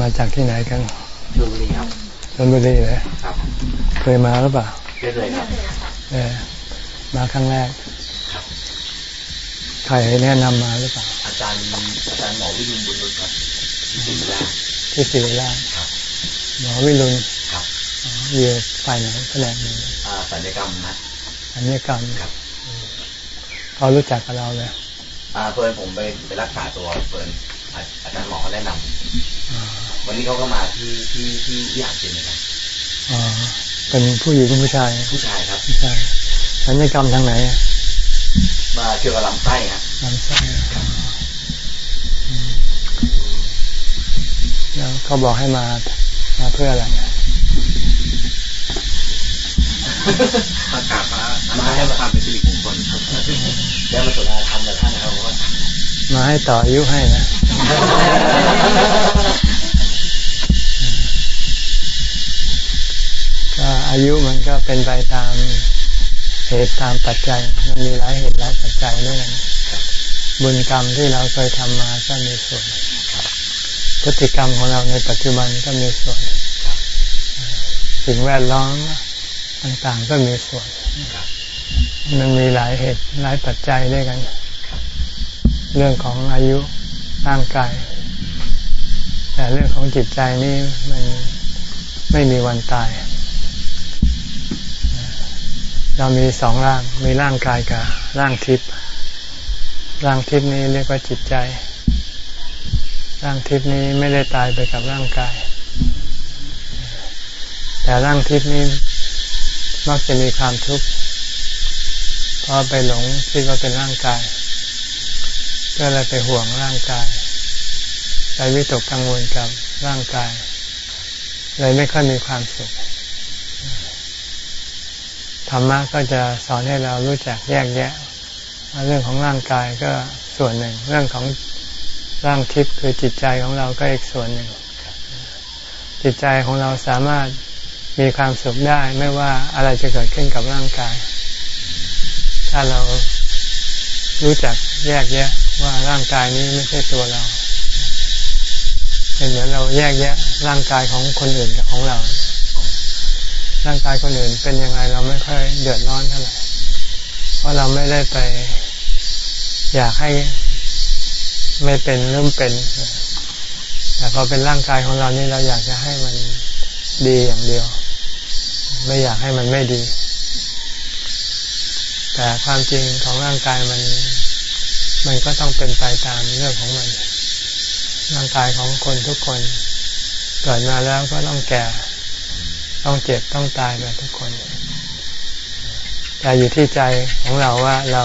มาจากที่ไหนกันชลบุรีครับชลบุรีเลยครับ เคยมาหรือเปล่าได้เลยครับเออมาครั้งแรกครับใครแนะนำมาหรือเปล่า อาจารย์อาจารย์หมอวิรุณบุญรุษครับศิริราชที่ศิริราชครับหมอวิรุณครับอ๋ออยู่ฝ่ายไหนแผนกไหนอ่าศัลยกรรมนะอันนี้กรรมครับเขารู้จักกับเราเลยอ่าเฟิร์นผมไปไปรักษาตัวเฟิร์นอาอาจารย์หมอเขาแนะนำอ่า วันนี้เขาก็มาที่ที่ที่ที่อ่างศิลป์นะครับอ๋อเป็นผู้หญิงผู้ชาย ผู้ชายครับผู้ชายสัญญกรรมทางไหนอะมาเกี่ยวกับลำไส้ฮะลำไส้อืมแล้วเขาบอกให้มามาเพื่ออะไรอะมากราบพระมาให้มาทำเป็นสิริมงคลครับได้มาสนทนาธรรมกับท่านนะครับว่ามาให้ต่ออายุให้นะ ก็อายุมันก็เป็นไปตามเหตุตามปัจจัย มันมีหลายเหตุหลายปัจจัยด้วยกันบุญกรรมที่เราเคยทำมาก็มีส่วนพฤติกรรมของเราในปัจจุบันก็มีส่วนสิ่งแวดล้อมต่างๆก็มีส่วน มันมีหลายเหตุหลายปัจจัยด้วยกัน เรื่องของอายุร่างกาย แต่เรื่องของจิตใจนี่มันไม่มีวันตาย เรามีสองร่าง มีร่างกายกับร่างทิพย์ ร่างทิพย์นี้เรียกว่าจิตใจ ร่างทิพย์นี้ไม่ได้ตายไปกับร่างกาย แต่ร่างทิพย์นี้มักจะมีความทุกข์ เพราะไปหลงคิดว่าเป็นร่างกาย ก็เลยไปห่วงร่างกาย ไปวิตกกังวลกับร่างกาย เลยไม่ค่อยมีความสุข ธรรมะก็จะสอนให้เรารู้จักแยกแยะ เรื่องของร่างกายก็ส่วนหนึ่ง เรื่องของร่างทิพย์คือจิตใจของเราก็อีกส่วนหนึ่ง จิตใจของเราสามารถมีความสุขได้ไม่ว่าอะไรจะเกิดขึ้นกับร่างกาย ถ้าเรารู้จักแยกแยะว่าร่างกายนี้ไม่ใช่ตัวเราเป็นเหมือนเราแยกแยะร่างกายของคนอื่นกับของเรา ร่างกายคนอื่นเป็นยังไงเราไม่ค่อยเดือดร้อนเท่าไหร่ เพราะเราไม่ได้ไป อยากให้ไม่เป็นเริ่มเป็น แต่พอเป็นร่างกายของเรานี่เราอยากจะให้มันดีอย่างเดียว ไม่อยากให้มันไม่ดี แต่ความจริงของร่างกายมัน มันก็ต้องเป็นไปตามเรื่องของมัน ร่างกายของคนทุกคน เกิดมาแล้วก็ต้องแก่ ต้องเจ็บต้องตายกันทุกคนแต่อยู่ที่ใจของเราว่าเรา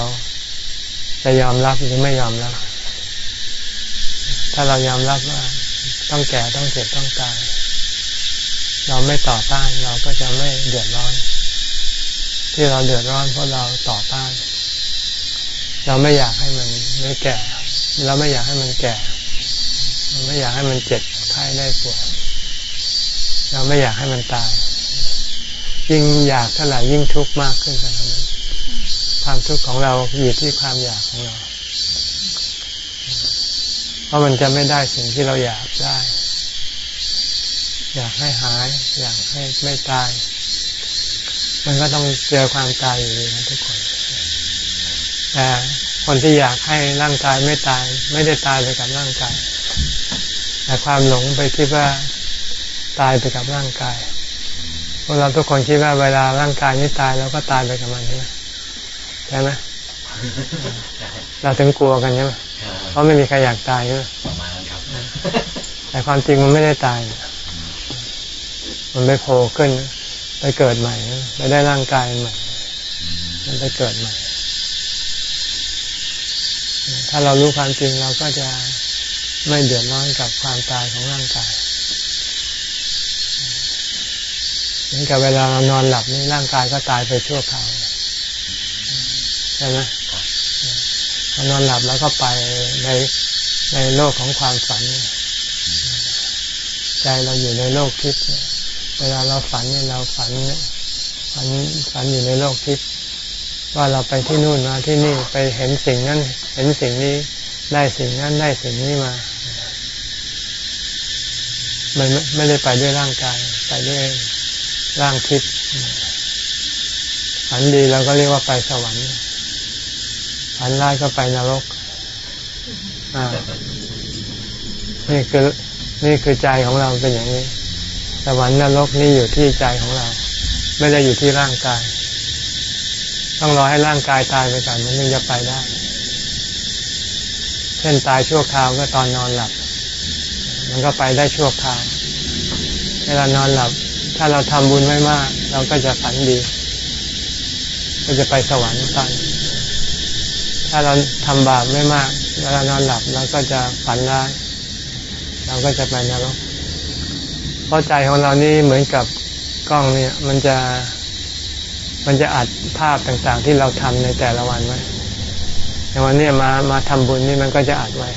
จะยอมรับหรือไม่ยอมรับ ถ้าเรายอมรับว่าต้องแก่ต้องเจ็บต้องตาย เราไม่ต่อต้านเราก็จะไม่เดือดร้อน ที่เราเดือดร้อนเพราะเราต่อต้าน เราไม่อยากให้มันไม่แก่ เราไม่อยากให้มันแก่ เราไม่อยากให้มันเจ็บไข้ได้ปวย เราไม่อยากให้มันตาย ยิ่งอยากเท่าไหร่ยิ่งทุกข์มากขึ้นเท่านั้นความทุกข์ของเราอยู่ที่ความอยากของเรา เพราะมันจะไม่ได้สิ่งที่เราอยากได้ อยากให้หาย อยากให้ไม่ตาย มันก็ต้องเจอความตายอยู่ดีนะทุกคน แต่คนที่อยากให้ร่างกายไม่ตาย ไม่ได้ตายไปกับร่างกายแต่ความหลงไปคิดว่า ตายไปกับร่างกายพวกเราทุกคนคิดว่าเวลาร่างกายนี้ตายเราก็ตายไปกับมันใช่ไหมใช่ไหมเราถึงกลัวกันใช่ไหมเพราะไม่มีใครอยากตายใช่ไหมประมาณนั้นครับแต่ความจริงมันไม่ได้ตาย มันไปโผล่ขึ้น ไปเกิดใหม่ไปได้ร่างกายใหม่ มันไปเกิดใหม่ ถ้าเรารู้ความจริงเราก็จะไม่เดือดร้อนกับความตายของร่างกาย เหมือนกับเวลาเรานอนหลับนี่ร่างกายก็ตายไปชั่วคราวใช่ไหมพอนอนหลับแล้วก็ไปในในโลกของความฝัน ใจเราอยู่ในโลกทิพย์เวลาเราฝันเนี่ยเราฝันฝันฝันอยู่ในโลกทิพย์ว่าเราไปที่นู่นมาที่นี่ไปเห็นสิ่งนั้น เห็นสิ่งนี้ได้สิ่งนั้นได้สิ่งนี้มา มันไม่ได้ไปด้วยร่างกาย ไปด้วย ร่างทิพย์ฝันดีเราก็เรียกว่าไปสวรรค์ฝันร้ายก็ไปนรกอ่านี่คือนี่คือใจของเราเป็นอย่างนี้ สวรรค์นรกนี่อยู่ที่ใจของเรา ไม่ได้อยู่ที่ร่างกาย ต้องรอให้ร่างกายตายไปก่อนมันถึงจะไปได้ เช่นตายชั่วคราวก็ตอนนอนหลับ มันก็ไปได้ชั่วคราวเวลานอนหลับ ถ้าเราทำบุญไม่มาก เราก็จะฝันดี ก็จะไปสวรรค์กัน ถ้าเราทำบาปไม่มากเวลานอนหลับเราก็จะฝันร้ายเราก็จะไปนรกเพราะใจของเรานี่เหมือนกับกล้องเนี่ย มันจะมันจะอัดภาพต่างๆ ที่เราทำในแต่ละวันไว้ในวันนี้มามาทำบุญนี่มันก็จะอัดไว้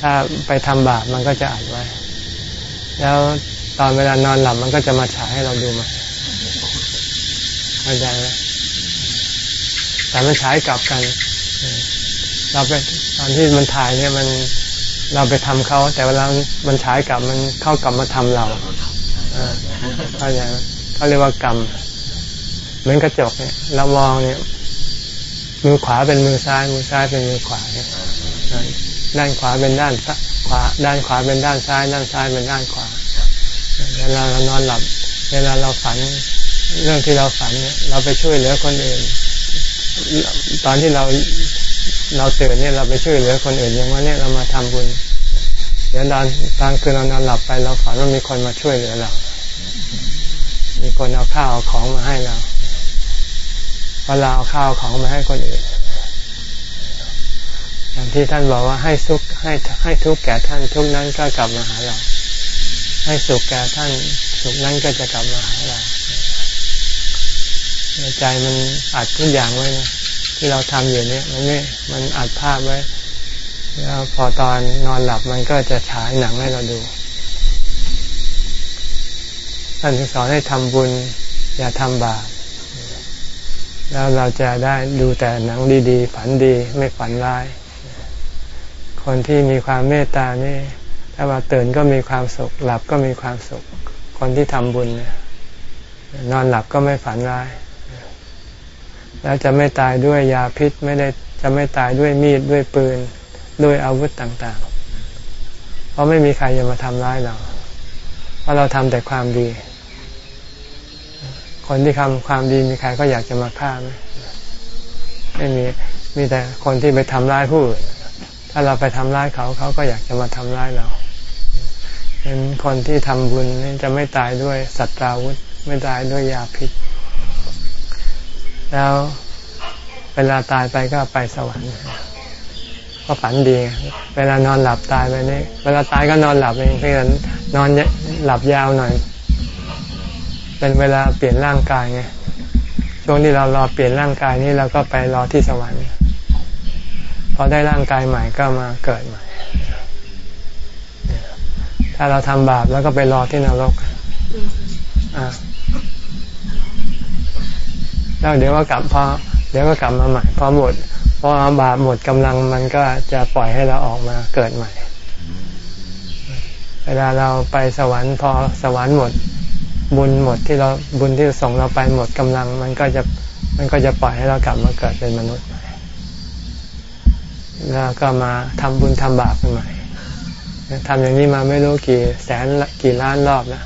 ถ้าไปทำบาปมันก็จะอัดไว้ แล้ว ตอนเวลานอนหลับมันก็จะมาฉายให้เราดูมาเข้าใจไหมแต่มันฉายกลับกัน เราไปตอนที่มันถ่ายเนี่ยมันเราไปทำเขา แต่เวลามันฉายกลับมันเข้ากลับมาทำเราเข้าใจไหมเขาเรียกว่ากรรมเหมือนกระจกเนี่ย เรามองเนี่ย มือขวาเป็นมือซ้าย มือซ้ายเป็นมือขวาเนี่ยด้านขวาเป็นด้านขวา ด้านขวาเป็นด้านซ้าย ด้านซ้ายเป็นด้านขวา เวลาเรานอนหลับ เวลาเราฝันเรื่องที่เราฝันเนี่ยเราไปช่วยเหลือคนอื่น ตอนที่เราเราตื่นเนี่ยเราไปช่วยเหลือคนอื่นอย่างว่าเนี่ยเรามาทำบุญเดี๋ยวตอนตอนคืนเรานอนหลับไปเราฝันว่ามีคนมาช่วยเหลือเรา มีคนเอาข้าวเอาของมาให้เราพอเราเอาข้าวของมาให้คนอื่นอย่างที่ท่านบอกว่าให้สุขให้ให้ทุกแก่ท่านทุกนั้นก็กลับมาหาเรา ให้สุขแก่ท่านสุขนั้นก็จะกลับมาหาเราใจมันอัดทุกอย่างไว้นะที่เราทำอยู่เนี่ยมันไม่มันอัดภาพไว้ แล้วพอตอนนอนหลับมันก็จะฉายหนังให้เราดูท่านสอนให้ทำบุญ อย่าทำบาปแล้วเราจะได้ดูแต่หนังดี ๆ ฝันดีไม่ฝันร้าย คนที่มีความเมตตานี่ ถ้าว่าตื่นก็มีความสุข หลับก็มีความสุข คนที่ทำบุญเนี่ยนอนหลับก็ไม่ฝันร้าย แล้วจะไม่ตายด้วยยาพิษไม่ได้จะไม่ตายด้วยมีดด้วยปืนด้วยอาวุธต่างๆ เพราะไม่มีใครจะมาทำร้ายเรา เพราะเราทำแต่ความดี คนที่ทำความดีมีใครก็อยากจะมาฆ่าไหมไม่มี มีแต่คนที่ไปทำร้ายผู้อื่น ถ้าเราไปทำร้ายเขาเขาก็อยากจะมาทำร้ายเรา เป็นคนที่ทำบุญจะไม่ตายด้วยสัตว์ราวุธ ไม่ตายด้วยยาพิษ แล้วเวลาตายไปก็ไปสวรรค์ก็ฝันดี เวลานอนหลับตายไปนี่เวลาตายก็นอนหลับเองเพียงนอนหลับยาวหน่อย เป็นเวลาเปลี่ยนร่างกายไงช่วงที่เรารอเปลี่ยนร่างกายนี่เราก็ไปรอที่สวรรค์พอได้ร่างกายใหม่ก็มาเกิดใหม่ ถ้าเราทำบาปแล้วก็ไปรอที่นรกอ่าแล้วเดี๋ยวก็กลับพอเดี๋ยวก็กลับมาใหม่พอหมดพอบาปหมดกำลังมันก็จะปล่อยให้เราออกมาเกิดใหม่ เวลาเราไปสวรรค์พอสวรรค์หมดบุญหมดที่เราบุญที่ส่งเราไปหมดกำลัง มันก็จะมันก็จะปล่อยให้เรากลับมาเกิดเป็นมนุษย์ใหม่แล้วก็มาทำบุญทำบาปใหม่ ทำอย่างนี้มาไม่รู้กี่แสนกี่ล้านรอบแล้ว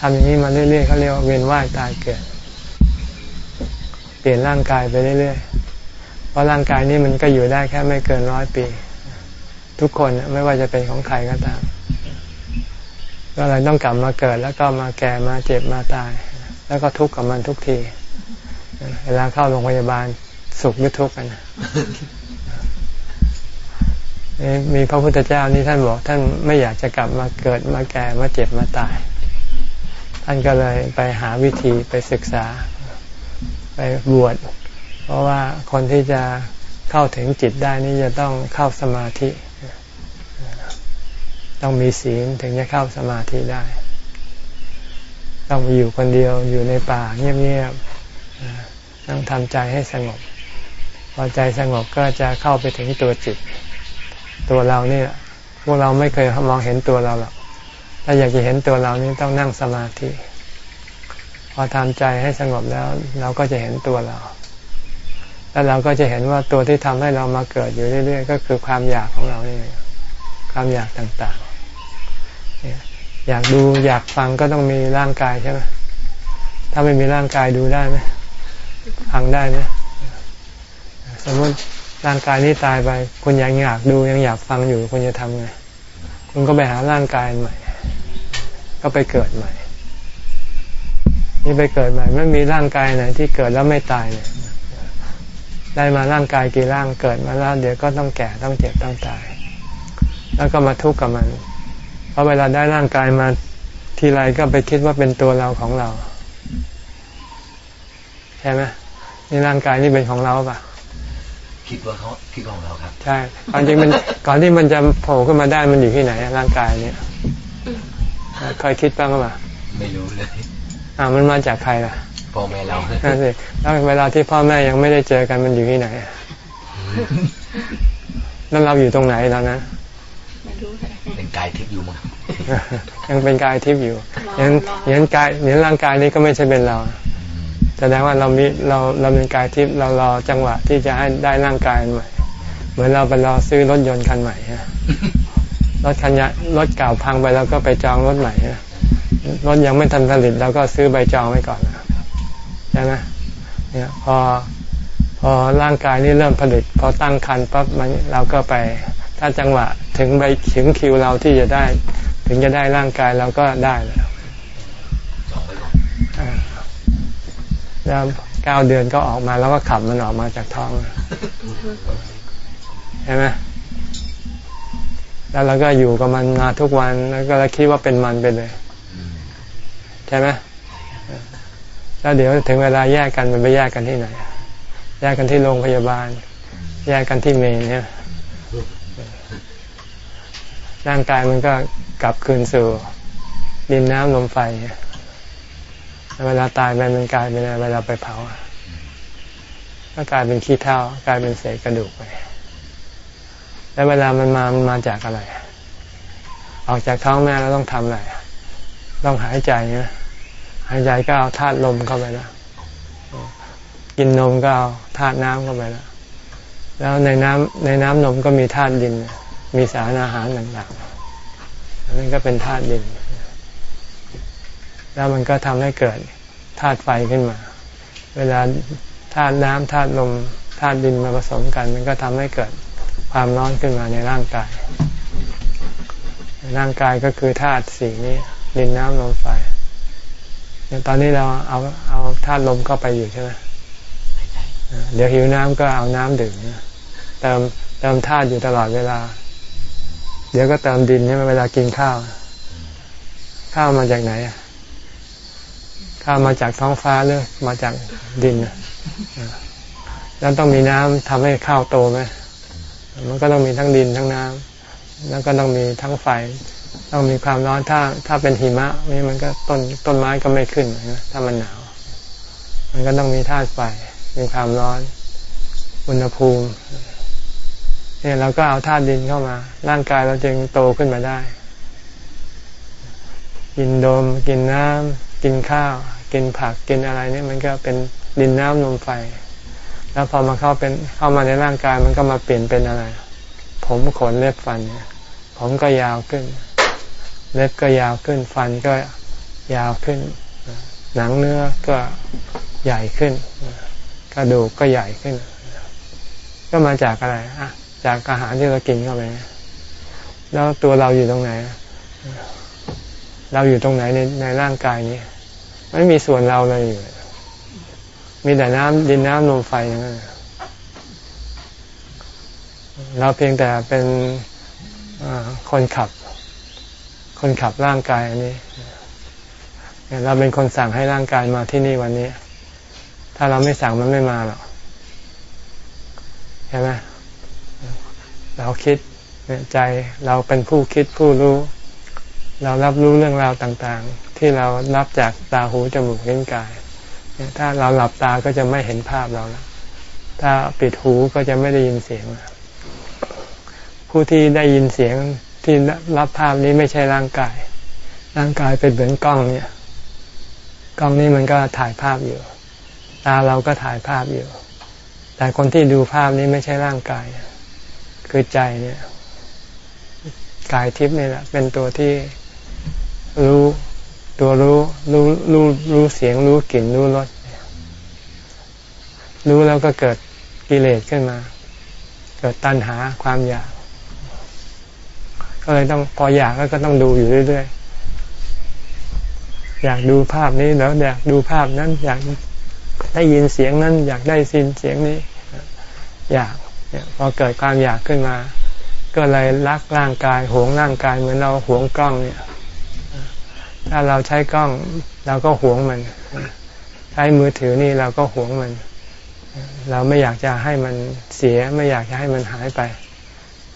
ทำอย่างนี้มาเรื่อยๆเขาเรียกว่าเวียนว่ายตายเกิด เปลี่ยนร่างกายไปเรื่อยๆ เพราะร่างกายนี้มันก็อยู่ได้แค่ไม่เกินร้อยปี ทุกคนไม่ว่าจะเป็นของใครก็ตาม ก็เลยต้องกลับมาเกิด แล้วก็มาแก่มาเจ็บมาตาย แล้วก็ทุกข์กับมันทุกที เวลาเข้าโรงพยาบาลสุขหรือทุกข์กัน มีพระพุทธเจ้านี่ท่านบอก ท่านไม่อยากจะกลับมาเกิดมาแก่มาเจ็บมาตาย ท่านก็เลยไปหาวิธีไปศึกษา ไปบวช เพราะว่าคนที่จะเข้าถึงจิตได้นี่จะต้องเข้าสมาธิ ต้องมีศีลถึงจะเข้าสมาธิได้ ต้องอยู่คนเดียวอยู่ในป่าเงียบๆต้องทำใจให้สงบ พอใจสงบก็จะเข้าไปถึงตัวจิต ตัวเรานี่พวกเราไม่เคยมองเห็นตัวเราหรอกถ้าอยากจะเห็นตัวเรานี่ต้องนั่งสมาธิ พอทำใจให้สงบแล้ว เราก็จะเห็นตัวเรา แล้วเราก็จะเห็นว่าตัวที่ทำให้เรามาเกิดอยู่เรื่อยๆ ก็คือความอยากของเรานี่ความอยากต่างๆ อยากดูอยากฟังก็ต้องมีร่างกายใช่ไหมถ้าไม่มีร่างกายดูได้ไหมฟังได้ไหมสมมติ ร่างกายนี้ตายไป คุณยังอยากดูยังอยากฟังอยู่คุณจะทำไงคุณก็ไปหาร่างกายใหม่ ก็ไปเกิดใหม่ นี่ไปเกิดใหม่ไม่มีร่างกายไหนที่เกิดแล้วไม่ตายเนี่ยได้มาร่างกายกี่ร่างเกิดมาแล้วเดี๋ยวก็ต้องแก่ต้องเจ็บต้องตาย แล้วก็มาทุกข์กับมัน เพราะเวลาได้ร่างกายมาทีไรก็ไปคิดว่าเป็นตัวเราของเรา ใช่ไหมนี่ร่างกายนี่เป็นของเราปะ คิดว่าเขาคิดของเราครับ ใช่ความจริงมันก่อนที่มันจะโผล่ขึ้นมาได้มันอยู่ที่ไหนร่างกายเนี่ยเคยคิดบ้างหรือเปล่าไม่รู้เลยอ่ามันมาจากใครล่ะพ่อแม่เรานั่นสิแล้วเวลาที่พ่อแม่ยังไม่ได้เจอกันมันอยู่ที่ไหนแล้วเราอยู่ตรงไหนแล้วนะเป็นกายทิพย์อยู่มั้งยังเป็นกายทิพย์อยู่ยังยังกายยังร่างกายนี้ก็ไม่ใช่เป็นเรา แสดงว่าเรามีเราเราเป็นกายทิพย์เรารอจังหวะที่จะให้ได้ร่างกายใหม่ เหมือนเราไปรอซื้อรถยนต์คันใหม่ฮะรถคันยรถเก่าพังไปแล้วก็ไปจองรถใหม่ฮะรถยังไม่ทันผลิตเราก็ซื้อใบจองไว้ก่อนใช่ไหมเนี่ยพอพอร่างกายนี้เริ่มผลิต พอตั้งคันปั๊บมันเราก็ไป ถ้าจังหวะถึงใบถึงคิวเราที่จะได้ ถึงจะได้ร่างกายเราก็ได้แล้ว แล้วเก้าเดือนก็ออกมาแล้วก็ขับมันออกมาจากท้องใช่ไหมแล้วเราก็อยู่กับมันมาทุกวันแล้วก็คิดว่าเป็นมันไปเลยใช่ไหมแล้วเดี๋ยวถึงเวลาแยกกันมันไปแยกกันที่ไหน แยกกันที่โรงพยาบาล แยกกันที่เมนเนี่ยร่างกายมันก็กลับคืนสู่ดินน้ำลมไฟเเวลาตายไปมันกลายเป็นเวลาไปเผาก็กลายเป็นขี้เถ้ากลายเป็นเศษกระดูกไปแล้วเวลามันมา มันมาจากอะไร ออกจากท้องแม่แล้วต้องทำอะไร ต้องหายใจนะหายใจก็เอาธาตุลมเข้าไปแล้วกินนมก็เอาธาตุน้ำเข้าไปแล้วแล้วในน้ำในน้ำนมก็มีธาตุดิน มีสารอาหารต่างๆอันนั้นก็เป็นธาตุดิน แล้วมันก็ทำให้เกิดธาตุไฟขึ้นมา เวลาธาตุน้ำธาตุลมธาตุดินมาผสมกัน มันก็ทำให้เกิดความร้อนขึ้นมาในร่างกาย ร่างกายก็คือธาตุสี่นี้ดินน้ำลมไฟตอนนี้เราเอาเอาธาตุลมเข้าไปอยู่ใช่ไหมเดี๋ยวหิวน้ำก็เอาน้ำดื่มเติมเติมธาตุอยู่ตลอดเวลา เดี๋ยวก็เติมดินใช่ไหมเวลากินข้าว ข้าวมาจากไหนอะ ข้ามาจากท้องฟ้าหรือมาจากดินแล้วต้องมีน้ำทำให้ข้าวโตไหมมันก็ต้องมีทั้งดินทั้งน้ำแล้วก็ต้องมีทั้งไฟต้องมีความร้อนถ้าถ้าเป็นหิมะนี่มันก็ต้นต้นไม้ก็ไม่ขึ้นนะถ้ามันหนาว มันก็ต้องมีธาตุไฟมีความร้อนอุณหภูมิเนี่ยเราก็เอาธาตุดินเข้ามา ร่างกายเราจึงโตขึ้นมาได้ กินดม กินน้ำกินข้าว กินผักกินอะไรนี่มันก็เป็นดินน้ำลมไฟ แล้วพอมาเข้าเป็นเข้ามาในร่างกายมันก็มาเปลี่ยนเป็นอะไร ผมขนเล็บฟันเนี่ยผมก็ยาวขึ้น เล็บก็ยาวขึ้นฟันก็ยาวขึ้น หนังเนื้อก็ใหญ่ขึ้นกระดูกก็ใหญ่ขึ้น ก็มาจากอะไรอะจากอาหารที่เรากินเข้าไปแล้วตัวเราอยู่ตรงไหน เราอยู่ตรงไหนในในร่างกายนี้ ไม่มีส่วนเราเลยอยู่ มีแต่น้ำดินน้ำลมไฟอย่างนั้นเราเพียงแต่เป็นคนขับ คนขับร่างกายอันนี้ เราเป็นคนสั่งให้ร่างกายมาที่นี่วันนี้ ถ้าเราไม่สั่งมันไม่มาหรอกใช่ไหมเราคิดใจเราเป็นผู้คิดผู้รู้ เรารับรู้เรื่องราวต่าง ที่เรารับจากตาหูจมูกลิ้นกาย ถ้าเราหลับตาก็จะไม่เห็นภาพเราแล้ว ถ้าปิดหูก็จะไม่ได้ยินเสียง ผู้ที่ได้ยินเสียงที่รับภาพนี้ไม่ใช่ร่างกาย ร่างกายเป็นเหมือนกล้องเนี่ย กล้องนี้มันก็ถ่ายภาพอยู่ ตาเราก็ถ่ายภาพอยู่ แต่คนที่ดูภาพนี้ไม่ใช่ร่างกาย คือใจเนี่ย กายทิพย์นี่แหละเป็นตัวที่รู้ ตัวรู้รู้รู้รู้เสียงรู้กลิ่นรู้รสรู้แล้วก็เกิดกิเลสขึ้นมา เกิดตัณหาความอยาก ก็เลยต้องพออยากก็ต้องดูอยู่เรื่อยๆอยากดูภาพนี้แล้วอยากดูภาพนั้น อยากได้ยินเสียงนั้น อยากได้สินเสียงนี้ อยากพอเกิดความอยากขึ้นมา ก็เลยรักร่างกายหวงร่างกายเหมือนเราหวงกล้องเนี่ย ถ้าเราใช้กล้องเราก็หวงมัน ใช้มือถือนี่เราก็หวงมัน เราไม่อยากจะให้มันเสียไม่อยากจะให้มันหายไป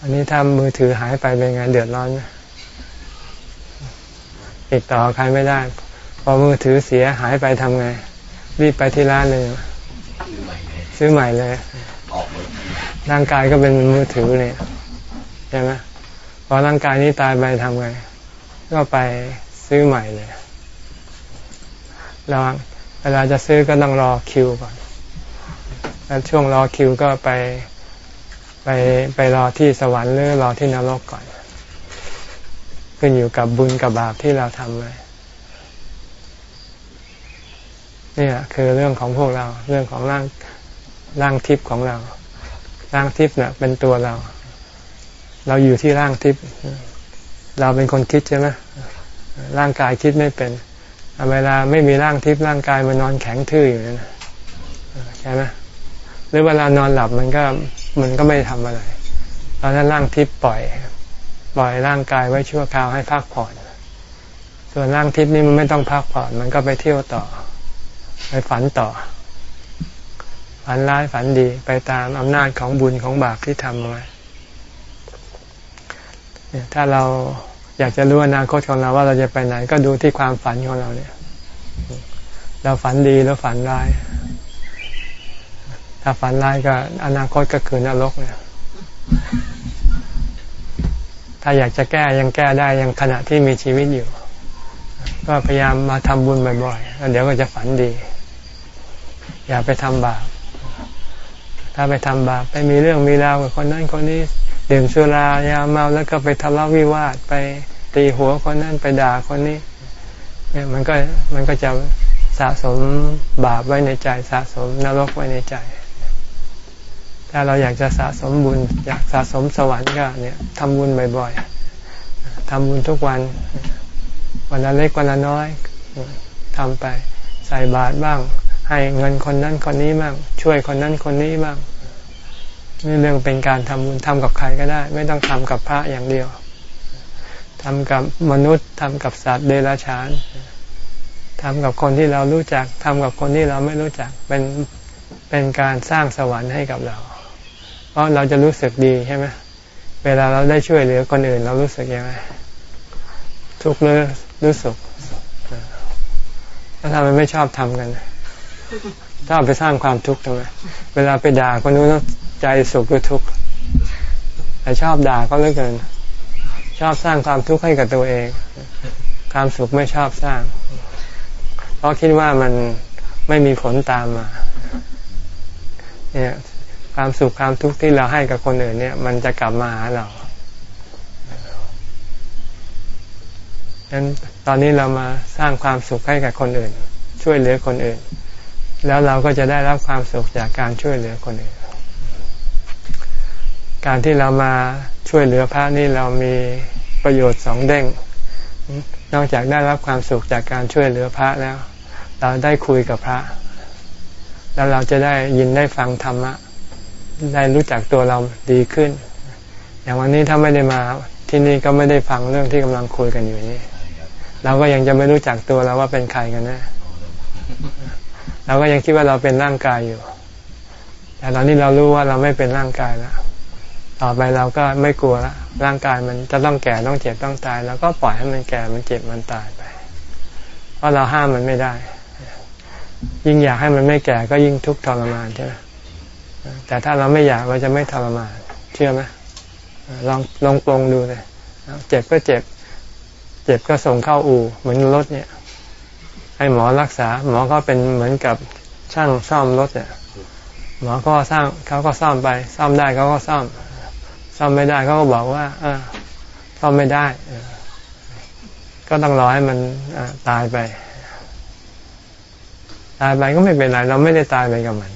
อันนี้ถ้ามือถือหายไปเป็นไงเดือดร้อนไหมติดต่อใครไม่ได้ พอมือถือเสียหายไปทำไง รีบไปที่ร้านเลย ซื้อใหม่เลยร่างกายก็เป็นมือถือเนี่ยใช่ไหมพอร่างกายนี้ตายไปทำไง ก็ไป ซื้อใหม่เลยแล้วเวลาจะซื้อก็ต้องรอคิวก่อนแล้วช่วงรอคิวก็ไปไปไปรอที่สวรรค์หรือรอที่นรกก่อน ขึ้นอยู่กับบุญกับบาปที่เราทำไว้นี่แหละคือเรื่องของพวกเราเรื่องของร่างร่างทิพย์ของเรา ร่างทิพย์เนี่ยเป็นตัวเรา เราอยู่ที่ร่างทิพย์เราเป็นคนคิดใช่ไหม ร่างกายคิดไม่เป็นเวลาไม่มีร่างทิพย์ร่างกายมันนอนแข็งทื่ออยู่นั่นใช่ไหมหรือเวลานอนหลับมันก็มันก็ไม่ทำอะไร ตอนนั้นร่างทิพย์ปล่อย ปล่อยร่างกายไว้ชั่วคราวให้พักผ่อน ส่วนร่างทิพย์นี่มันไม่ต้องพักผ่อน มันก็ไปเที่ยวต่อ ไปฝันต่อ ฝันร้ายฝันดีไปตามอำนาจของบุญของบาปที่ทำไว้ถ้าเรา อยากจะรู้อนาคตของเราว่าเราจะไปไหน ก็ดูที่ความฝันของเราเนี่ย เราฝันดีแล้วฝันร้าย ถ้าฝันร้ายก็อนาคตก็คือนรกเนี่ย ถ้าอยากจะแก้ยังแก้ได้ยังขณะที่มีชีวิตอยู่ ก็พยายามมาทำบุญบ่อยๆแล้วเดี๋ยวก็จะฝันดี อย่าไปทำบาป ถ้าไปทำบาปไปมีเรื่องมีราวกับคนนั้นคนนี้ดื่มสุรายาเมาแล้วก็ไปทะเลาะวิวาทไป ตีหัวคนนั้นไปด่าคนนี้ เนี่ยมันก็มันก็จะสะสมบาปไว้ในใจ สะสมนรกไว้ในใจ ถ้าเราอยากจะสะสมบุญ อยากสะสมสวรรค์ก็เนี่ยทำบุญบ่อยๆทำบุญทุกวัน วันละเล็กวันละน้อยทำไปใส่บาตรบ้าง ให้เงินคนนั้นคนนี้บ้าง ช่วยคนนั้นคนนี้บ้างนี่เรื่องเป็นการทำบุญทำกับใครก็ได้ ไม่ต้องทำกับพระอย่างเดียว ทำกับมนุษย์ทำกับสัตว์เดรัจฉานทำกับคนที่เรารู้จักทำกับคนที่เราไม่รู้จักเป็นเป็นการสร้างสวรรค์ให้กับเรา เพราะเราจะรู้สึกดีใช่ไหมเวลาเราได้ช่วยเหลือคนอื่น เรารู้สึกยังไงทุกข์หรือรู้สึกแล้วทำไมไม่ชอบทำกันถ้าไปสร้างความทุกข์ทำไมเวลาไปด่าคนนู้นใจสุขหรือทุกข์แต่ชอบด่าก็เหลือเกิน ชอบสร้างความทุกข์ให้กับตัวเอง ความสุขไม่ชอบสร้าง เพราะคิดว่ามันไม่มีผลตามมาเนี่ยความสุขความทุกข์ที่เราให้กับคนอื่นเนี่ย มันจะกลับมาหาเราดังนั้นตอนนี้เรามาสร้างความสุขให้กับคนอื่น ช่วยเหลือคนอื่น แล้วเราก็จะได้รับความสุขจากการช่วยเหลือคนอื่น การที่เรามาช่วยเหลือพระนี่เรามีประโยชน์สองเด้ง นอกจากได้รับความสุขจากการช่วยเหลือพระแล้ว เราได้คุยกับพระ แล้วเราจะได้ยินได้ฟังธรรมะได้รู้จักตัวเราดีขึ้น อย่างวันนี้ถ้าไม่ได้มาที่นี่ก็ไม่ได้ฟังเรื่องที่กำลังคุยกันอยู่นี่เราก็ยังจะไม่รู้จักตัวเราว่าเป็นใครกันนะเราก็ยังคิดว่าเราเป็นร่างกายอยู่ แต่ตอนนี้เรารู้ว่าเราไม่เป็นร่างกายแล้ว ต่อไปเราก็ไม่กลัวละร่างกายมันจะต้องแก่ต้องเจ็บต้องตายเราก็ปล่อยให้มันแก่มันเจ็บมันตายไป เพราะเราห้ามมันไม่ได้ ยิ่งอยากให้มันไม่แก่ก็ยิ่งทุกข์ทรมานใช่ไหมแต่ถ้าเราไม่อยากเราจะไม่ทรมาน เชื่อไหมลองลองปรงดูเลยเจ็บก็เจ็บ เจ็บก็ส่งเข้าอู่เหมือนรถเนี่ยให้หมอรักษา หมอก็เป็นเหมือนกับช่างซ่อมรถเนี่ยหมอก็สร้างเขาก็ซ่อมไป ซ่อมได้เขาก็ซ่อม ซ่อมไม่ได้เขาก็บอกว่าเออซ่อมไม่ได้ก็ต้องรอให้มันตายไป ตายไปก็ไม่เป็นไร เราไม่ได้ตายไปกับมัน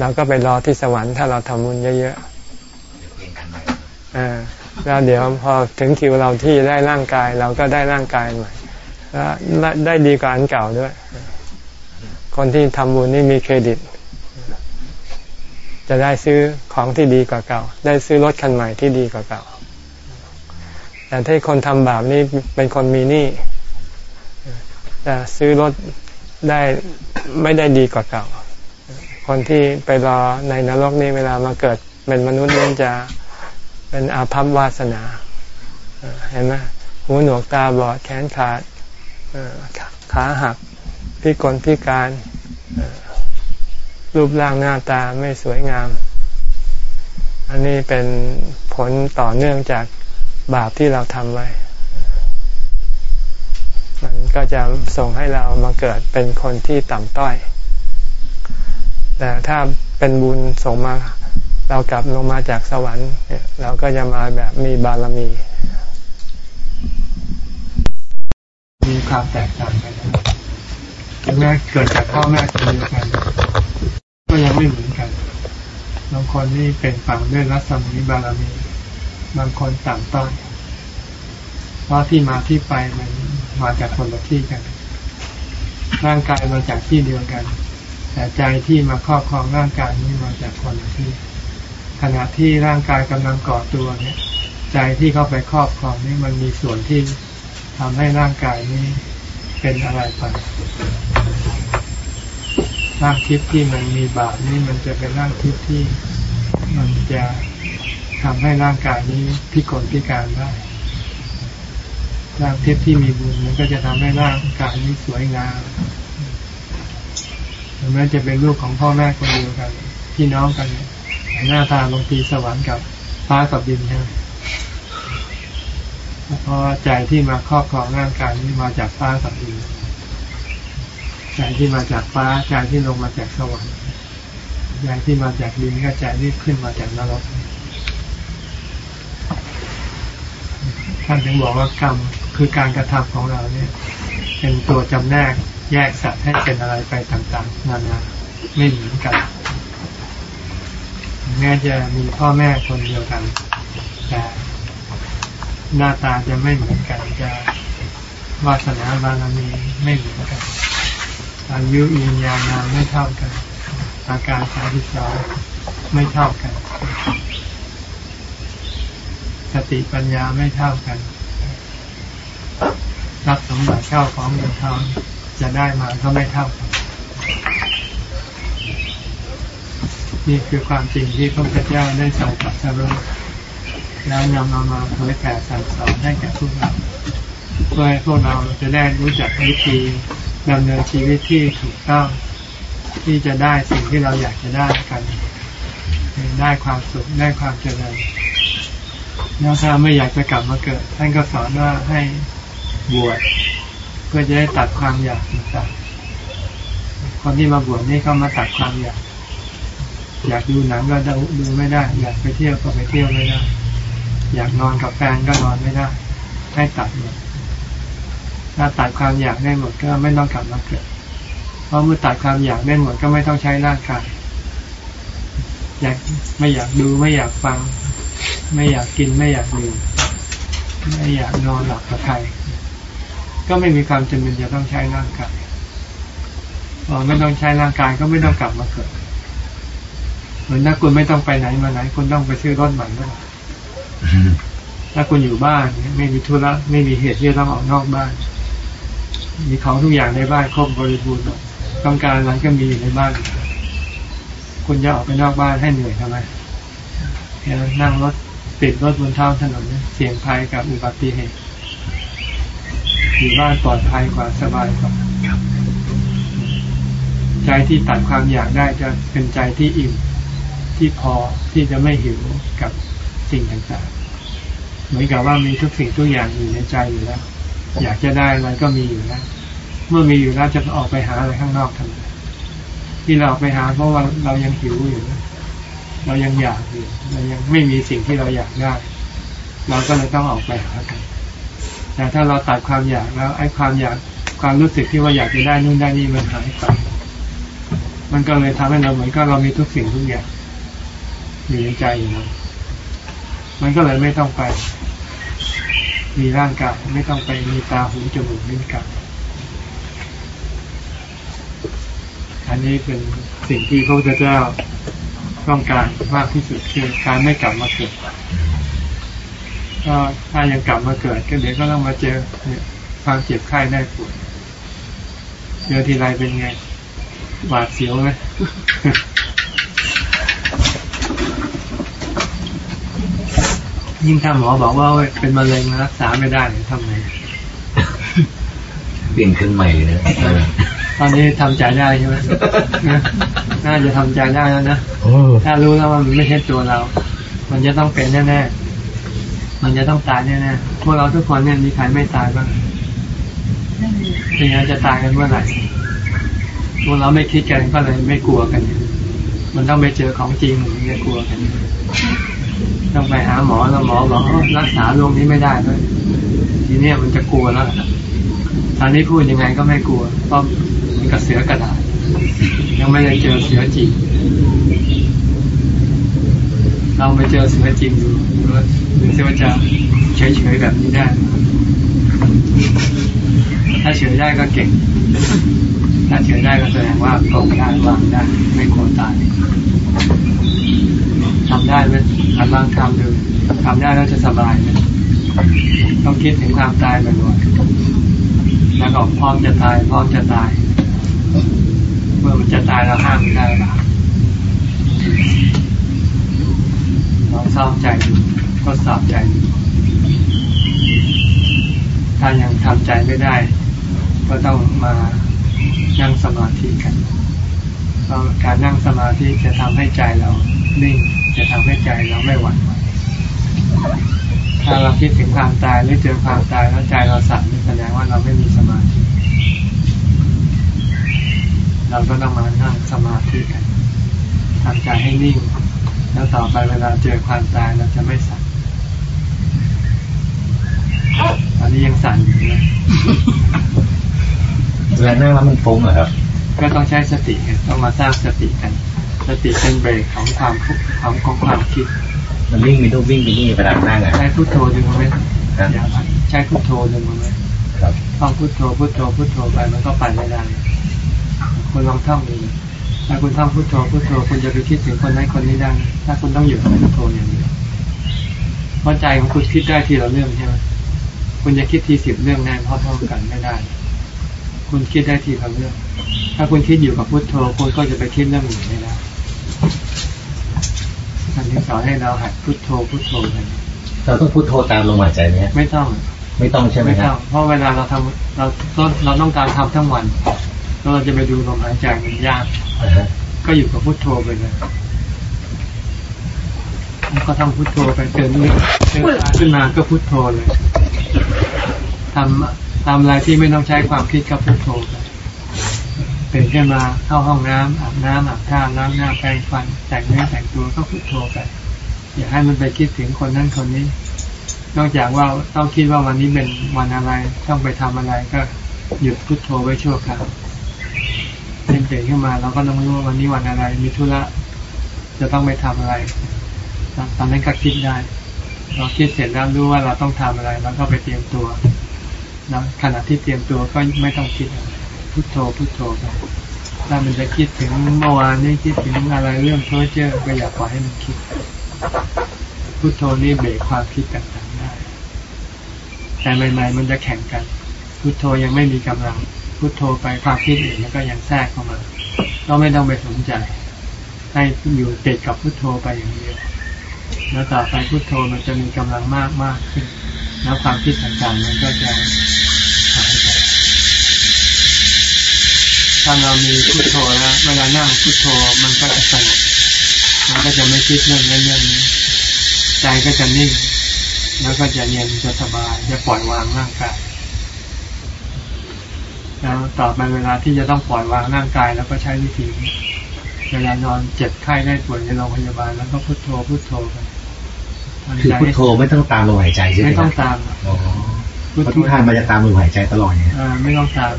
เราก็ไปรอที่สวรรค์ถ้าเราทำบุญเยอะๆอ่าแล้วเดี๋ยวพอถึงคิวเราที่ได้ร่างกาย เราก็ได้ร่างกายใหม่แล้วได้ดีกว่าอันเก่าด้วย คนที่ทำบุญนี่มีเครดิต จะได้ซื้อของที่ดีกว่าเก่า ได้ซื้อรถคันใหม่ที่ดีกว่าเก่า แต่ถ้าคนทำบาปนี่เป็นคนมีหนี้จะซื้อรถได้ไม่ได้ดีกว่าเก่า คนที่ไปรอในนรกนี่เวลามาเกิดเป็นมนุษย์นี่จะเป็นอาภัพวาสนา เห็นไหมหูหนวกตาบอดแขนขาดขาหักพิกลพิการ รูปร่างหน้าตาไม่สวยงาม อันนี้เป็นผลต่อเนื่องจากบาปที่เราทำไว้ มันก็จะส่งให้เรามาเกิดเป็นคนที่ต่ำต้อย แต่ถ้าเป็นบุญส่งมาเรากลับลงมาจากสวรรค์เราก็จะมาแบบมีบารมี มีความแตกต่างกันถึงแม้เกิดจากพ่อแม่คนเดียวกัน ก็ยังไม่เหมือนกัน บางคนนี่เป็นฝั่งด้วยรัศมีบารมี บางคนต่ำต้อยเพราะที่มาที่ไปมันมาจากคนละที่กัน ร่างกายมาจากที่เดียวกัน แต่ใจที่มาครอบครองร่างกายนี้มาจากคนละที่ ขณะที่ร่างกายกำลังก่อตัวเนี่ย ใจที่เข้าไปครอบครองนี่มันมีส่วนที่ทำให้ร่างกายนี้เป็นอะไรไป ร่างทิพย์ที่มันมีบาปนี่มันจะเป็นร่างทิพย์ที่มันจะทำให้ร่างกายนี้พิกลพิการได้ร่างทิพย์ที่มีบุญมันก็จะทำให้ร่างกายนี้สวยงามถึงแม้จะเป็นลูกของพ่อแม่คนเดียวกัน พี่น้องกันหน้าตาบางทีสวรรค์กับฟ้ากับดินใช่ไหมเพราะใจที่มาครอบครองร่างกายนี้มาจากฟ้ากับดิน ใจที่มาจากฟ้าใจที่ลงมาจากสวรรค์ใจที่มาจากดินก็ใจที่ขึ้นมาจากนรกท่านถึงบอกว่ากรรมคือการกระทำของเราเนี่ย เป็นตัวจำแนกแยกสัตว์ให้เป็นอะไรไปต่างๆนานาไม่เหมือนกันแม้จะมีพ่อแม่คนเดียวกันแต่หน้าตาจะไม่เหมือนกันจะวาสนาบารมีไม่เหมือนกัน อายุยืนยาวนานไม่เท่ากัน อาการสาธิสองไม่เท่ากัน สติปัญญาไม่เท่ากันรับสมบัติเข้าของเงินทองจะได้มาก็ไม่เท่ากันนี่คือความจริงที่พระพุทธเจ้าได้ทรงตรัสรู้แล้วนำเอามาเผยแผ่สั่งสอนให้แก่พวกเราเพื่อให้พวกเราจะได้รู้จักวิธี ดำเนินชีวิตที่ถูกต้องที่จะได้สิ่งที่เราอยากจะได้กัน ได้ความสุขได้ความเจริญแล้วถ้าไม่อยากจะกลับมาเกิด ท่านก็สอนว่าให้บวชเพื่อจะได้ตัดความอยากต่างๆคนที่มาบวชนี่เขามาตัดความอยาก อยากดูหนังก็ดูไม่ได้ อยากไปเที่ยวก็ไปเที่ยวไม่ได้ อยากนอนกับแฟนก็นอนไม่ได้ ให้ตัดหมด ถ้าตัดความอยากได้หมดก็ไม่ต้องกลับมาเกิด เพราะเมื่อตัดความอยากได้หมดก็ไม่ต้องใช้ร่างกาย อยากไม่อยากดูไม่อยากฟัง ไม่อยากกินไม่อยากดื่มไม่อยากนอนหลับกับใคร ก็ไม่มีความจำเป็นจะต้องใช้ร่างกายพอไม่ต้องใช้ร่างกายก็ไม่ต้องกลับมาเกิด เหมือนถ้าคุณไม่ต้องไปไหนมาไหน คุณต้องไปซื้อรถใหม่เมื่อไหร่ถ้าคุณอยู่บ้านไม่มีธุระไม่มีเหตุที่จะต้องออกนอกบ้าน มีของทุกอย่างในบ้านครบบริบูรณ์ต้องการอะไรก็มีอยู่ในบ้าน คุณจะออกไปนอกบ้านให้เหนื่อยทำไมนั่งรถติดรถบนท้องถนนเสี่ยงภัยกับอุบัติเหตุอยู่บ้านปลอดภัยกว่าสบายกว่าใจที่ตัดความอยากได้จะเป็นใจที่อิ่มที่พอที่จะไม่หิวกับสิ่งต่างเหมือนกับว่ามีทุกสิ่งทุกอย่างอยู่ในใจอยู่แล้ว อยากจะได้มันก็มีอยู่แล้วเมื่อมีอยู่แล้วจะออกไปหาอะไรข้างนอกทำไมที่เราออกไปหาเพราะว่าเรายังหิวอยู่ เรายังอยากอยู่เรายังไม่มีสิ่งที่เราอยากได้ เราก็เลยต้องออกไปหากัน แต่ถ้าเราตัดความอยากแล้วไอ้ความอยากความรู้สึกที่ว่าอยากจะได้นู่นได้นี่มันหายไปมันก็เลยทำให้เราเหมือนก็เรามีทุกสิ่งทุกอย่างอยู่ในใจอยู่แล้วมันก็เลยไม่ต้องไป มีร่างกายไม่ต้องไปมีตาหูจมูกลิ้นกายอันนี้เป็นสิ่งที่พระพุทธเจ้าต้องการมากที่สุดคือการไม่กลับมาเกิดก็ถ้ายังกลับมาเกิดก็เดี๋ยวก็ต้องมาเจอความเจ็บไข้ได้ปวดเจอทีไรเป็นไง หวาดเสียวไหม ยิ่งถ้าหมอบอกว่าเป็นมะเร็งรักษาไม่ได้ทำไงเปลี่ยนขึ้นใหม่เลยนะตอนนี้ทำใจได้ใช่ไหมน่าจะทำใจได้แล้วนะถ้ารู้แล้วว่ามันไม่ใช่ตัวเรา มันจะต้องเป็นแน่ๆ มันจะต้องตายแน่ๆ พวกเราทุกคนเนี่ยมีใครไม่ตายบ้างเป็นไงจะตายกันเมื่อไหร่ พวกเราไม่คิดกันก็เลยไม่กลัวกัน มันต้องไปเจอของจริงถึงจะกลัวกัน ต้องไปหาหมอแล้วหมอบอกรักษาโรคนี้ไม่ได้เลยทีนี้มันจะกลัวแล้วตอนนี้พูดยังไงก็ไม่กลัวเพราะมันกับเสือกระดาษ ยังไม่ได้เจอเสือจริงเราไปเจอเสือจริงดูหรือว่าจะเฉยๆแบบนี้ได้ ถ้าเฉยได้ก็เก่ง ถ้าเฉยได้ก็แสดงว่าตรงได้วางได้ ไม่ควรตาย ทำได้ไหมทำบ้างทำดูทำได้แล้วจะสบายไหมต้องคิดถึงความตายบ่อยๆแล้วก็พร้อมจะตายพร้อมจะตาย เมื่อมันจะตายเราห้ามไม่ได้หรอกลองเศร้าใจดูทดสอบใจดูถ้ายังทำใจไม่ได้ ก็ต้องมานั่งสมาธิกันเพราะการนั่งสมาธิจะทำให้ใจเรานิ่ง จะทำให้ใจเราไม่หวั่นไหวถ้าเราคิดถึงความตายหรือเจอความตายแล้วใจเราสั่นแสดงว่าเราไม่มีสมาธิเราก็ต้องมานั่งสมาธิกันทำใจให้นิ่ง แล้วต่อไปเวลาเจอความตายเราจะไม่สั่นตอนนี้ยังสั่นอยู่นะเวลานั่งแล้วมันฟุ้งเหรอครับ ก็ต้องใช้สติกันต้องมาสร้างสติกัน สติเป็นเบรกของความของของความคิด มันวิ่งมีทุกวิ่งมีนี่เวลานั่งอะใช้พุทโธดึงมันไว้ใช้พุทโธดึงมันไว้ต้องพุทโธพุทโธพุทโธไปมันก็ไปไม่ได้คุณลองท่องดูถ้าคุณท่องพุทโธพุทโธคุณจะไปคิดถึงคนนั้นคนนี้ได้ถ้าคุณต้องอยู่กับพุทโธอย่างเดียวเพราะใจของคุณคิดได้ทีละเรื่องใช่ไหมคุณจะคิดทีสิบเรื่องแน่พร้อมๆกันไม่ได้ คุณคิดได้ทีละเรื่อง ถ้าคุณคิดอยู่กับพุทโธคุณก็จะไปคิดเรื่องอื่นไม่ได้ ท่านที่สอนให้เราหัดพุทโธพุทโธกันเราต้องพุทโธตามลมหายใจไหมไม่ต้อง ไม่ต้องใช่ไหมครับ เพราะเวลาเราทำเราเราต้องการทำทั้งวันเราจะไปดูลมหายใจมันยากก็อยู่กับพุทโธไปเลยก็ทำพุทโธไปเตือนเตือนขึ้นมาก็พุทโธเลยทำทำอะไรที่ไม่ต้องใช้ความคิดก็พุทโธไป ตื่นขึ้นมาเข้าห้องน้ำอาบน้ำอาบท่าล้างหน้าแปรงฟัน แต่งเนื้อแต่งตัวก็พุทโธไปอย่าให้มันไปคิดถึงคนนั้นคนนี้ นอกจากว่าต้องคิดว่าวันนี้เป็นวันอะไรต้องไปทำอะไรก็หยุดพุทโธไว้ชั่วคราวเต้นตื่นขึ้นมาเราก็ต้องรู้ว่าวันนี้วันอะไร มีธุระจะต้องไปทำอะไรตอนนั้นก็คิดได้ เราคิดเสร็จแล้วรู้ว่าเราต้องทำอะไร แล้วก็ไปเตรียมตัวนะขณะที่เตรียมตัวก็ไม่ต้องคิด พุโทโธพุโทโธไปถ้ามันจะคิดถึงเมื่อวานนี้คิดถึงอะไรเรื่องเพ้อเจ้อก็อย่าปล่อยให้มันคิด พุโทโธนี่เบรกความคิดต่างๆได้ แต่ใหม่ๆมันจะแข่งกัน พุโทโธยังไม่มีกำลัง พุโทโธไปความคิดอื่นมันก็ยังแทรกเข้ามา ก็ไม่ต้องไปสนใจ ให้อยู่ติดกับพุโทโธไปอย่างเดียวแล้วต่อไปพุโทโธมันจะมีกำลังมากมากขึ้น แล้วความคิดต่างๆมันก็จะหายไป ถ้าเรามีพุโทโธแล้วเวลานั่งพุโทโธมันก็จะสงบมันก็จะไม่คิดเรื่องนั้นเรื่องนี้ใจก็จะนิ่ง แล้วก็จะเย็นจะสบายจะปล่อยวางร่างกายแล้วต่อไปเวลาที่จะต้องปล่อยวางร่างกายแล้วก็ใช้วิธีเวลานอนเจ็บไข้ได้ป่วยในโรงพยาบาลแล้วก็พุทโธพุทโธไปคือพุทโธไม่ต้องตามลมหายใจใช่ไหมไม่ต้องตามอ๋อพุทโธทานมาจะตามลมหายใจตลอดเนี่ยไม่ต้องตาม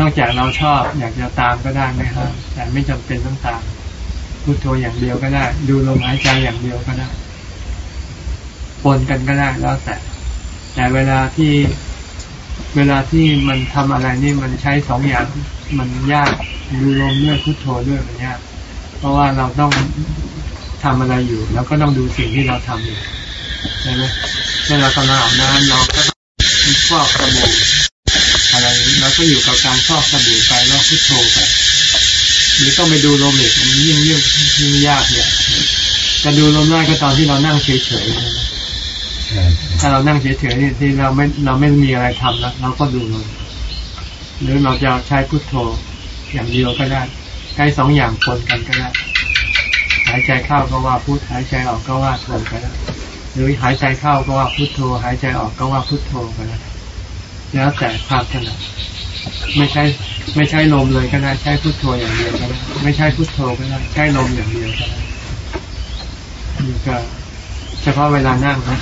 นอกจากเราชอบอยากจะตามก็ได้ไหมครับ แต่ไม่จำเป็นต้องตามพุทโธอย่างเดียวก็ได้ ดูลมหายใจอย่างเดียวก็ได้ปนกันก็ได้แล้วแต่ แต่เวลาที่เวลาที่มันทำอะไรนี่มันใช้สองอย่างมันยากดูลมด้วยพุทโธด้วยมันยากเพราะว่าเราต้องทำอะไรอยู่ แล้วก็ต้องดูสิ่งที่เราทำอยู่ใช่ไหมเมื่อเรากำลังอาบน้ำเราก็ต้องฟอกสบู่อะไร เราก็อยู่กับการฟอกสบู่ไปแล้วพุทโธไปหรือต้องไปดูลมอีกมันยิ่งยิ่งยิ่งยากเนี่ยจะดูลมได้ก็ตอนที่เรานั่งเฉยๆถ้าเรานั่งเฉยๆที่เราไม่เราไม่มีอะไรทำแล้วเราก็ดูลมหรือเราจะใช้พุทโธอย่างเดียวก็ได้ ใช้สองอย่างคนกันก็ได้ หายใจเข้าก็ว่าพุทหายใจออกก็ว่าโธก็ได้หรือหายใจเข้าก็ว่าพุทโธ หายใจออกก็ว่าพุทโธก็ได้ แล้วแต่ความถนัดไม่ใช่ไม่ใช่ลมเลยก็ได้ใช้พุทโธอย่างเดียวก็ได้ไม่ใช่พุทโธก็ได้ใช้ลมอย่างเดียวก็ได้นี่ก็เฉพาะเวลานั่งนะ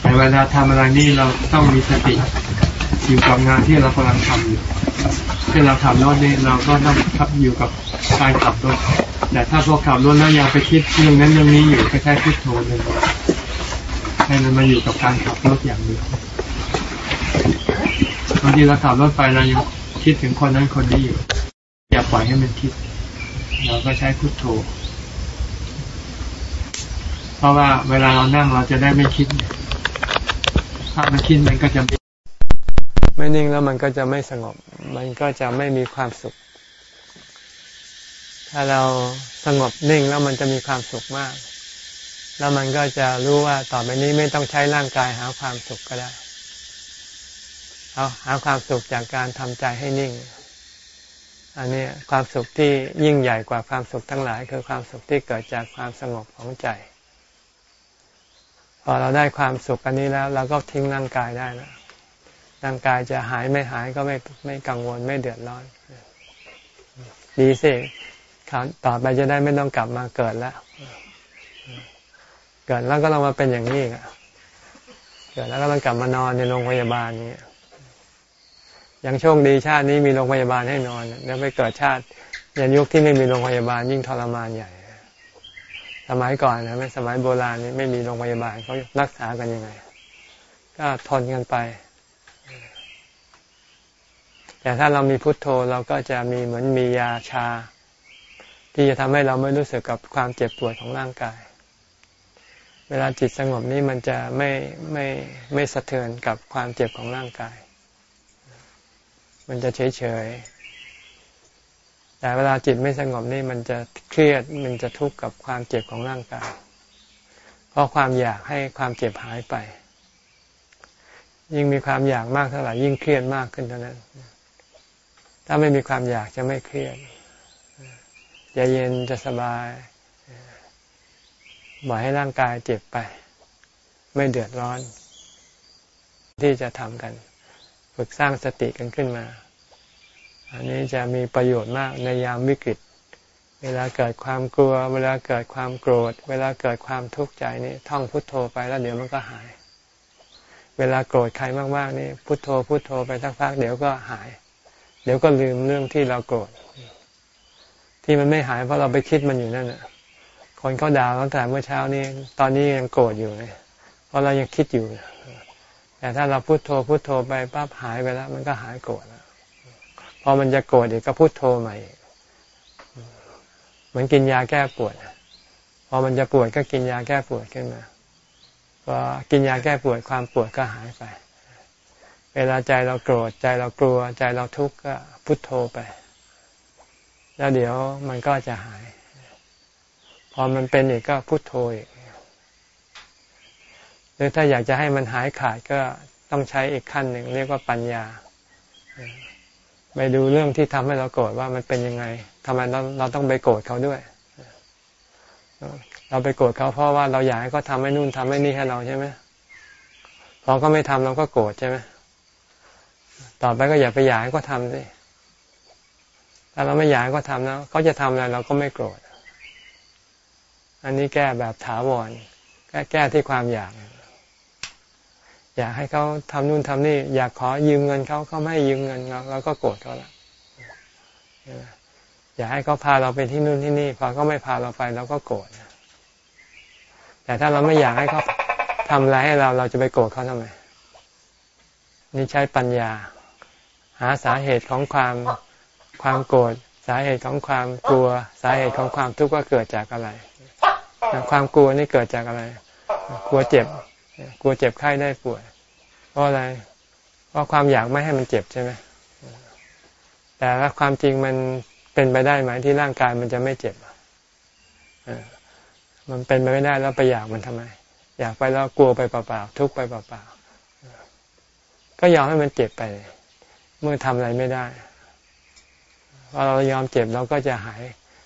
แต่เวลาทำอะไรนี่เราต้องมีสติอยู่กับงานที่เรากำลังทำอยู่ที่เราขับรถนี่เราก็ต้องขับอยู่กับการขับรถแต่ถ้าพวกขับรถแล้วยังไปคิดเรื่องนั้นเรื่องนี้อยู่ก็แค่พุทโธเลยให้มันมาอยู่กับการขับรถอย่างเดียว บางทีเราขับรถไปเรายังคิดถึงคนนั้นคนนี้อยู่ อย่าปล่อยให้มันคิด เราก็ใช้พุทโธ เพราะว่าเวลาเรานั่งเราจะได้ไม่คิด ถ้ามันคิดมันก็จะไม่ไม่นิ่งแล้วมันก็จะไม่สงบ มันก็จะไม่มีความสุข ถ้าเราสงบนิ่งแล้วมันจะมีความสุขมาก แล้วมันก็จะรู้ว่าต่อไปนี้ไม่ต้องใช้ร่างกายหาความสุขก็ได้ เอาหาความสุขจากการทำใจให้นิ่ง อันนี้ความสุขที่ยิ่งใหญ่กว่าความสุขทั้งหลาย คือความสุขที่เกิดจากความสงบของใจ พอเราได้ความสุขอันนี้แล้ว เราก็ทิ้งร่างกายได้นะร่างกายจะหายไม่หายก็ไม่ไม่กังวลไม่เดือดร้อน ดีสิต่อไปจะได้ไม่ต้องกลับมาเกิดแล้วเกิดแล้วก็ต้องมาเป็นอย่างนี้อะเกิดแล้วก็ต้องกลับมานอนในโรงพยาบาลนี้ยั ยังโชคดีชาตินี้มีโรงพยาบาลให้นอนเดี๋ยวไปเกิดชาติยันยุคที่ไม่มีโรงพยาบาลยิ่งทรมานใหญ่ สมัยก่อนนะไม่สมัยโบราณนี่ไม่มีโรงพยาบาลเขารักษากันยังไง ก็ทนกันไป แต่ถ้าเรามีพุทโธเราก็จะมีเหมือนมียาชา ที่จะทำให้เราไม่รู้สึกกับความเจ็บปวดของร่างกาย เวลาจิตสงบนี้มันจะไม่ไม่ไม่สะเทือนกับความเจ็บของร่างกาย มันจะเฉยเฉยแต่เวลาจิตไม่สงบนี่มันจะเครียดมันจะทุกข์กับความเจ็บของร่างกาย เพราะความอยากให้ความเจ็บหายไป ยิ่งมีความอยากมากเท่าไหร่ยิ่งเครียดมากขึ้นเท่านั้น ถ้าไม่มีความอยากจะไม่เครียดจะเย็นจะสบายบ่อยให้ร่างกายเจ็บไป ไม่เดือดร้อน ที่จะทำกัน ฝึกสร้างสติกันขึ้นมา อันนี้จะมีประโยชน์มากในยามวิกฤต เวลาเกิดความกลัว เวลาเกิดความโกรธ เวลาเกิดความทุกข์ใจนี่ท่องพุทโธไปแล้วเดี๋ยวมันก็หาย เวลาโกรธใครมากๆนี่พุทโธพุทโธไปสักพักเดี๋ยวก็หาย เดี๋ยวก็ลืมเรื่องที่เราโกรธ ที่มันไม่หายเพราะเราไปคิดมันอยู่นั่นน่ะคนเขาด่าตั้งแต่เมื่อเช้านี้ ตอนนี้ยังโกรธอยู่เลยเพราะเรายังคิดอยู่ แต่ถ้าเราพุโทโธพุโทโธไปปั๊บหายไปแล้ว มันก็หายโกรธแล้วพอมันจะโกรธเดี๋ยวก็พูดโทใหม่เหมือนกินยาแก้ปวดพอมันจะปวดก็กินยาแก้ปวดขึ้นมาพอกินยาแก้ปวดความปวดก็หายไป เวลาใจเราโกรธใจเรากลัว ใจเราทุกข์ก็พุทโธไป แล้วเดี๋ยวมันก็จะหาย พอมันเป็นอีกก็พุทโธอีก หรือถ้าอยากจะให้มันหายขาดก็ต้องใช้อีกขั้นหนึ่งเรียกว่าปัญญา ไปดูเรื่องที่ทำให้เราโกรธว่ามันเป็นยังไงทำไมเราเราต้องไปโกรธเขาด้วย เราไปโกรธเขาเพราะว่าเราอยากให้เขาทาให้นู่นทำให้นี่ให้เราใช่ไหมพอก็ไม่ทำเราก็โกรธใช่ไหมต่อไปก็อย่าไปอยากให้เขาทำสิถ้าเราไม่อยากให้เขาทำแล้วเขาจะทำอะไรเราก็ไม่โกรธ อันนี้แก้แบบถาวรแก้แก้ที่ความอยาก อยากให้เขาทำนู่นทำนี่ อยากขอยืมเงินเขาเขาไม่ยืมเงินเราเราก็โกรธเขาละอยากให้เขาพาเราไปที่นู่นที่นี่พอเขาไม่พาเราไปเราก็โกรธแต่ถ้าเราไม่อยากให้เขาทำอะไรให้เราเราจะไปโกรธเขาทำไมนี่ใช้ปัญญา หาสาเหตุของความความโกรธสาเหตุของความกลัว สาเหตุของความทุกข์ว่าเกิดจากอะไร ความกลัวนี่เกิดจากอะไร กลัวเจ็บ กลัวเจ็บไข้ได้ป่วย เพราะอะไร เพราะความอยากไม่ให้มันเจ็บใช่ไหมแต่ว่าความจริงมันเป็นไปได้ไหมที่ร่างกายมันจะไม่เจ็บมันเป็นไปไม่ได้แล้วไปอยากมันทำไม อยากไปแล้วกลัวไปเปล่าๆทุกไปเปล่าๆก็ยอมให้มันเจ็บไป เมื่อทำอะไรไม่ได้พอเรายอมเจ็บเราก็จะหาย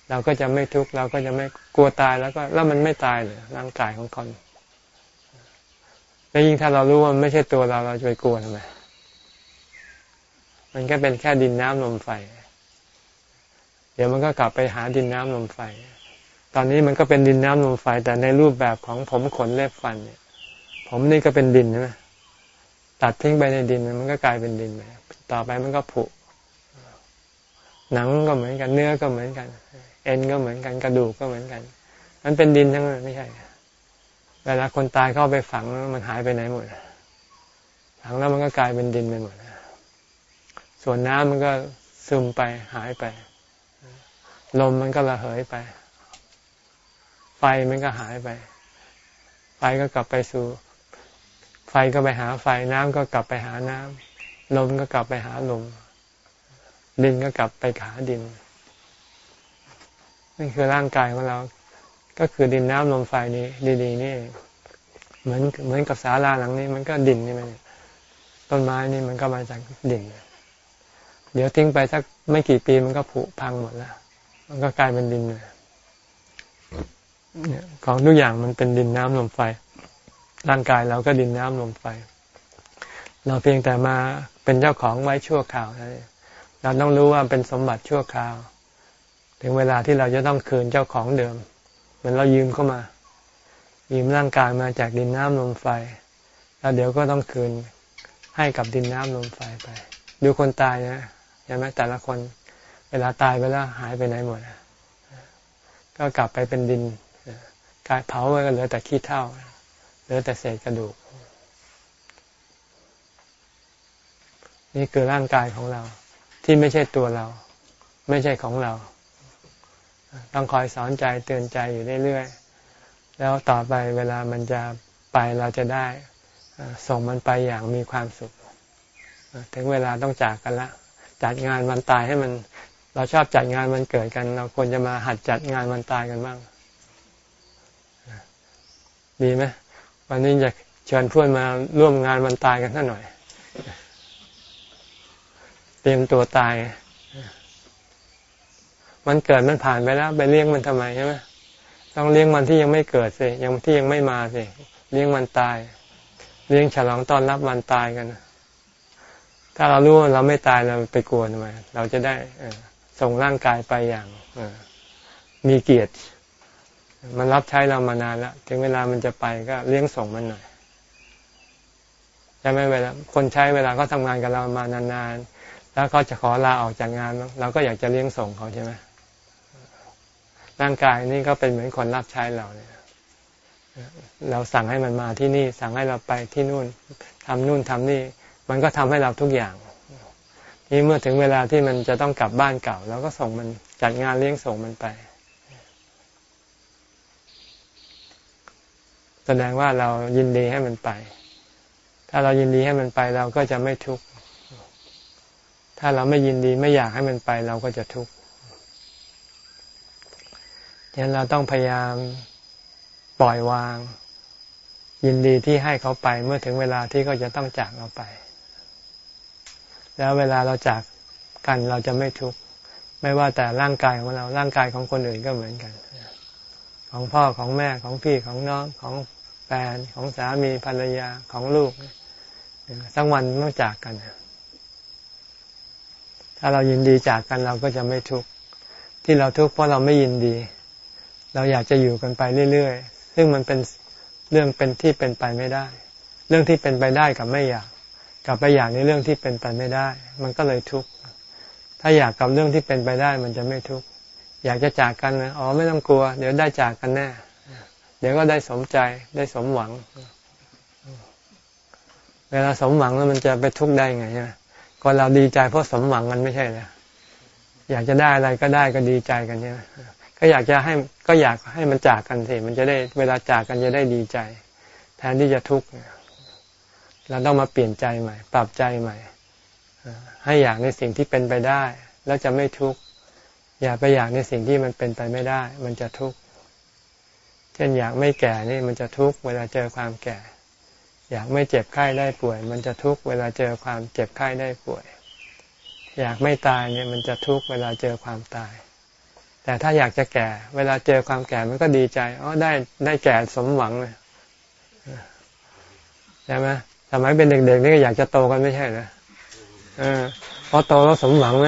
เราก็จะไม่ทุกข์เราก็จะไม่กลัวตายแล้วก็แล้วมันไม่ตายเลยร่างกายของคน แล้วยิ่งถ้าเรารู้ว่าไม่ใช่ตัวเราเราจะไปกลัวทำไมมันก็เป็นแค่ดินน้ำลมไฟ เดี๋ยวมันก็กลับไปหาดินน้ำลมไฟ ตอนนี้มันก็เป็นดินน้ำลมไฟ แต่ในรูปแบบของผมขนเล็บฟันเนี่ย ผมนี่ก็เป็นดินใช่ไหมตัดทิ้งไปในดินมันก็กลายเป็นดินไปต่อไปมันก็ผุ หนังก็เหมือนกัน เนื้อก็เหมือนกัน เอ็นก็เหมือนกัน กระดูกก็เหมือนกัน มันเป็นดินทั้งนั้นไม่ใช่ เวลาคนตายเข้าไปฝังมันหายไปไหนหมดฝังแล้วมันก็กลายเป็นดินไปหมดส่วนน้ำมันก็ซึมไปหายไป ลมมันก็ระเหยไป ไฟมันก็หายไป ไฟก็กลับไปสู่ ไฟก็ไปหาไฟน้ำก็กลับไปหาน้ำลมก็กลับไปหาลม ดินก็กลับไปขาดินนี่คือร่างกายของเรา ก็คือดินน้ำลมไฟนี้ดีๆนี่เหมือนเหมือนกับศาลาหลังนี้ มันก็ดินนี่มันต้นไม้นี่มันก็มาจากดิน เดี๋ยวทิ้งไปสักไม่กี่ปีมันก็ผุพังหมดแล้วมันก็กลายเป็นดินเลยของทุกอย่างมันเป็นดินน้ำลมไฟ ร่างกายเราก็ดินน้ำลมไฟ เราเพียงแต่มาเป็นเจ้าของไว้ชั่วคราวเราต้องรู้ว่าเป็นสมบัติชั่วคราว ถึงเวลาที่เราจะต้องคืนเจ้าของเดิม เหมือนเรายืมเข้ามา ยืมร่างกายมาจากดินน้ำลมไฟ แล้วเดี๋ยวก็ต้องคืนให้กับดินน้ำลมไฟไป ดูคนตายนะใช่ไหมแต่ละคนเวลาตายไปแล้วหายไปไหนหมดก็กลับไปเป็นดินกายเผาไปก็เหลือแต่ขี้เถ้าเหลือแต่เศษกระดูก นี่คือร่างกายของเรา ที่ไม่ใช่ตัวเรา ไม่ใช่ของเรา ต้องคอยสอนใจเตือนใจอยู่เรื่อยๆ แล้วต่อไปเวลามันจะไปเราจะได้ส่งมันไปอย่างมีความสุข ถึงเวลาต้องจากกันละ จัดงานวันตายให้มัน เราชอบจัดงานวันเกิดกัน เราควรจะมาหัดจัดงานวันตายกันบ้าง ดีไหมวันนี้จะเชิญเพื่อนมาร่วมงานวันตายกันสักหน่อย เตรียมตัวตาย มันเกิดมันผ่านไปแล้ว ไปเลี้ยงมันทำไมใช่ไหมต้องเลี้ยงมันที่ยังไม่เกิดสิยังที่ยังไม่มาสิเลี้ยงมันตาย เลี้ยงฉลองตอนรับมันตายกันถ้าเรารู้ว่าเราไม่ตายเราไปกลัวทำไมเราจะได้ส่งร่างกายไปอย่างมีเกียรติ มันรับใช้เรามานานแล้วถึงเวลามันจะไปก็เลี้ยงส่งมันหน่อยใช่ไหมเวลาคนใช้เวลาเขาทำงานกับเรามานานๆแล้วเขาจะขอลาออกจากงาน เราก็อยากจะเลี้ยงส่งเขาใช่ไหม ร่างกายนี่ก็เป็นเหมือนคนรับใช้เราเนี่ย เราสั่งให้มันมาที่นี่ สั่งให้เราไปที่นู่นทำนู่นทำนี่ มันก็ทำให้เราทุกอย่าง นี่เมื่อถึงเวลาที่มันจะต้องกลับบ้านเก่าเราก็ส่งมันจัดงานเลี้ยงส่งมันไป แสดงว่าเรายินดีให้มันไป ถ้าเรายินดีให้มันไปเราก็จะไม่ทุกข์ถ้าเราไม่ยินดีไม่อยากให้มันไป เราก็จะทุกข์ ดันั้นเราต้องพยายามปล่อยวาง ยินดีที่ให้เขาไปเมื่อถึงเวลาที่เขาจะต้องจากเราไป แล้วเวลาเราจากกันเราจะไม่ทุกข์ไม่ว่าแต่ร่างกายของเราร่างกายของคนอื่นก็เหมือนกัน ของพ่อของแม่ของพี่ของน้องของแฟนของสามีภรรยาของลูกสักวันต้องจากกัน ถ้าเรายินดีจากกันเราก็จะไม่ทุกข์ที่เราทุกข์เพราะเราไม่ยินดี เราอยากจะอยู่กันไปเรื่อยๆ ซึ่งมันเป็นเรื่องเป็นที่เป็นไปไม่ได้ เรื่องที่เป็นไปได้กับไม่อยาก กับไปอยากในเรื่องที่เป็นไปไม่ได้ มันก็เลยทุกข์ ถ้าอยากกับเรื่องที่เป็นไปได้มันจะไม่ทุกข์ อยากจะจากกันนะอ๋อไม่ต้องกลัว เดี๋ยวได้จากกันแน่ เดี๋ยวก็ได้สมใจได้สมหวัง เวลาสมหวังแล้วมันจะไปทุกข์ได้ไงใช่ไหมก็เราดีใจเพราะสมหวังกันไม่ใช่เลยอยากจะได้อะไรก็ได้ก็ดีใจกันใช่ไหม ก็อยากจะให้ก็อยากให้มันจากกันสิมันจะได้เวลาจากกันจะได้ดีใจ แทนที่จะทุกข์เราต้องมาเปลี่ยนใจใหม่ ปรับใจใหม่ให้อยากในสิ่งที่เป็นไปได้ แล้วจะไม่ทุกข์อย่าไปอยากในสิ่งที่มันเป็นไปไม่ได้ มันจะทุกข์เช่นอยากไม่แก่นี่มันจะทุกข์เวลาเจอความแก่ อยากไม่เจ็บไข้ได้ป่วย มันจะทุกข์เวลาเจอความเจ็บไข้ได้ป่วย อยากไม่ตายเนี่ยมันจะทุกข์เวลาเจอความตาย แต่ถ้าอยากจะแก่ เวลาเจอความแก่มันก็ดีใจอ๋อได้ได้แก่สมหวังเลยใช่ไหมสมัยเป็นเด็กๆนี่ก็อยากจะโตกันไม่ใช่เหรอเออพอโตแล้วสมหวังไหม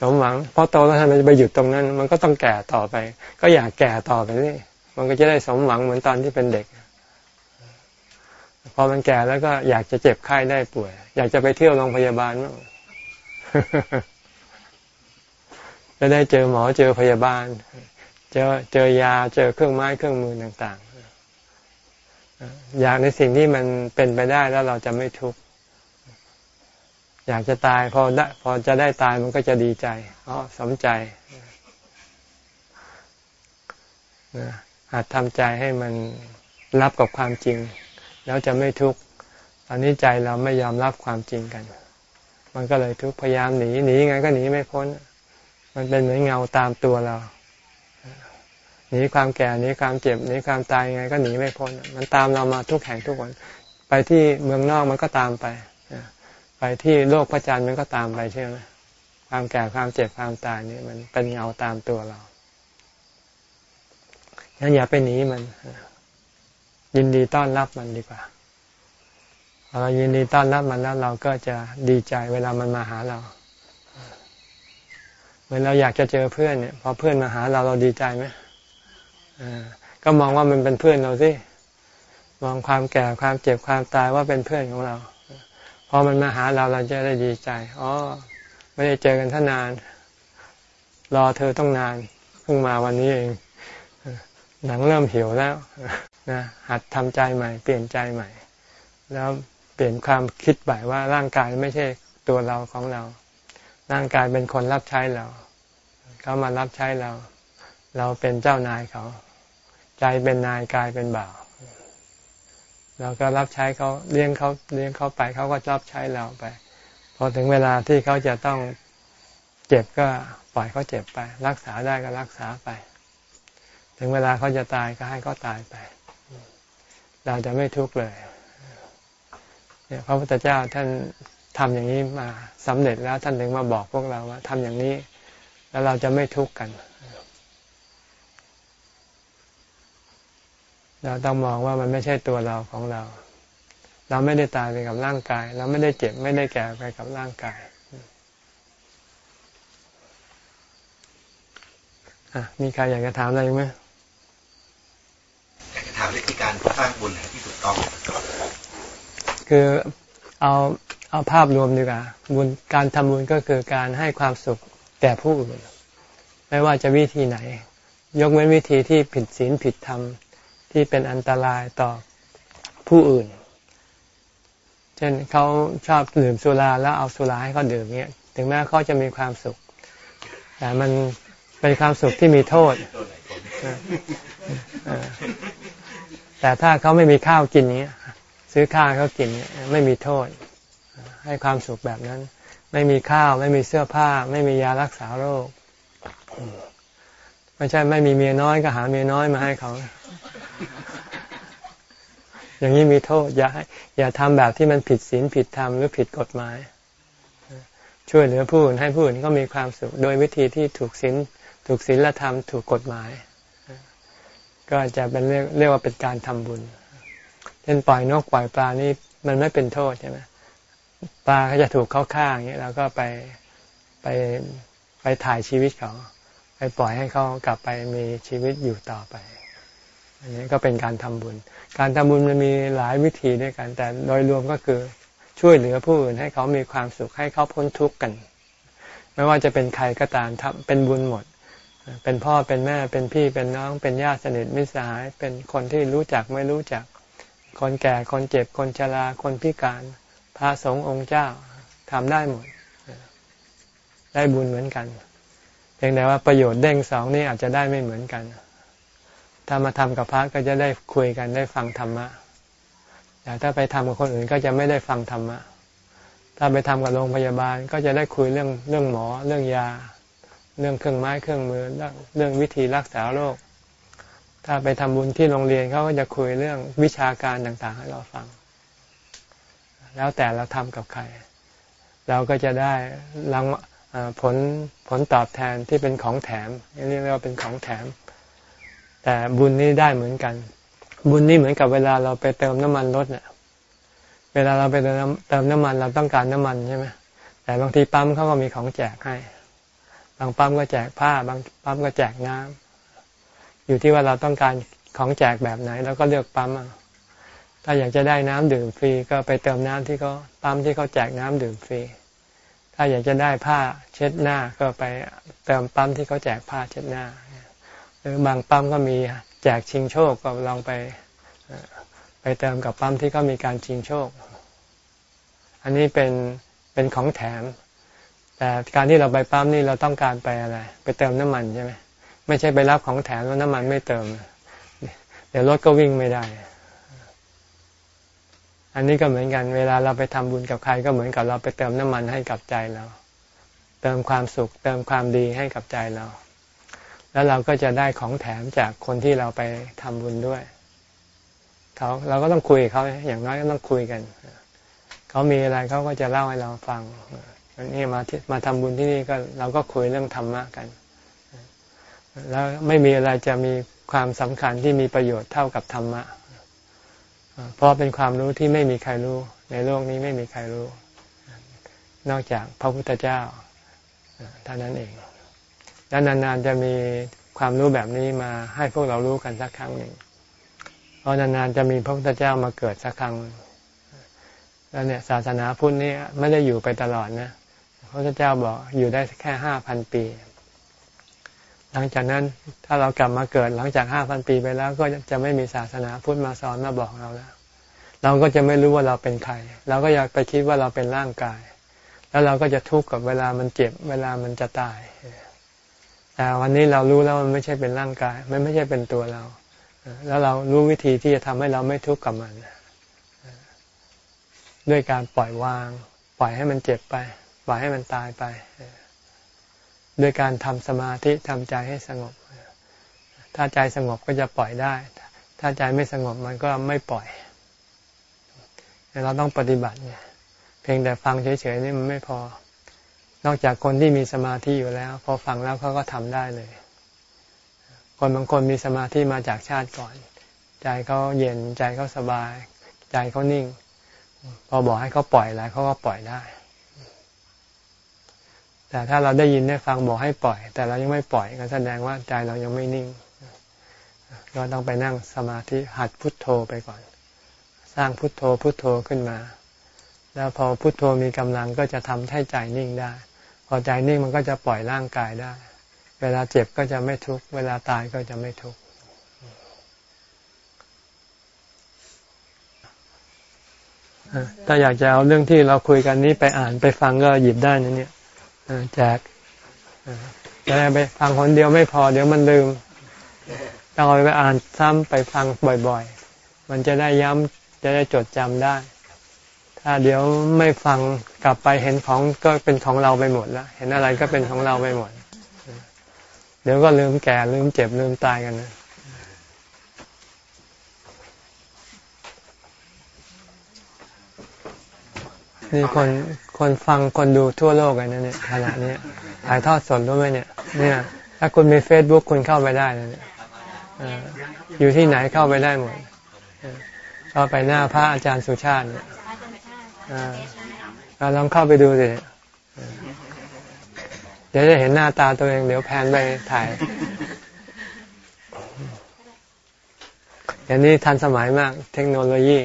สมหวังพอโตแล้วทำไมจะไปหยุดตรงนั้น มันก็ต้องแก่ต่อไป ก็อยากแก่ต่อไปนี่มันก็จะได้สมหวังเหมือนตอนที่เป็นเด็ก พอมันแก่แล้วก็อยากจะเจ็บไข้ได้ป่วย อยากจะไปเที่ยวโรงพยาบาลมั้ง จะได้เจอหมอเจอพยาบาล เจอเจอยาเจอเครื่องไม้เครื่องมือต่างๆ อยากในสิ่งที่มันเป็นไปได้แล้วเราจะไม่ทุกข์อยากจะตายพอได้พอจะได้ตายมันก็จะดีใจอ๋อสมใจหัดทำใจให้มันรับกับความจริง แล้วจะไม่ทุกข์ตอนนี้ใจเราไม่ยอมรับความจริงกัน มันก็เลยทุกข์พยายามหนีหนียังไงก็หนีไม่พ้น มันเป็นเหมือนเงาตามตัวเราหนีความแก่หนีความเจ็บหนีความตายไง ก็หนีไม่พ้นมันตามเรามาทุกแห่งทุกวันไปที่เมืองนอกมันก็ตามไปไปที่โลกพระจันทร์มันก็ตามไปใช่ไหมความแก่ความเจ็บความตายนี่มันเป็นเงาตามตัวเราฉะนั้นอย่าไปหนีมัน ยินดีต้อนรับมันดีกว่าพอเรายินดีต้อนรับมันแล้วเราก็จะดีใจเวลามันมาหาเรา มือนเราอยากจะเจอเพื่อนเนี่ยพอเพื่อนมาหาเราเราดีใจไหมก็มองว่ามันเป็นเพื่อนเราสิมองความแก่ความเจ็บความตายว่าเป็นเพื่อนของเรา พอมันมาหาเราเราจะได้ดีใจอ๋อไม่ได้เจอกันท่านาน รอเธอต้องนานเพิ่งมาวันนี้เองหนังเริ่มหิวแล้วนะหัดทำใจใหม่ เปลี่ยนใจใหม่ แล้วเปลี่ยนความคิดใหม่ว่าร่างกายไม่ใช่ตัวเราของเรา ร่างกายเป็นคนรับใช้เราเขามารับใช้เรา เราเป็นเจ้านายเขา ใจเป็นนายกายเป็นบ่าวเราก็รับใช้เขาเลี้ยงเขาเลี้ยงเขาไปเขาก็รับใช้เราไป พอถึงเวลาที่เขาจะต้องเจ็บก็ปล่อยเขาเจ็บไป รักษาได้ก็รักษาไป ถึงเวลาเขาจะตายก็ให้เขาตายไป เราจะไม่ทุกข์เลยเนี่ยพระพุทธเจ้าท่าน ทำอย่างนี้มาสำเร็จแล้วท่านถึงมาบอกพวกเราว่าทำอย่างนี้ แล้วเราจะไม่ทุกข์กัน เราต้องมองว่ามันไม่ใช่ตัวเราของเรา เราไม่ได้ตายไปกับร่างกาย เราไม่ได้เจ็บไม่ได้แก่ไปกับร่างกายมีใครอยากจะถามอะไรไหมถามวิธีการสร้างบุญที่ถูกต้อง คือเอา เอาภาพรวมดีกว่าบุญการทำบุญก็คือการให้ความสุขแก่ผู้อื่นไม่ว่าจะวิธีไหน ยกเว้นวิธีที่ผิดศีลผิดธรรมที่เป็นอันตรายต่อผู้อื่น เช่นเขาชอบดื่มสุราแล้วเอาสุราให้เขาดื่มเนี้ยถึงแม้เขาจะมีความสุข แต่มันเป็นความสุขที่มีโทษ แต่ถ้าเขาไม่มีข้าวกินเนี้ยซื้อข้าวเขากินเนี้ยไม่มีโทษ ให้ความสุขแบบนั้น ไม่มีข้าว ไม่มีเสื้อผ้า ไม่มียารักษาโรค ไม่ใช่ไม่มีเมียน้อยก็หาเมียน้อยมาให้เขา อย่างนี้มีโทษ อย่าอย่าทำแบบที่มันผิดศีลผิดธรรมหรือผิดกฎหมาย ช่วยเหลือผู้อื่นให้ผู้อื่นก็มีความสุข โดยวิธีที่ถูกศีลถูกศีลธรรมถูกกฎหมาย ก็จะเป็นเรียกเรียกว่าเป็นการทำบุญเช่นปล่อยนกปล่อยปลานี่มันไม่เป็นโทษใช่ไหม ปลาเขาจะถูกเขาฆ่าอย่างนี้เราก็ไปไปไปถ่ายชีวิตเขาไปปล่อยให้เขากลับไปมีชีวิตอยู่ต่อไป อันนี้ก็เป็นการทำบุญ การทำบุญมันมีหลายวิธีด้วยกัน แต่โดยรวมก็คือช่วยเหลือผู้อื่นให้เขามีความสุขให้เขาพ้นทุกข์กัน ไม่ว่าจะเป็นใครก็ตามทำเป็นบุญหมด เป็นพ่อเป็นแม่เป็นพี่เป็นน้อง เป็นญาติสนิทมิตรสหาย เป็นคนที่รู้จักไม่รู้จัก คนแก่คนเจ็บคนชราคนพิการ พระสงฆ์องค์เจ้าทำได้หมด ได้บุญเหมือนกันเพียงแต่ว่าประโยชน์เด้งสองนี่อาจจะได้ไม่เหมือนกัน ถ้ามาทำกับพระก็จะได้คุยกันได้ฟังธรรมะแต่ถ้าไปทำกับคนอื่นก็จะไม่ได้ฟังธรรมะ ถ้าไปทำกับโรงพยาบาลก็จะได้คุยเรื่องเรื่องหมอ เรื่องยา เรื่องเครื่องไม้เครื่องมือ เรื่องวิธีรักษาโรค ถ้าไปทำบุญที่โรงเรียนเขาก็จะคุยเรื่องวิชาการต่างๆ ให้เราฟัง แล้วแต่เราทำกับใคร เราก็จะได้รางผลผลตอบแทนที่เป็นของแถมเรียกว่าเป็นของแถม แต่บุญนี้ได้เหมือนกัน บุญนี่เหมือนกับเวลาเราไปเติมน้ำมันรถเนี่ยเวลาเราไปเติมเติมน้ำมันเราต้องการน้ำมันใช่ไหมแต่บางทีปั๊มเขาก็มีของแจกให้ บางปั๊มก็แจกผ้า บางปั๊มก็แจกน้ำอยู่ที่ว่าเราต้องการของแจกแบบไหน แล้วก็เลือกปั๊ม ถ้าอยากจะได้น้ำดื่มฟรีก็ไปเติมน้ำที่เขาปั๊มที่เขาแจกน้ำดื่มฟรี ถ้าอยากจะได้ผ้าเช็ดหน้าก็ไปเติมปั๊มที่เขาแจกผ้าเช็ดหน้า หรือบางปั๊มก็มีแจกชิงโชคก็ลองไปไปเติมกับปั๊มที่ก็มีการชิงโชค อันนี้เป็นเป็นของแถม แต่การที่เราไปปั๊มนี่เราต้องการไปอะไร ไปเติมน้ำมันใช่ไหมไม่ใช่ไปรับของแถมแล้วน้ำมันไม่เติม เดี๋ยวรถก็วิ่งไม่ได้ อันนี้ก็เหมือนกันเวลาเราไปทำบุญกับใครก็เหมือนกับเราไปเติมน้ำมันให้กับใจเรา เติมความสุข เติมความดีให้กับใจเรา แล้วเราก็จะได้ของแถมจากคนที่เราไปทำบุญด้วยเขาเราก็ต้องคุยเขาอย่างน้อยก็ต้องคุยกันเขามีอะไรเขาก็จะเล่าให้เราฟังอันนี้มามาทำบุญที่นี่ก็เราก็คุยเรื่องธรรมะกัน แล้วไม่มีอะไรจะมีความสำคัญที่มีประโยชน์เท่ากับธรรมะ เพราะเป็นความรู้ที่ไม่มีใครรู้ ในโลกนี้ไม่มีใครรู้ นอกจากพระพุทธเจ้าเท่านั้นเอง แล้วนานๆจะมีความรู้แบบนี้มาให้พวกเรารู้กันสักครั้งหนึ่ง เพราะนานๆจะมีพระพุทธเจ้ามาเกิดสักครั้ง แล้วเนี่ยศาสนาพุทธนี่ไม่ได้อยู่ไปตลอดนะ พระพุทธเจ้าบอกอยู่ได้แค่ห้าพันปี หลังจากนั้นถ้าเรากลับมาเกิดหลังจากห้าพันปีไปแล้ว ก็จะไม่มีศาสนาพุทธมาสอนมาบอกเราแล้ว เราก็จะไม่รู้ว่าเราเป็นใคร เราก็อยากไปคิดว่าเราเป็นร่างกาย แล้วเราก็จะทุกข์กับเวลามันเจ็บ เวลามันจะตาย แต่วันนี้เรารู้แล้วมันไม่ใช่เป็นร่างกาย มันไม่ใช่เป็นตัวเรา แล้วเรารู้วิธีที่จะทำให้เราไม่ทุกข์กับมัน ด้วยการปล่อยวาง ปล่อยให้มันเจ็บไป ปล่อยให้มันตายไป ด้วยการทำสมาธิทำใจให้สงบ ถ้าใจสงบก็จะปล่อยได้ ถ้าใจไม่สงบมันก็ไม่ปล่อย เราต้องปฏิบัติเนี่ย เพียงแต่ฟังเฉยๆนี่มันไม่พอ นอกจากคนที่มีสมาธิอยู่แล้ว พอฟังแล้วเขาก็ทำได้เลย คนบางคนมีสมาธิมาจากชาติก่อน ใจเขาเย็นใจเขาสบาย ใจเขานิ่ง พอบอกให้เขาปล่อยอะไรเขาก็ปล่อยได้ แต่ถ้าเราได้ยินได้ฟังบอกให้ปล่อย แต่เรายังไม่ปล่อยก็แสดงว่าใจเรายังไม่นิ่ง ก็ต้องไปนั่งสมาธิหัดพุทโธไปก่อน สร้างพุทโธพุทโธขึ้นมา แล้วพอพุทโธมีกำลังก็จะทำให้ใจนิ่งได้ พอใจนิ่งมันก็จะปล่อยร่างกายได้ เวลาเจ็บก็จะไม่ทุกข์เวลาตายก็จะไม่ทุกข์ถ้าอยากจะเอาเรื่องที่เราคุยกันนี้ไปอ่านไปฟังก็หยิบได้นะเนี่ย แจกจะได้ไปฟังคนเดียวไม่พอ เดี๋ยวมันลืมต้องเอาไปอ่านซ้ำไปฟังบ่อยๆ มันจะได้ย้ำจะได้จดจำได้ ถ้าเดี๋ยวไม่ฟังกลับไปเห็นของก็เป็นของเราไปหมดแล้ว เห็นอะไรก็เป็นของเราไปหมด เดี๋ยวก็ลืมแก่ลืมเจ็บลืมตายกันนะนี่คน คนฟังคนดูทั่วโลกกันนะเนี่ยขณะนี้ถ่ายทอดสดด้วยไหมเนี่ย เนี่ย ถ้าคุณมีเฟซบุ๊กคุณเข้าไปได้นะเนี่ยอยู่ที่ไหนเข้าไปได้หมดเข้าไปหน้าพระอาจารย์สุชาติเนี่ยลองเข้าไปดูสิเดี๋ยวจะเห็นหน้าตาตัวเอง เดี๋ยวแพนไปถ่ายอย่างนี้ทันสมัยมาก เทคโนโลยี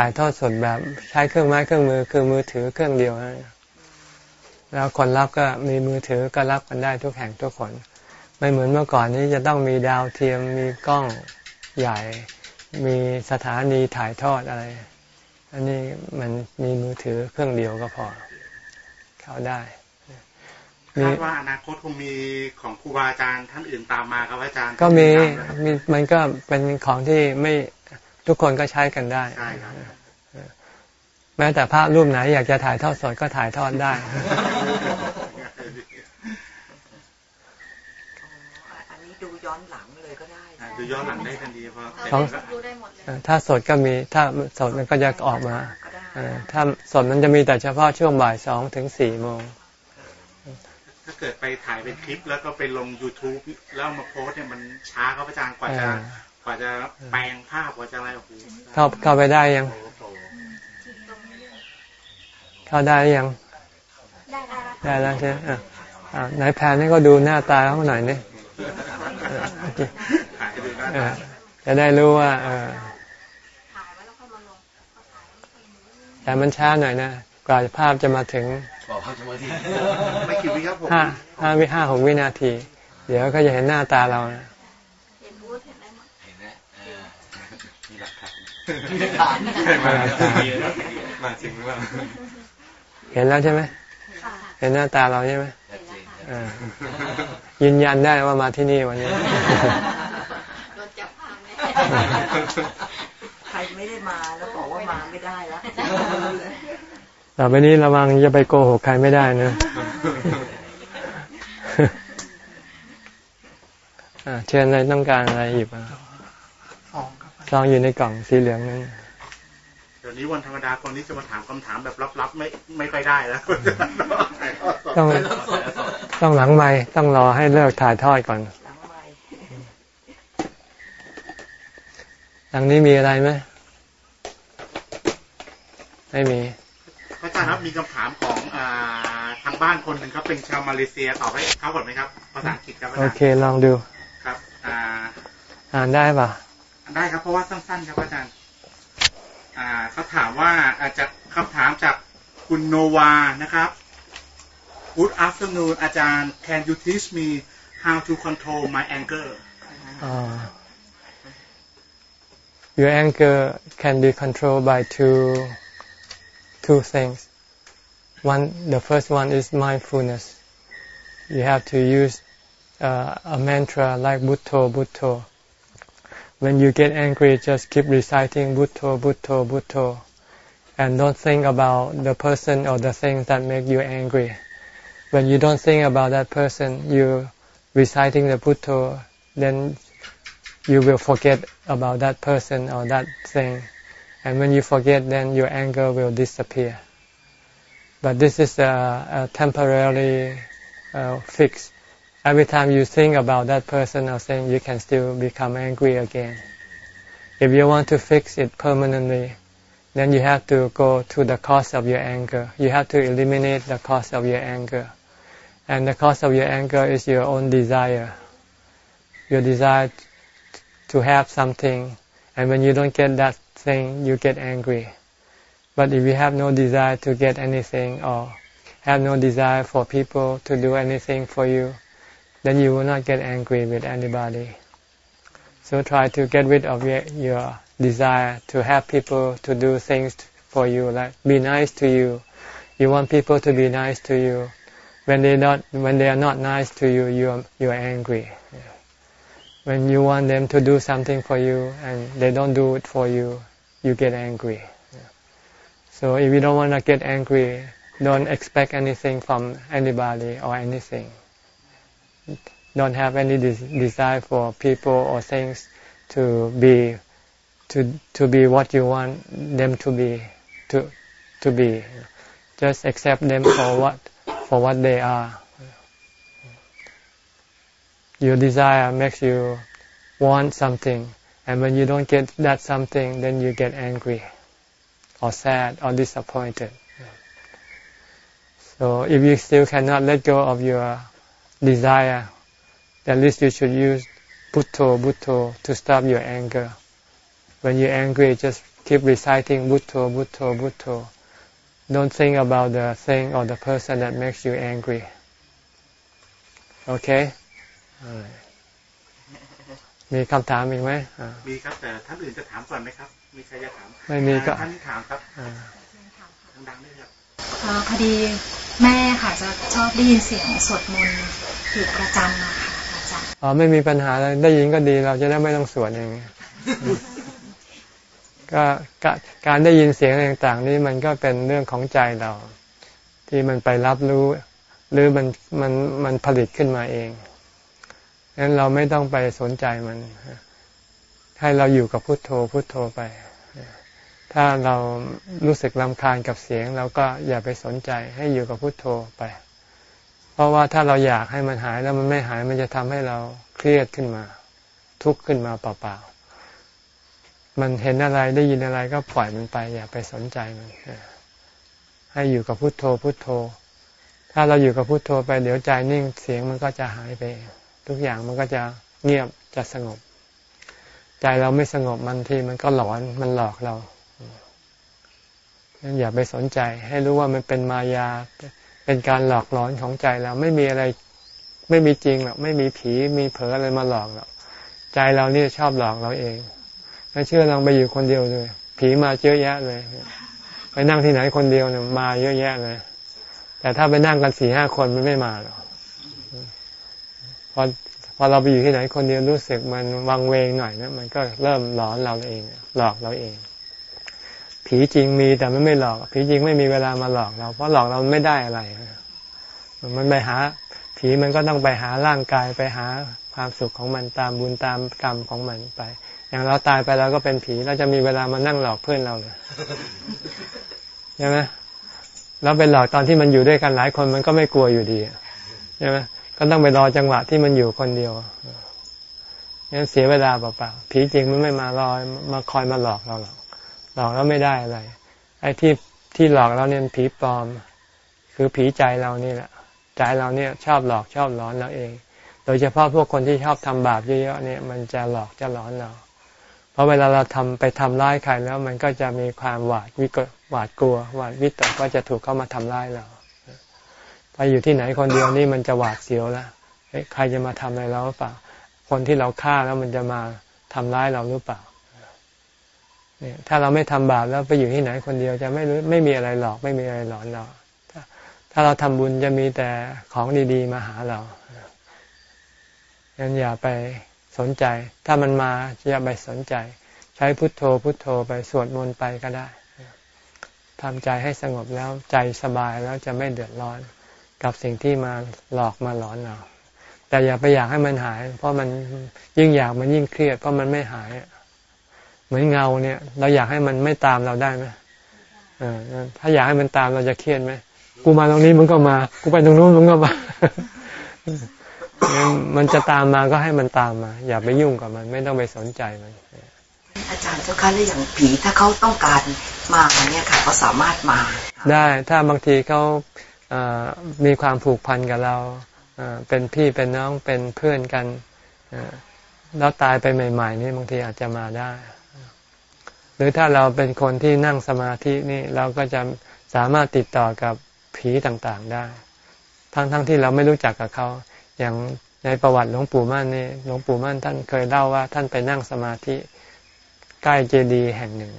ถ่ายทอดสดแบบใช้เครื่องไม้เครื่องมือ คือมือถือเครื่องเดียวนะแล้วคนรับก็มีมือถือก็รับกันได้ทุกแห่งทุกคน ไม่เหมือนเมื่อก่อนนี้จะต้องมีดาวเทียมมีกล้องใหญ่ มีสถานีถ่ายทอดอะไร อันนี้มันมีมือถือเครื่องเดียวก็พอ เข้าได้คาดว่าอนาคตคงมีของครูบาอาจารย์ท่านอื่นตามมาครับอาจารย์ ก็มีมีมันก็เป็นของที่ไม่ ทุกคนก็ใช้กันได้ใช่ครับแม้แต่พระรูปไหนอยากจะถ่ายทอดสดก็ถ่ายทอดได้อันนี้ดูย้อนหลังเลยก็ได้ดูย้อนหลังได้ทันทีเพราะถ้าสดก็มี ถ้าสดมันก็จะออกมาถ้าสดมันจะมีแต่เฉพาะช่วงบ่ายสองถึงสี่โมงถ้าเกิดไปถ่ายเป็นคลิปแล้วก็ไปลง youtube แล้วมาโพสเนี่ยมันช้าครับอาจารย์กว่าจะก ว่าจะแปลงภาพกว่าจะอะไรโอ้โหเข้าเข้าไปได้ยัง เข้าได้ยัง ได้แล้วใช่ไหมอ่าไหนแพนนี่ก็ดูหน้าตาเขาหน่อยนี่จะได้รู้ว่าเออแต่มันช้าหน่อยนะกว่าภาพจะมาถึงบอกพักสมาธิไม่กี่วิครับผมห้าห้าวิห้าหกวินาที เดี๋ยวก็จะเห็นหน้าตาเรานะเห็นบูธเห็นไหมเห็นนะมีหลัก ฐานมามาจริงหรือเปล่าเห็นแล้วใช่ไหมเห็นหน้าตาเราใช่ไหมยืนยันได้ว่ามาที่นี่วันนี้โดนจับพางใครไม่ได้มาแล้วบอกว่ามาไม่ได้แล้วต่อไปนี้ระวังจะไปโกหกใครไม่ได้นะเชิญอะไรต้องการอะไรหยิบอะ ซองอยู่ในกล่องสีเหลืองนั่นเดี๋ยวนี้วันธรรมดาคนนี้จะมาถามคำถามแบบลับๆไม่ไม่ไปได้แล้วต้องต้องหลังไม่ต้องรอให้เลิกถ่ายทอดก่อนหลังนี้มีอะไรไหมไม่มีพระอาจารย์ครับมีคำถามของอทางบ้านคนหนึ่งครับ เป็นชาวมาเลเซียตอบให้เขาก่อนไหมครับภาษาอังกฤษครับโอเคลองดูครับอ่าอ่านได้ปะอ่าน ได้ครับ เพราะว่าสั้นๆ ครับอาจารย์เขาถามว่าอาจจะคำถามจากคุณโนวานะครับ Good afternoon อาจารย์ Can you teach me how to control my anger uh, Your anger can be controlled by two two things. One, the first one is mindfulness. You have to use uh, a mantra like Butto, Butto. When you get angry, just keep reciting Butto, Butto, Butto. And don't think about the person or the things that make you angry. When you don't think about that person, you reciting the Butto, then you will forget about that person or that thing and when you forget, then your anger will disappear. But this is a, a temporary uh, fix. Every time you think about that person or thing, you can still become angry again. If you want to fix it permanently, then you have to go to the cause of your anger. You have to eliminate the cause of your anger. And the cause of your anger is your own desire. Your desire to have something. And when you don't get that thing, you get angry. But if you have no desire to get anything or have no desire for people to do anything for you, then you will not get angry with anybody. So try to get rid of your, your desire to have people to do things for you, like be nice to you. You want people to be nice to you. When they not, when they are not nice to you, you are, you are angry. When you want them to do something for you and they don't do it for you, you get angry. So if you don't want to get angry, don't expect anything from anybody or anything. Don't have any des- desire for people or things to be to to be what you want them to be to to be. Just accept them for what for what they are. Your desire makes you want something, and when you don't get that something, then you get angry or sad or disappointed. So if you still cannot let go of your desire, at least you should use Butto, Butto to stop your anger. When you're angry, just keep reciting Butto, Butto, Butto. Don't think about the thing or the person that makes you angry. Okay? Alright. มีคำถามอีกไหมอ่ามีครับแต่ท่านอื่นจะถามก่อนไหมครับ มีใครจะถาม ไม่มีก็ท่านที่ถามครับอ่าดังๆด้วยครับเอ่อพอดีแม่ค่ะจะชอบได้ยินเสียงสวดมนต์อยู่ประจำอะค่ะ อาจารย์อ๋อไม่มีปัญหาเลยได้ยินก็ดีเราจะได้ไม่ต้องสวดเองก็ก็การได้ยินเสียงอะไรต่างๆ นี่มันก็เป็นเรื่องของใจเรา ที่มันไปรับรู้ หรือมันมันมันผลิตขึ้นมาเองงั้นเราไม่ต้องไปสนใจมัน ให้เราอยู่กับพุทโธพุทโธไป ถ้าเรารู้สึกลำคาญกับเสียงเราก็อย่าไปสนใจให้อยู่กับพุทโธไป เพราะว่าถ้าเราอยากให้มันหายแล้วมันไม่หายมันจะทำให้เราเครียดขึ้นมา ทุกข์ขึ้นมาเปล่าๆมันเห็นอะไรได้ยินอะไรก็ปล่อยมันไป อย่าไปสนใจมันให้อยู่กับพุทโธพุทโธ ถ้าเราอยู่กับพุทโธไปเดี๋ยวใจนิ่งเสียงมันก็จะหายไป ทุกอย่างมันก็จะเงียบจะสงบ ใจเราไม่สงบมันทีมันก็หลอนมันหลอกเรางั้นอย่าไปสนใจ ให้รู้ว่ามันเป็นมายา เป็นการหลอกหลอนของใจเราไม่มีอะไรไม่มีจริงหรอกไม่มีผีมีเผลออะไรมาหลอกหรอกใจเรานี่ชอบหลอกเราเองถ้าเชื่อลองไปอยู่คนเดียวเลย ผีมาเยอะแยะเลย ไปนั่งที่ไหนคนเดียวเนี่ยมาเยอะแยะเลย แต่ถ้าไปนั่งกันสี่ห้าคนมันไม่มาหรอกพอพอเราไปอยู่ที่ไหนคนเดียวรู้สึกมันวังเวงหน่อยนะมันก็เริ่มหลอนเราเอง หลอกเราเอง ผีจริงมีแต่มันไม่หลอก ผีจริงไม่มีเวลามาหลอกเรา เพราะหลอกเราไม่ได้อะไร มันไปหา ผีมันก็ต้องไปหาร่างกายไปหาความสุขของมันตามบุญตามกรรมของมันไป อย่างเราตายไปแล้วก็เป็นผีเราจะมีเวลามานั่งหลอกเพื่อนเราเลยใช่ไหมแล้วไปหลอกตอนที่มันอยู่ด้วยกันหลายคนมันก็ไม่กลัวอยู่ดีใช่ไหมก็ต้องไปรอจังหวะที่มันอยู่คนเดียวงั้นเสียเวลาเปล่าๆผีจริงมันไม่มารอมาคอยมาหลอกเราหรอก หลอกแล้วไม่ได้อะไร ไอ้ที่ที่หลอกเราเนี่ยผีปลอม คือผีใจเรานี่แหละใจเราเนี่ยชอบหลอกชอบหลอนเราเอง โดยเฉพาะพวกคนที่ชอบทำบาปเยอะๆเนี่ยมันจะหลอกจะหลอนเรา เพราะเวลาเราทำไปทำร้ายใครแล้วมันก็จะมีความหวาดวิกหวาดกลัวหวาดวิตกว่าจะถูกเข้ามาทำร้ายเราไปอยู่ที่ไหนคนเดียวนี่มันจะหวาดเสียวแล้วใครจะมาทำอะไรเราหรือเปล่า คนที่เราฆ่าแล้วมันจะมาทำร้ายเราหรือเปล่า เนี่ยถ้าเราไม่ทำบาปแล้วไปอยู่ที่ไหนคนเดียวจะไม่รู้ไม่มีอะไรหลอกไม่มีอะไรหลอนเราถ้าเราทำบุญจะมีแต่ของดีๆมาหาเรางั้นอย่าไปสนใจ ถ้ามันมาอย่าไปสนใจ ใช้พุทโธพุทโธไปสวดมนต์ไปก็ได้ทำใจให้สงบแล้วใจสบายแล้วจะไม่เดือดร้อนกับสิ่งที่มาหลอกมาหลอนเรา แต่อย่าไปอยากให้มันหาย เพราะมันยิ่งอยากมันยิ่งเครียด เพราะมันไม่หาย เหมือนเงาเนี่ย เราอยากให้มันไม่ตามเราได้ไหมเออถ้าอยากให้มันตามเราจะเครียดไหมกูมาตรงนี้มึงก็มา กูไปตรงนู้นมึงก็มามันจะตามมาก็ให้มันตามมา อย่าไปยุ่งกับมัน ไม่ต้องไปสนใจมันอาจารย์เจ้าค่ะแล้วอย่างผีถ้าเขาต้องการมาเนี่ยค่ะเขาสามารถมา ได้ถ้าบางทีเขามีความผูกพันกับเราเป็นพี่เป็นน้องเป็นเพื่อนกันแล้วตายไปใหม่ ๆ นี่บางทีอาจจะมาได้ หรือถ้าเราเป็นคนที่นั่งสมาธินี่เราก็จะสามารถติดต่อกับผีต่างๆได้ ทั้งๆทที่เราไม่รู้จักกับเขา อย่างในประวัติหลวงปู่มั่นนี่หลวงปู่มั่นท่านเคยเล่าว่าท่านไปนั่งสมาธิใกล้เจดีย์แห่งหนึ่ง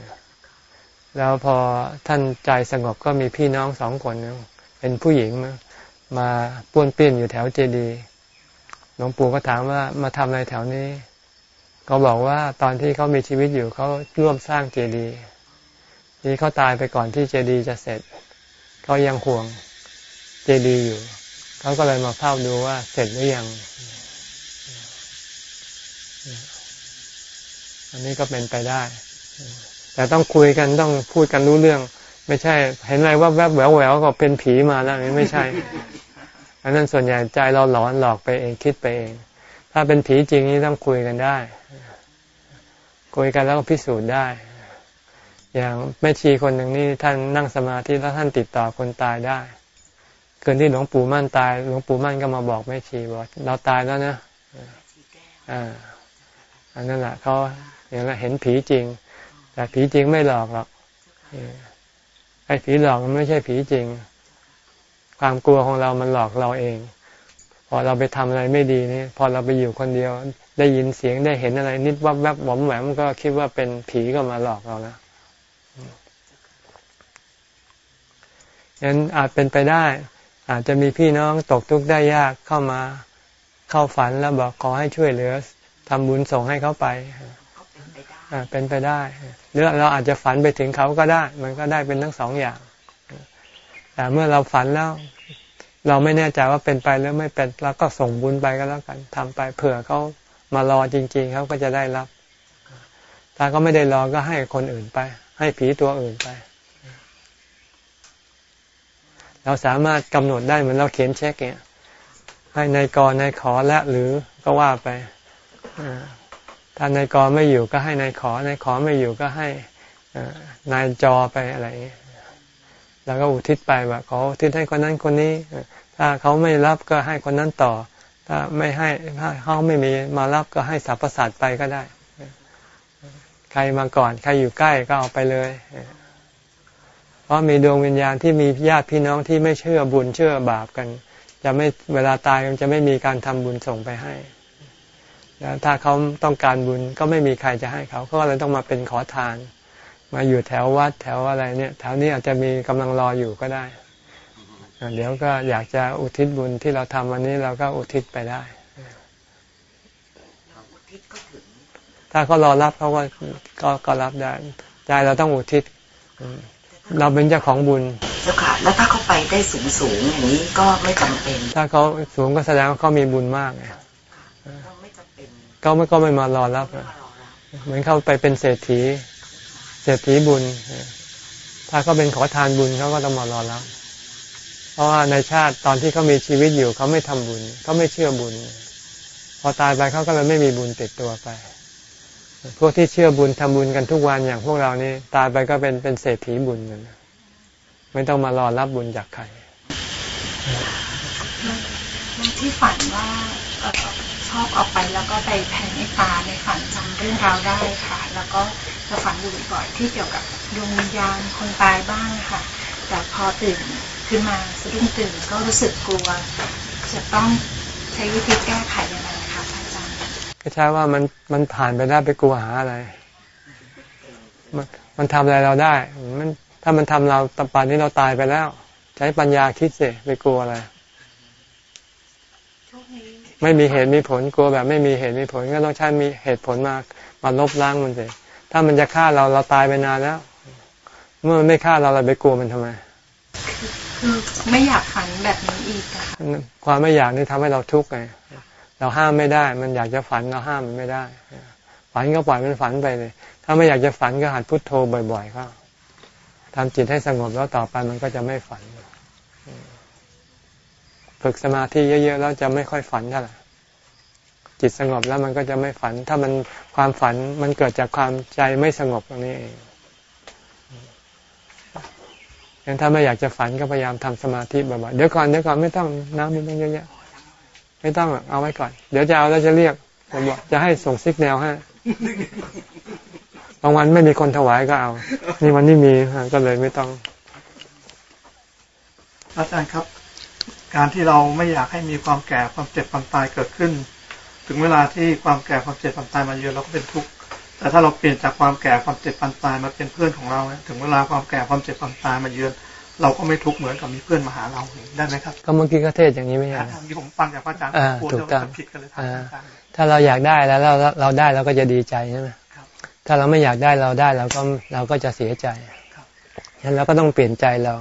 แล้วพอท่านใจสงบก็มีพี่น้องสองคนเป็นผู้หญิงมาป้วนเปี้ยนอยู่แถวเจดีย์หลวงปู่ก็ถามว่ามาทำอะไรแถวนี้ เขาบอกว่าตอนที่เขามีชีวิตอยู่เขาร่วมสร้างเจดีย์นี่เขาตายไปก่อนที่เจดีย์จะเสร็จเขายังห่วงเจดีย์อยู่เขาก็เลยมาเฝ้าดูว่าเสร็จหรือยัง อันนี้ก็เป็นไปได้ แต่ต้องคุยกันต้องพูดกันรู้เรื่อง ไม่ใช่ เห็นอะไรว่าแวบแหววแหววก็เป็นผีมาแล้วนี่ไม่ใช่ อันนั้นส่วนใหญ่ใจเราหลอนหลอกไปเองคิดไปเอง ถ้าเป็นผีจริงนี่ต้องคุยกันได้ คุยกันแล้วก็พิสูจน์ได้ อย่างแม่ชีคนหนึ่งนี่ท่านนั่งสมาธิแล้วท่านติดต่อคนตายได้คืนที่หลวงปู่มั่นตายหลวงปู่มั่นก็มาบอกแม่ชีบอกเราตายแล้วนะอ่าอันนั้นแหละเขาอย่างนั้นเห็นผีจริง แต่ผีจริงไม่หลอกหรอกไอ้ผีหลอกมันไม่ใช่ผีจริง ความกลัวของเรามันหลอกเราเอง พอเราไปทำอะไรไม่ดีนี่พอเราไปอยู่คนเดียว ได้ยินเสียงได้เห็นอะไร นิดวับแวบหวอมแหวมก็คิดว่าเป็นผีก็มาหลอกเราแล้วงั้นอาจเป็นไปได้ อาจจะมีพี่น้องตกทุกข์ได้ยากเข้ามาเข้าฝันแล้วบอกขอให้ช่วยเหลือทำบุญส่งให้เขาไปเป็นไปได้ หรือเราอาจจะฝันไปถึงเขาก็ได้ มันก็ได้เป็นทั้งสองอย่าง แต่เมื่อเราฝันแล้ว เราไม่แน่ใจว่าเป็นไปหรือไม่เป็นเราก็ส่งบุญไปก็แล้วกันทำไปเผื่อเขามารอจริง ๆเขาก็จะได้รับ ถ้าก็ไม่ได้รอก็ให้คนอื่นไป ให้ผีตัวอื่นไป เราสามารถกำหนดได้เหมือนเราเขียนเช็คเนี่ยให้นายกในายขอและหรือก็ว่าไปถ้านายกรไม่อยู่ก็ให้นายขอนายขอไม่อยู่ก็ให้นายจอไปอะไรอย่างเงี้ย แล้วก็อุทิศไปว่าขออุทิศให้คนนั้นคนนี้ ถ้าเขาไม่รับก็ให้คนนั้นต่อ ถ้าไม่ให้ถ้าเขาไม่มีมารับก็ให้สรรพสัตว์ไปก็ได้ ใครมาก่อน ใครอยู่ใกล้ก็เอาไปเลย เพราะมีดวงวิญญาณที่มีญาติพี่น้องที่ไม่เชื่อบุญเชื่อบาปกัน จะไม่เวลาตายจะไม่มีการทำบุญส่งไปให้แล้วถ้าเขาต้องการบุญก็ไม่มีใครจะให้เขาเขาก็เลยต้องมาเป็นขอทาน มาอยู่แถววัดแถวอะไรเนี่ยแถวนี้อาจจะมีกำลังรออยู่ก็ได้อ่าเดี๋ยวก็อยากจะอุทิศบุญที่เราทำวันนี้เราก็อุทิศไปได้อุทิศก็ถึงถ้าเขารอรับเขาก็ก็ก็รับได้ใจเราต้องอุทิศอืมเราเป็นเจ้าของบุญเจ้าค่ะ แล้วถ้าเขาไปได้สูงสูงๆอย่างนี้ก็ไม่จำเป็น ถ้าเขาสูงก็แสดงว่าเขามีบุญมากไงก็ไม่จำเป็นเขาไม่ก็ไม่มารอรับไม่อะมารอรับเหมือนเขาไปเป็นเศรษฐีเศ รษฐีบุญ ถ้าเขาเป็นขอทานบุญเขาก็ต้องมารอรับเพราะว่าในชาติตอนที่เขามีชีวิตอยู่เขาไม่ทำบุญเขาไม่เชื่อบุญ พอตายไปเขาก็เลยไม่มีบุญติดตัวไป พวกที่เชื่อบุญทำบุญกันทุกวันอย่างพวกเรานี่ตายไปก็เป็นเป็นเศรษฐีบุญกันไม่ต้องมารอรับบุญจากใครที่ฝันว่าชอบเอาไปแล้วก็ไปแผ่เมตตาในฝันจำเรื่องราวได้ค่ะ แล้วก็ จะฝันอยู่บ่อยๆที่เกี่ยวกับดวงวิญญาณคนตายบ้างค่ะ แต่พอตื่นขึ้นมาสะดุ้งตื่นก็รู้สึกกลัว จะต้องใช้วิธีแก้ไขยังไงคะพระอาจารย์ก็ใช่ว่ามันมันผ่านไปได้ไปกลัวหาอะไร มันมันทำอะไรเราได้มันถ้ามันทำเราตป่านนี้เราตายไปแล้ว ใช้ปัญญาคิดสิไปกลัวอะไรช่วงนี้ไม่มีเหตุมีผลกลัวแบบ ไม่มีเหตุมีผลก็ต้องใช้มีเหตุผลมามาลบล้างมันสิ ถ้ามันจะฆ่าเราเราตายไปนานแล้ว เมื่อมันไม่ฆ่าเราเราไปกลัวมันทำไม คือไม่อยากฝันแบบนี้อีกอะค่ะความไม่อยากนี่ทำให้เราทุกข์ไงเราห้ามไม่ได้ มันอยากจะฝันเราห้ามมันไม่ได้ ฝันก็ปล่อยมันฝันไปเลย ถ้าไม่อยากจะฝันก็หัดพุทโธบ่อยๆก็ทำจิตให้สงบแล้วต่อไปมันก็จะไม่ฝัน ฝึกสมาธิเยอะๆแล้วจะไม่ค่อยฝันเท่าไหร่ จิตสงบแล้วมันก็จะไม่ฝัน ถ้ามันความฝันมันเกิดจากความใจไม่สงบตรงนี้เองงั้นถ้าไม่อยากจะฝันก็พยายามทำสมาธิบ่อยๆเดี๋ยวก่อนเดี๋ยวก่อนไม่ต้องน้ำไม่ต้องเยอะแยะไม่ต้องเอาไว้ก่อน เดี๋ยวจะเอาแล้วจะเรียกผมบอกจะให้ส่งซิกแนวให้บางวันไม่มีคนถวายก็เอา นี่วันนี้มีก็เลยไม่ต้อง อาจารย์ครับ การที่เราไม่อยากให้มีความแก่ความเจ็บความตายเกิดขึ้น ถึงเวลาที่ความแก่ความเจ็บความตายมาเยือนเราก็เป็นทุกข์แต่ถ้าเราเปลี่ยนจากความแก่ความเจ็บความตายมาเป็นเพื่อนของเราเนี่ยถึงเวลาความแก่ความเจ็บความตายมาเยือน เราก็ไม่ทุกข์เหมือนกับมีเพื่อนมาหาเราได้ไหมครับก็เมื่อกี้ก็เทศอย่างนี้ไม่ใช่ทาเหรองที่ผมฟังจากพระอาจารย์อ่ากลัวถูกต้องจะผิดกันเลยทางอาจารย์ถ้าเราอยากได้แล้วเราเราได้เราก็จะดีใจใช่ไหมครับถ้าเราไม่อยากได้เราได้เราก็เราก็จะเสียใจครับฉะนั้นเราก็ต้องเปลี่ยนใจเรา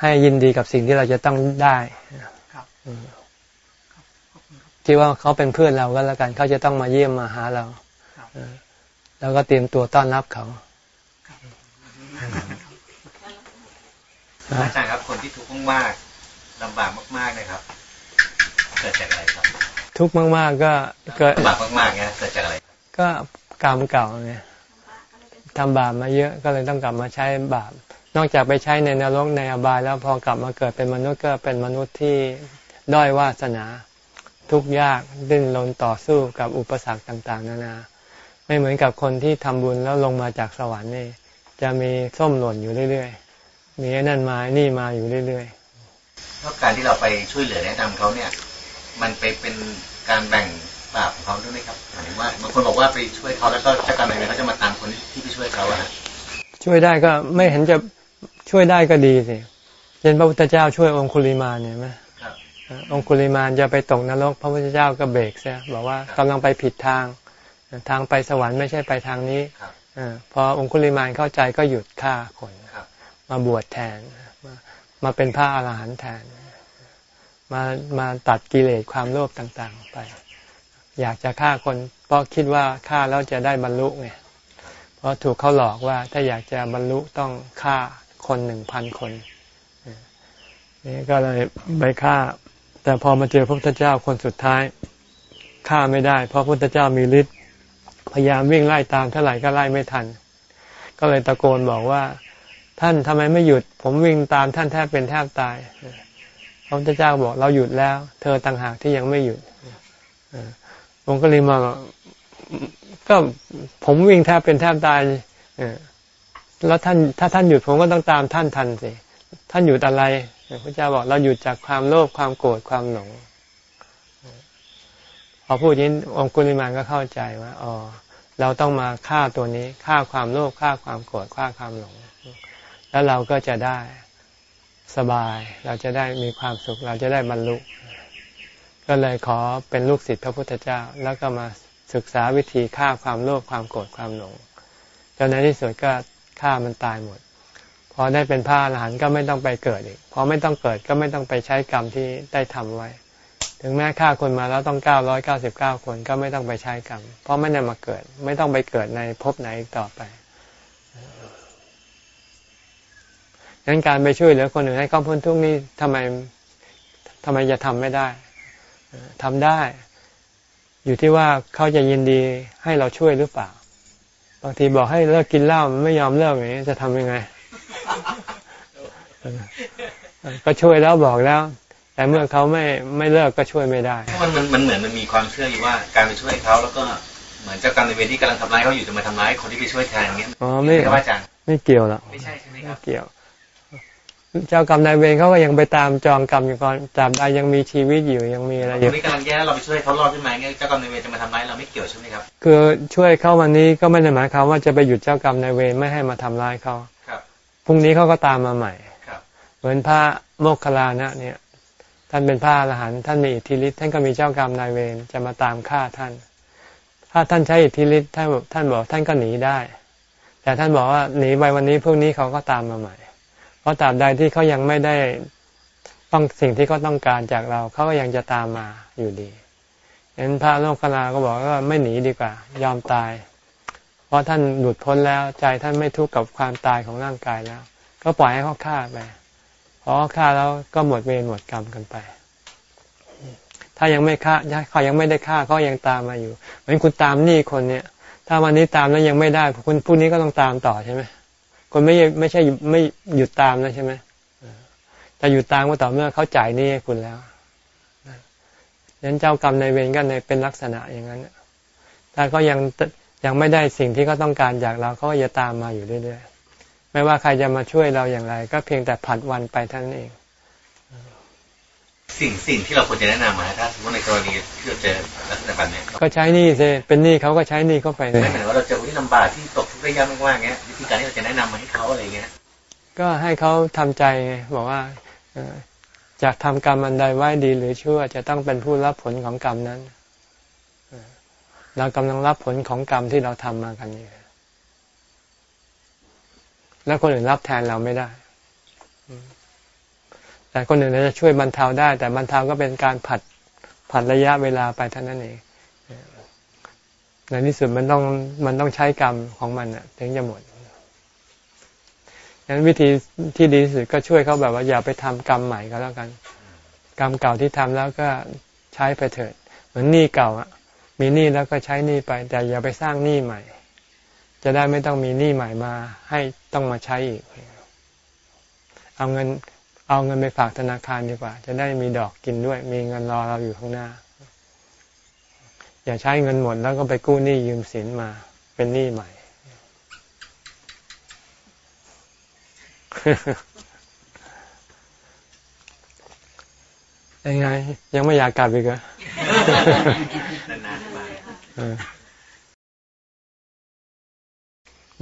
ให้ยินดีกับสิ่งที่เราจะต้องได้ครับ อืมคิดว่าเขาเป็นเพื่อนเราก็แล้วกัน เขาจะต้องมาเยี่ยมมาหาเราครับเออแล้วก็เตรียมตัวต้อนรับเขาอาจารย์ครับคนที่ทุกข์มากๆลำบากมากๆนะครับ เกิดจากอะไรครับ ทุกข์มากๆก็เกิดลำบากมากๆเนี่ยเกิดจากอะไร ก็กรรมเก่าไงทำบาปมาเยอะก็เลยต้องกลับมาใช้บาป นอกจากไปใช้ในนรกในอบายแล้วพอกลับมาเกิดเป็นมนุษย์ก็เป็นมนุษย์ที่ด้อยวาสนา ทุกข์ยากดิ้นรนต่อสู้กับอุปสรรคต่างๆ นานา ไม่เหมือนกับคนที่ทำบุญแล้วลงมาจากสวรรค์นี่จะมีส้มหล่นอยู่เรื่อยๆ มีนั่นมา นี่มาอยู่เรื่อยๆแล้วการที่เราไปช่วยเหลือแนะนำเขาเนี่ย มันไปเป็นการแบ่งบาปของเขาด้วยไหมครับหมายถึงว่าบางคนบอกว่าไปช่วยเขาแล้วก็เจ้ากรรมนายเวรเขาจะมาตามคนที่ไปช่วยเขาอะช่วยได้ก็ไม่เห็นจะช่วยได้ก็ดีสิเช่นพระพุทธเจ้าช่วยองคุลิมาเนี่ยไหม องคุลิมานจะไปตกนรก พระพุทธเจ้าก็เบรกเสียบอกว่ากำลังไปผิดทาง ทางไปสวรรค์ไม่ใช่ไปทางนี้อพอองคุลิมานเข้าใจก็หยุดฆ่าคนมาบวชแทน มาเป็นพระอาหารหันต์แทน มามาตัดกิเลสความโลภต่าง ๆ ไป อยากจะฆ่าคนเพราะคิดว่าฆ่าแล้วจะได้บรรลุไงเพราะถูกเขาหลอกว่าถ้าอยากจะบรรลุต้องฆ่าคนหนึ่งพันคนนี่ก็เลยไปฆ่า แต่พอมาเจอพระพุทธเจ้าคนสุดท้ายฆ่าไม่ได้ เพราะพระพุทธเจ้ามีฤทธิ์พยายามวิ่งไล่ตามเท่าไหร่ก็ไล่ไม่ทัน ก็เลยตะโกนบอกว่า ท่านทำไมไม่หยุด ผมวิ่งตามท่านแทบเป็นแทบตายพระพุทธเจ้าบอกเราหยุดแล้ว เธอต่างหากที่ยังไม่หยุดองค์ก็เลยมาก็ผมวิ่งแทบเป็นแทบตายแล้วท่านถ้าท่านหยุดผมก็ต้องตามท่านทันสิ ท่านหยุดอะไรพระเจ้าบอกเราหยุดจากความโลภความโกรธความหลงพอพูดนี้องคุลิมานก็เข้าใจว่าอ๋อเราต้องมาฆ่าตัวนี้ฆ่าความโลภฆ่าความโกรธฆ่าความหลง แล้วเราก็จะได้สบาย เราจะได้มีความสุข เราจะได้บรรลุ ก็เลยขอเป็นลูกศิษย์พระพุทธเจ้า แล้วก็มาศึกษาวิธีฆ่าความโลภความโกรธความหลงจนในที่สุดก็ฆ่ามันตายหมด พอได้เป็นพระอรหันต์ก็ไม่ต้องไปเกิดอีก พอไม่ต้องเกิดก็ไม่ต้องไปใช้กรรมที่ได้ทำไว้ ถึงแม้ฆ่าคนมาแล้วต้องเก้าร้อยเก้าสิบเก้าคนก็ไม่ต้องไปใช้กรรม เพราะไม่ได้มาเกิด ไม่ต้องไปเกิดในภพไหนอีกต่อไปดังนั้นการไปช่วยเหลือคนอื่นให้เขาพ้นทุกข์นี้ทำไมทำไมจะทำไม่ได้ทำได้ อยู่ที่ว่าเขาจะยินดีให้เราช่วยหรือเปล่า บางทีบอกให้เลิกกินเหล้ามันไม่ยอมเลิกอย่างนี้จะทำยังไง ก็ช่วยแล้วบอกแล้ว แต่เมื่อเขาไม่ไม่เลิกก็ช่วยไม่ได้มันมันมันเหมือนมันมีความเชื่ออยู่ว่าการไปช่วยเขาแล้วก็เหมือนเจ้ากรรมในเวรที่กำลังทำร้ายเขาอยู่จะมาทำร้ายคนที่ไปช่วยแทนอย่างเงี้ยอ๋อไม่ไม่ไม่เกี่ยวหรอกไม่ใช่ใช่ไหมครับเกี่ยว เจ้ากรรมนายเวรเขาก็ยังไปตามจองกรรมอยู่ก่อนจำได้ยังมีชีวิตอยู่ยังมีอะไรอยู่นี่กำลังแย่เราไปช่วยเขารอดขึ้นมาเงี้ยเจ้ากรรมนายเวรจะมาทำร้ายเราไม่เกี่ยวใช่ไหมครับ คือช่วยเขาวันนี้ก็ไม่ได้หมายความว่าจะไปหยุดเจ้ากรรมนายเวรไม่ให้มาทำร้ายเขาครับ พรุ่งนี้เขาก็ตามมาใหม่ครับเหมือนพระโมคคัลลานะ เนี่ย ท่านเป็นพระอรหันต์ท่านมีอิทธิฤทธิ์ท่านก็มีเจ้ากรรมนายเวรจะมาตามฆ่าท่าน ถ้าท่านใช้อิทธิฤทธิ์ท่านท่านบอกท่านก็หนีได้ แต่ท่านบอกว่าหนีไปวันนี้พรุ่งนี้เขาก็ตามมาใหม่ เพราะตราบใดที่เขายังไม่ได้ต้องสิ่งที่เขาต้องการจากเราเขาก็ยังจะตามมาอยู่ดีเห็นพระโลกคณาก็บอกว่าไม่หนีดีกว่า ยอมตายเพ ราะท่านหลุดพ้นแล้วใจท่านไม่ทุกข์กับความตายของร่างกายแล้ว ก็ปล่อยให้เขาฆ่าไปพอฆ่าแล้วก็หมดเวรหมดกรรมกันไป ถ้ายังไม่ฆ่าเขายังไม่ได้ฆ่าเขายังตามมาอยู่ เหมือนคุณตามนี่คนเนี่ย ถ้าวันนี้ตามแล้วยังไม่ได้คุณพรุ่งนี้ก็ต้องตามต่อใช่ไหมคนไม่ไม่ใช่ไม่หยุดตามแล้วใช่ไหมแต่หยุดตามก็ต่อเมื่อเขาจ่ายนี่ให้คุณแล้วนั้นเจ้ากรรมในเวรก็ในเป็นลักษณะอย่างนั้นถ้าก็ยัง ยังไม่ได้สิ่งที่เขาต้องการจากเราเขาก็จะตามมาอยู่เรื่อยๆไม่ว่าใครจะมาช่วยเราอย่างไร ก็เพียงแต่ผัดวันไปท่านเอง สิ่งสิ่งที่เราควรจะแนะนำมาถ้าสมมติในกรณีที่เราเจอลักษณะแบบนี้ก็ใช้นี่สิเป็นนี่เขาก็ใช้นี่เข้าไปเลยไม่เหมือนว่าเราเจอคนที่ลำบากที่ตกทุกข์ได้ยากมากๆเงี้ยวิธีการที่เราจะแนะนำมาให้เขาอะไรเงี้ยก็ให้เขาทำใจไงบอกว่าจากทำกรรมอันใดไว้ดีหรือชั่วจะต้องเป็นผู้รับผลของกรรมนั้น เรากำลังรับผลของกรรมที่เราทำมากันอยู่แล้วคนอื่นรับแทนเราไม่ได้ แต่คนอื่นจะช่วยบรรเทาได้ แต่บรรเทาก็เป็นการผัดผัดระยะเวลาไปเท่านั้นเอง ในที่สุดมันต้องมันต้องใช้กรรมของมันอะถึงจะหมดงั้นวิธีที่ดีที่สุดก็ช่วยเขาแบบว่าอย่าไปทำกรรมใหม่ก็แล้วกัน กรรมเก่าที่ทำแล้วก็ใช้ไปเถิด เหมือนหนี้เก่าอะ มีหนี้แล้วก็ใช้หนี้ไป แต่อย่าไปสร้างหนี้ใหม่ จะได้ไม่ต้องมีหนี้ใหม่มา ให้ต้องมาใช้อีก เอาเงิน เอาเงินไปฝากธนาคารดีกว่า จะได้มีดอกกินด้วย มีเงินรอเราอยู่ข้างหน้า อย่าใช้เงินหมดแล้วก็ไปกู้หนี้ยืมสินมา เป็นหนี้ใหม่ยังไง ยังไม่อยากกลับอีกเหรอ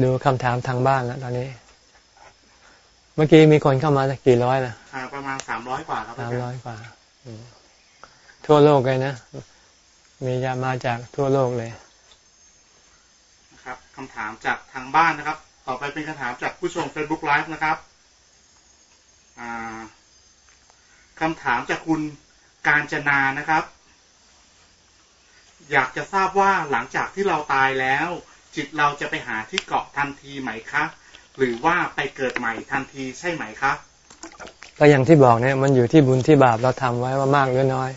ดูคำถามทางบ้านแล้วตอนนี้ เมื่อกี้มีคนเข้ามากี่ร้อยนะประมาณสามร้อยกว่าครับสามร้อยกว่าทั่วโลกเลยนะ มีจะมาจากทั่วโลกเลยนะครับคำถามจากทางบ้านนะครับ ต่อไปเป็นคำถามจากผู้ชม Facebook Live นะครับคำถามจากคุณการจนานะครับ อยากจะทราบว่าหลังจากที่เราตายแล้ว จิตเราจะไปหาที่เกาะทันทีไหมคะหรือว่าไปเกิดใหม่ทันทีใช่ไหมครับก็อย่างที่บอกเนี่ยมันอยู่ที่บุญที่บาปเราทำไว้ว่ามากหรือน้อย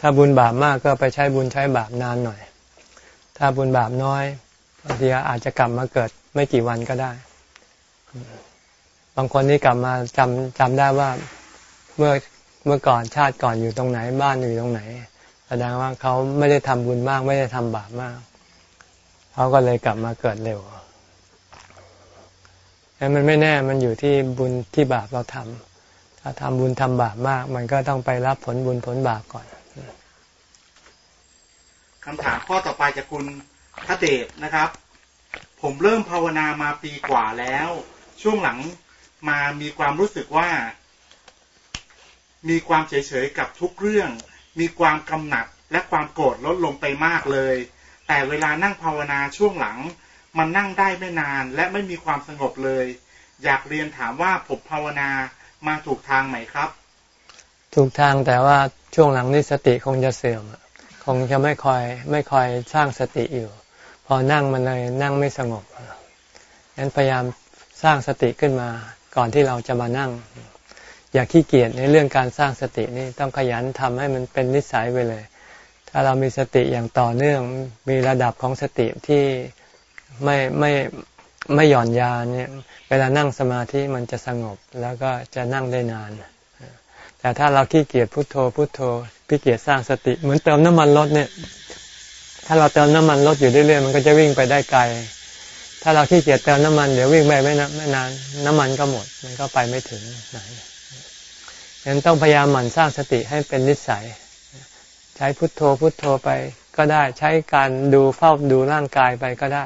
ถ้าบุญบาปมากก็ไปใช้บุญใช้บาปนานหน่อย ถ้าบุญบาปน้อยบางทีอาจจะกลับมาเกิดไม่กี่วันก็ได้ บางคนนี่กลับมาจำจำได้ว่าเมื่อเมื่อก่อนชาติก่อนอยู่ตรงไหนบ้านอยู่ตรงไหน แสดงว่าเขาไม่ได้ทำบุญมาก ไม่ได้ทำบาปมากเขาก็เลยกลับมาเกิดเร็วแต่มันไม่แน่มันอยู่ที่บุญที่บาปเราทำถ้าทำบุญทำบาปมาก มันก็ต้องไปรับผลบุญผลบาปก่อนคำถามข้อต่อไปจากคุณพระเดชนะครับ ผมเริ่มภาวนามาปีกว่าแล้ว ช่วงหลังมามีความรู้สึกว่า มีความเฉยๆกับทุกเรื่อง มีความกำหนัดและความโกรธลดลงไปมากเลย แต่เวลานั่งภาวนาช่วงหลัง มันนั่งได้ไม่นานและไม่มีความสงบเลย อยากเรียนถามว่าผมภาวนามาถูกทางไหมครับ ถูกทางแต่ว่าช่วงหลังนี้สติคงจะเสื่อมคงจะไม่คอยไม่คอยสร้างสติอยู่ พอนั่งมันเลยนั่งไม่สงบงั้นพยายามสร้างสติขึ้นมาก่อนที่เราจะมานั่ง อย่าขี้เกียจในเรื่องการสร้างสตินี่ต้องขยันทำให้มันเป็นนิสัยไปเลย ถ้าเรามีสติอย่างต่อเนื่องมีระดับของสติที่ไม่ไม่ไม่หย่อนยาเนี่ยเวลานั่งสมาธิมันจะสงบแล้วก็จะนั่งได้นาน แต่ถ้าเราขี้เกียจพุโทโธพุโทโธพี่เกียจสร้างสติ เหมือนเติมน้ำมันรถเนี่ย ถ้าเราเติมน้ำมันรถอยู่เรื่อยๆมันก็จะวิ่งไปได้ไกล ถ้าเราขี้เกียจเติมน้ำมันเดี๋ยววิ่งไปไม่นานไม่นาน น้ำมันก็หมด มันก็ไปไม่ถึงไหน ฉะนั้นต้องพยายามหมั่นสร้างสติให้เป็นนิสัย ใช้พุทโธพุทโธไปก็ได้ ใช้การดูเฝ้าดูร่างกายไปก็ได้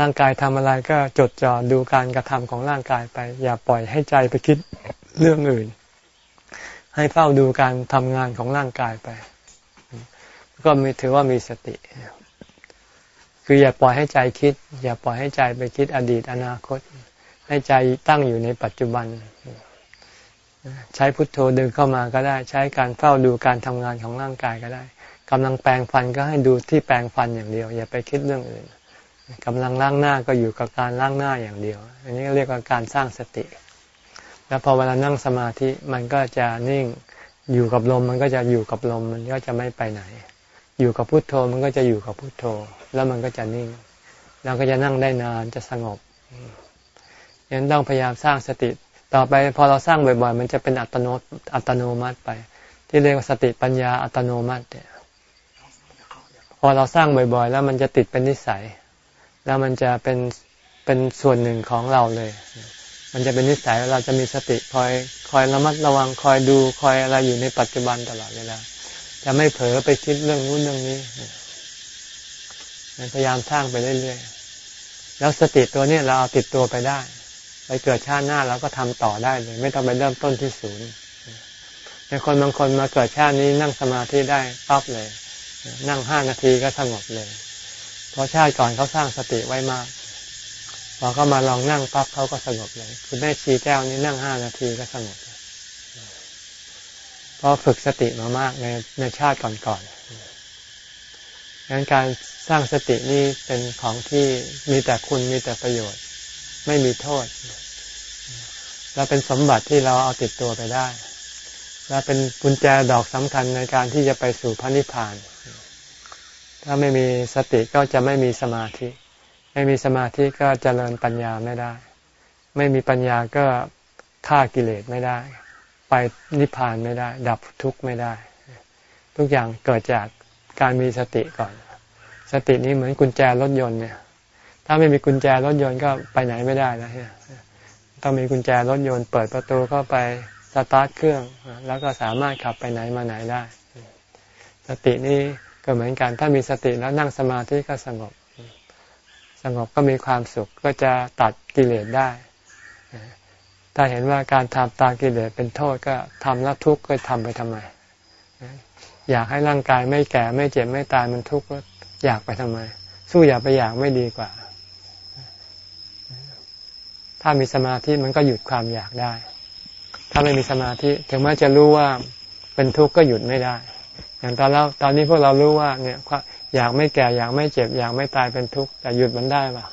ร่างกายทำอะไรก็จดจ่อดูการกระทำของร่างกายไป อย่าปล่อยให้ใจไปคิดเรื่องอื่น ให้เฝ้าดูการทำงานของร่างกายไป ก็มีถือว่ามีสติ คืออย่าปล่อยให้ใจคิด อย่าปล่อยให้ใจไปคิดอดีตอนาคต ให้ใจตั้งอยู่ในปัจจุบัน ใช้พุทโธดึงเข้ามาก็ได้ ใช้การเฝ้าดูการทำงานของร่างกายก็ได้กำลังแปลงฟันก็ให้ดูที่แปลงฟันอย่างเดียว อย่าไปคิดเรื่องอื่นกำลังล้างหน้าก็อยู่กับการล้างหน้าอย่างเดียว อันนี้เรียกว่าการสร้างสติ แล้วพอเวลานั่งสมาธิมันก็จะนิ่งอยู่กับลมมันก็จะอยู่กับลมมันก็จะไม่ไปไหน อยู่กับพุทโธมันก็จะอยู่กับพุทโธ แล้วมันก็จะนิ่งเราก็จะนั่งได้นานจะสงบยังต้องพยายามสร้างสติ ต่อไปพอเราสร้างบ่อยๆ มันจะเป็นอัตโนอัตโนมัติไป ที่เรียกว่าสติปัญญาอัตโนมัติเนี่ยพอเราสร้างบ่อยๆ แล้วมันจะติดเป็นนิสัย แล้วมันจะเป็นเป็นส่วนหนึ่งของเราเลย มันจะเป็นนิสัยเราจะมีสติคอยคอยระมัดระวังคอยดูคอยอะไรอยู่ในปัจจุบันตลอดเวลาจะไม่เผลอไปคิดเรื่องนู้นเรื่องนี้พยายามสร้างไปเรื่อยๆ แล้วสติตัวนี้เราเอาติดตัวไปได้ ไปเกิดชาติหน้าเราก็ทำต่อได้เลย ไม่ต้องไปเริ่มต้นที่ศูนย์ในคนบางคนมาเกิดชาตินี้นั่งสมาธิได้ปั๊บเลย นั่งห้านาทีก็สงบเลย เพราะชาติก่อนเขาสร้างสติไว้มากพอเขามาลองนั่งปั๊บเขาก็สงบเลยคุณแม่ชีแก้วนี้นั่งห้านาทีก็สงบเพราะฝึกสติมามากในในชาติก่อนๆงั้นการสร้างสตินี่เป็นของที่มีแต่คุณมีแต่ประโยชน์ ไม่มีโทษ และเป็นสมบัติที่เราเอาติดตัวไปได้ และเป็นกุญแจดอกสำคัญในการที่จะไปสู่พระนิพพาน ถ้าไม่มีสติก็จะไม่มีสมาธิ ไม่มีสมาธิก็เจริญปัญญาไม่ได้ ไม่มีปัญญาก็ฆ่ากิเลสไม่ได้ ไปนิพพานไม่ได้ ดับทุกข์ไม่ได้ ทุกอย่างเกิดจากการมีสติก่อน สตินี้เหมือนกุญแจรถยนต์เนี่ย ถ้าไม่มีกุญแจรถยนต์ก็ไปไหนไม่ได้แล้วเนี่ยต้องมีกุญแจรถยนต์เปิดประตูเข้าไปสตาร์ทเครื่อง แล้วก็สามารถขับไปไหนมาไหนได้ สตินี้ก็เหมือนกัน ถ้ามีสติแล้วนั่งสมาธิก็สงบ สงบก็มีความสุขก็จะตัดกิเลสได้ ถ้าเห็นว่าการทำตามกิเลสเป็นโทษก็ทำแล้วทุกข์ก็ทำไปทำไม อยากให้ร่างกายไม่แก่ไม่เจ็บไม่ตายมันทุกข์อยากไปทำไม สู้อยากไปอยากไม่ดีกว่า ถ้ามีสมาธิมันก็หยุดความอยากได้ ถ้าไม่มีสมาธิถึงแม้จะรู้ว่าเป็นทุกข์ก็หยุดไม่ได้ อย่างตอนเราตอนนี้พวกเรารู้ว่าเนี่ยอยากไม่แก่อยากไม่เจ็บอยากไม่ตายเป็นทุกข์แต่หยุดมันได้ปะ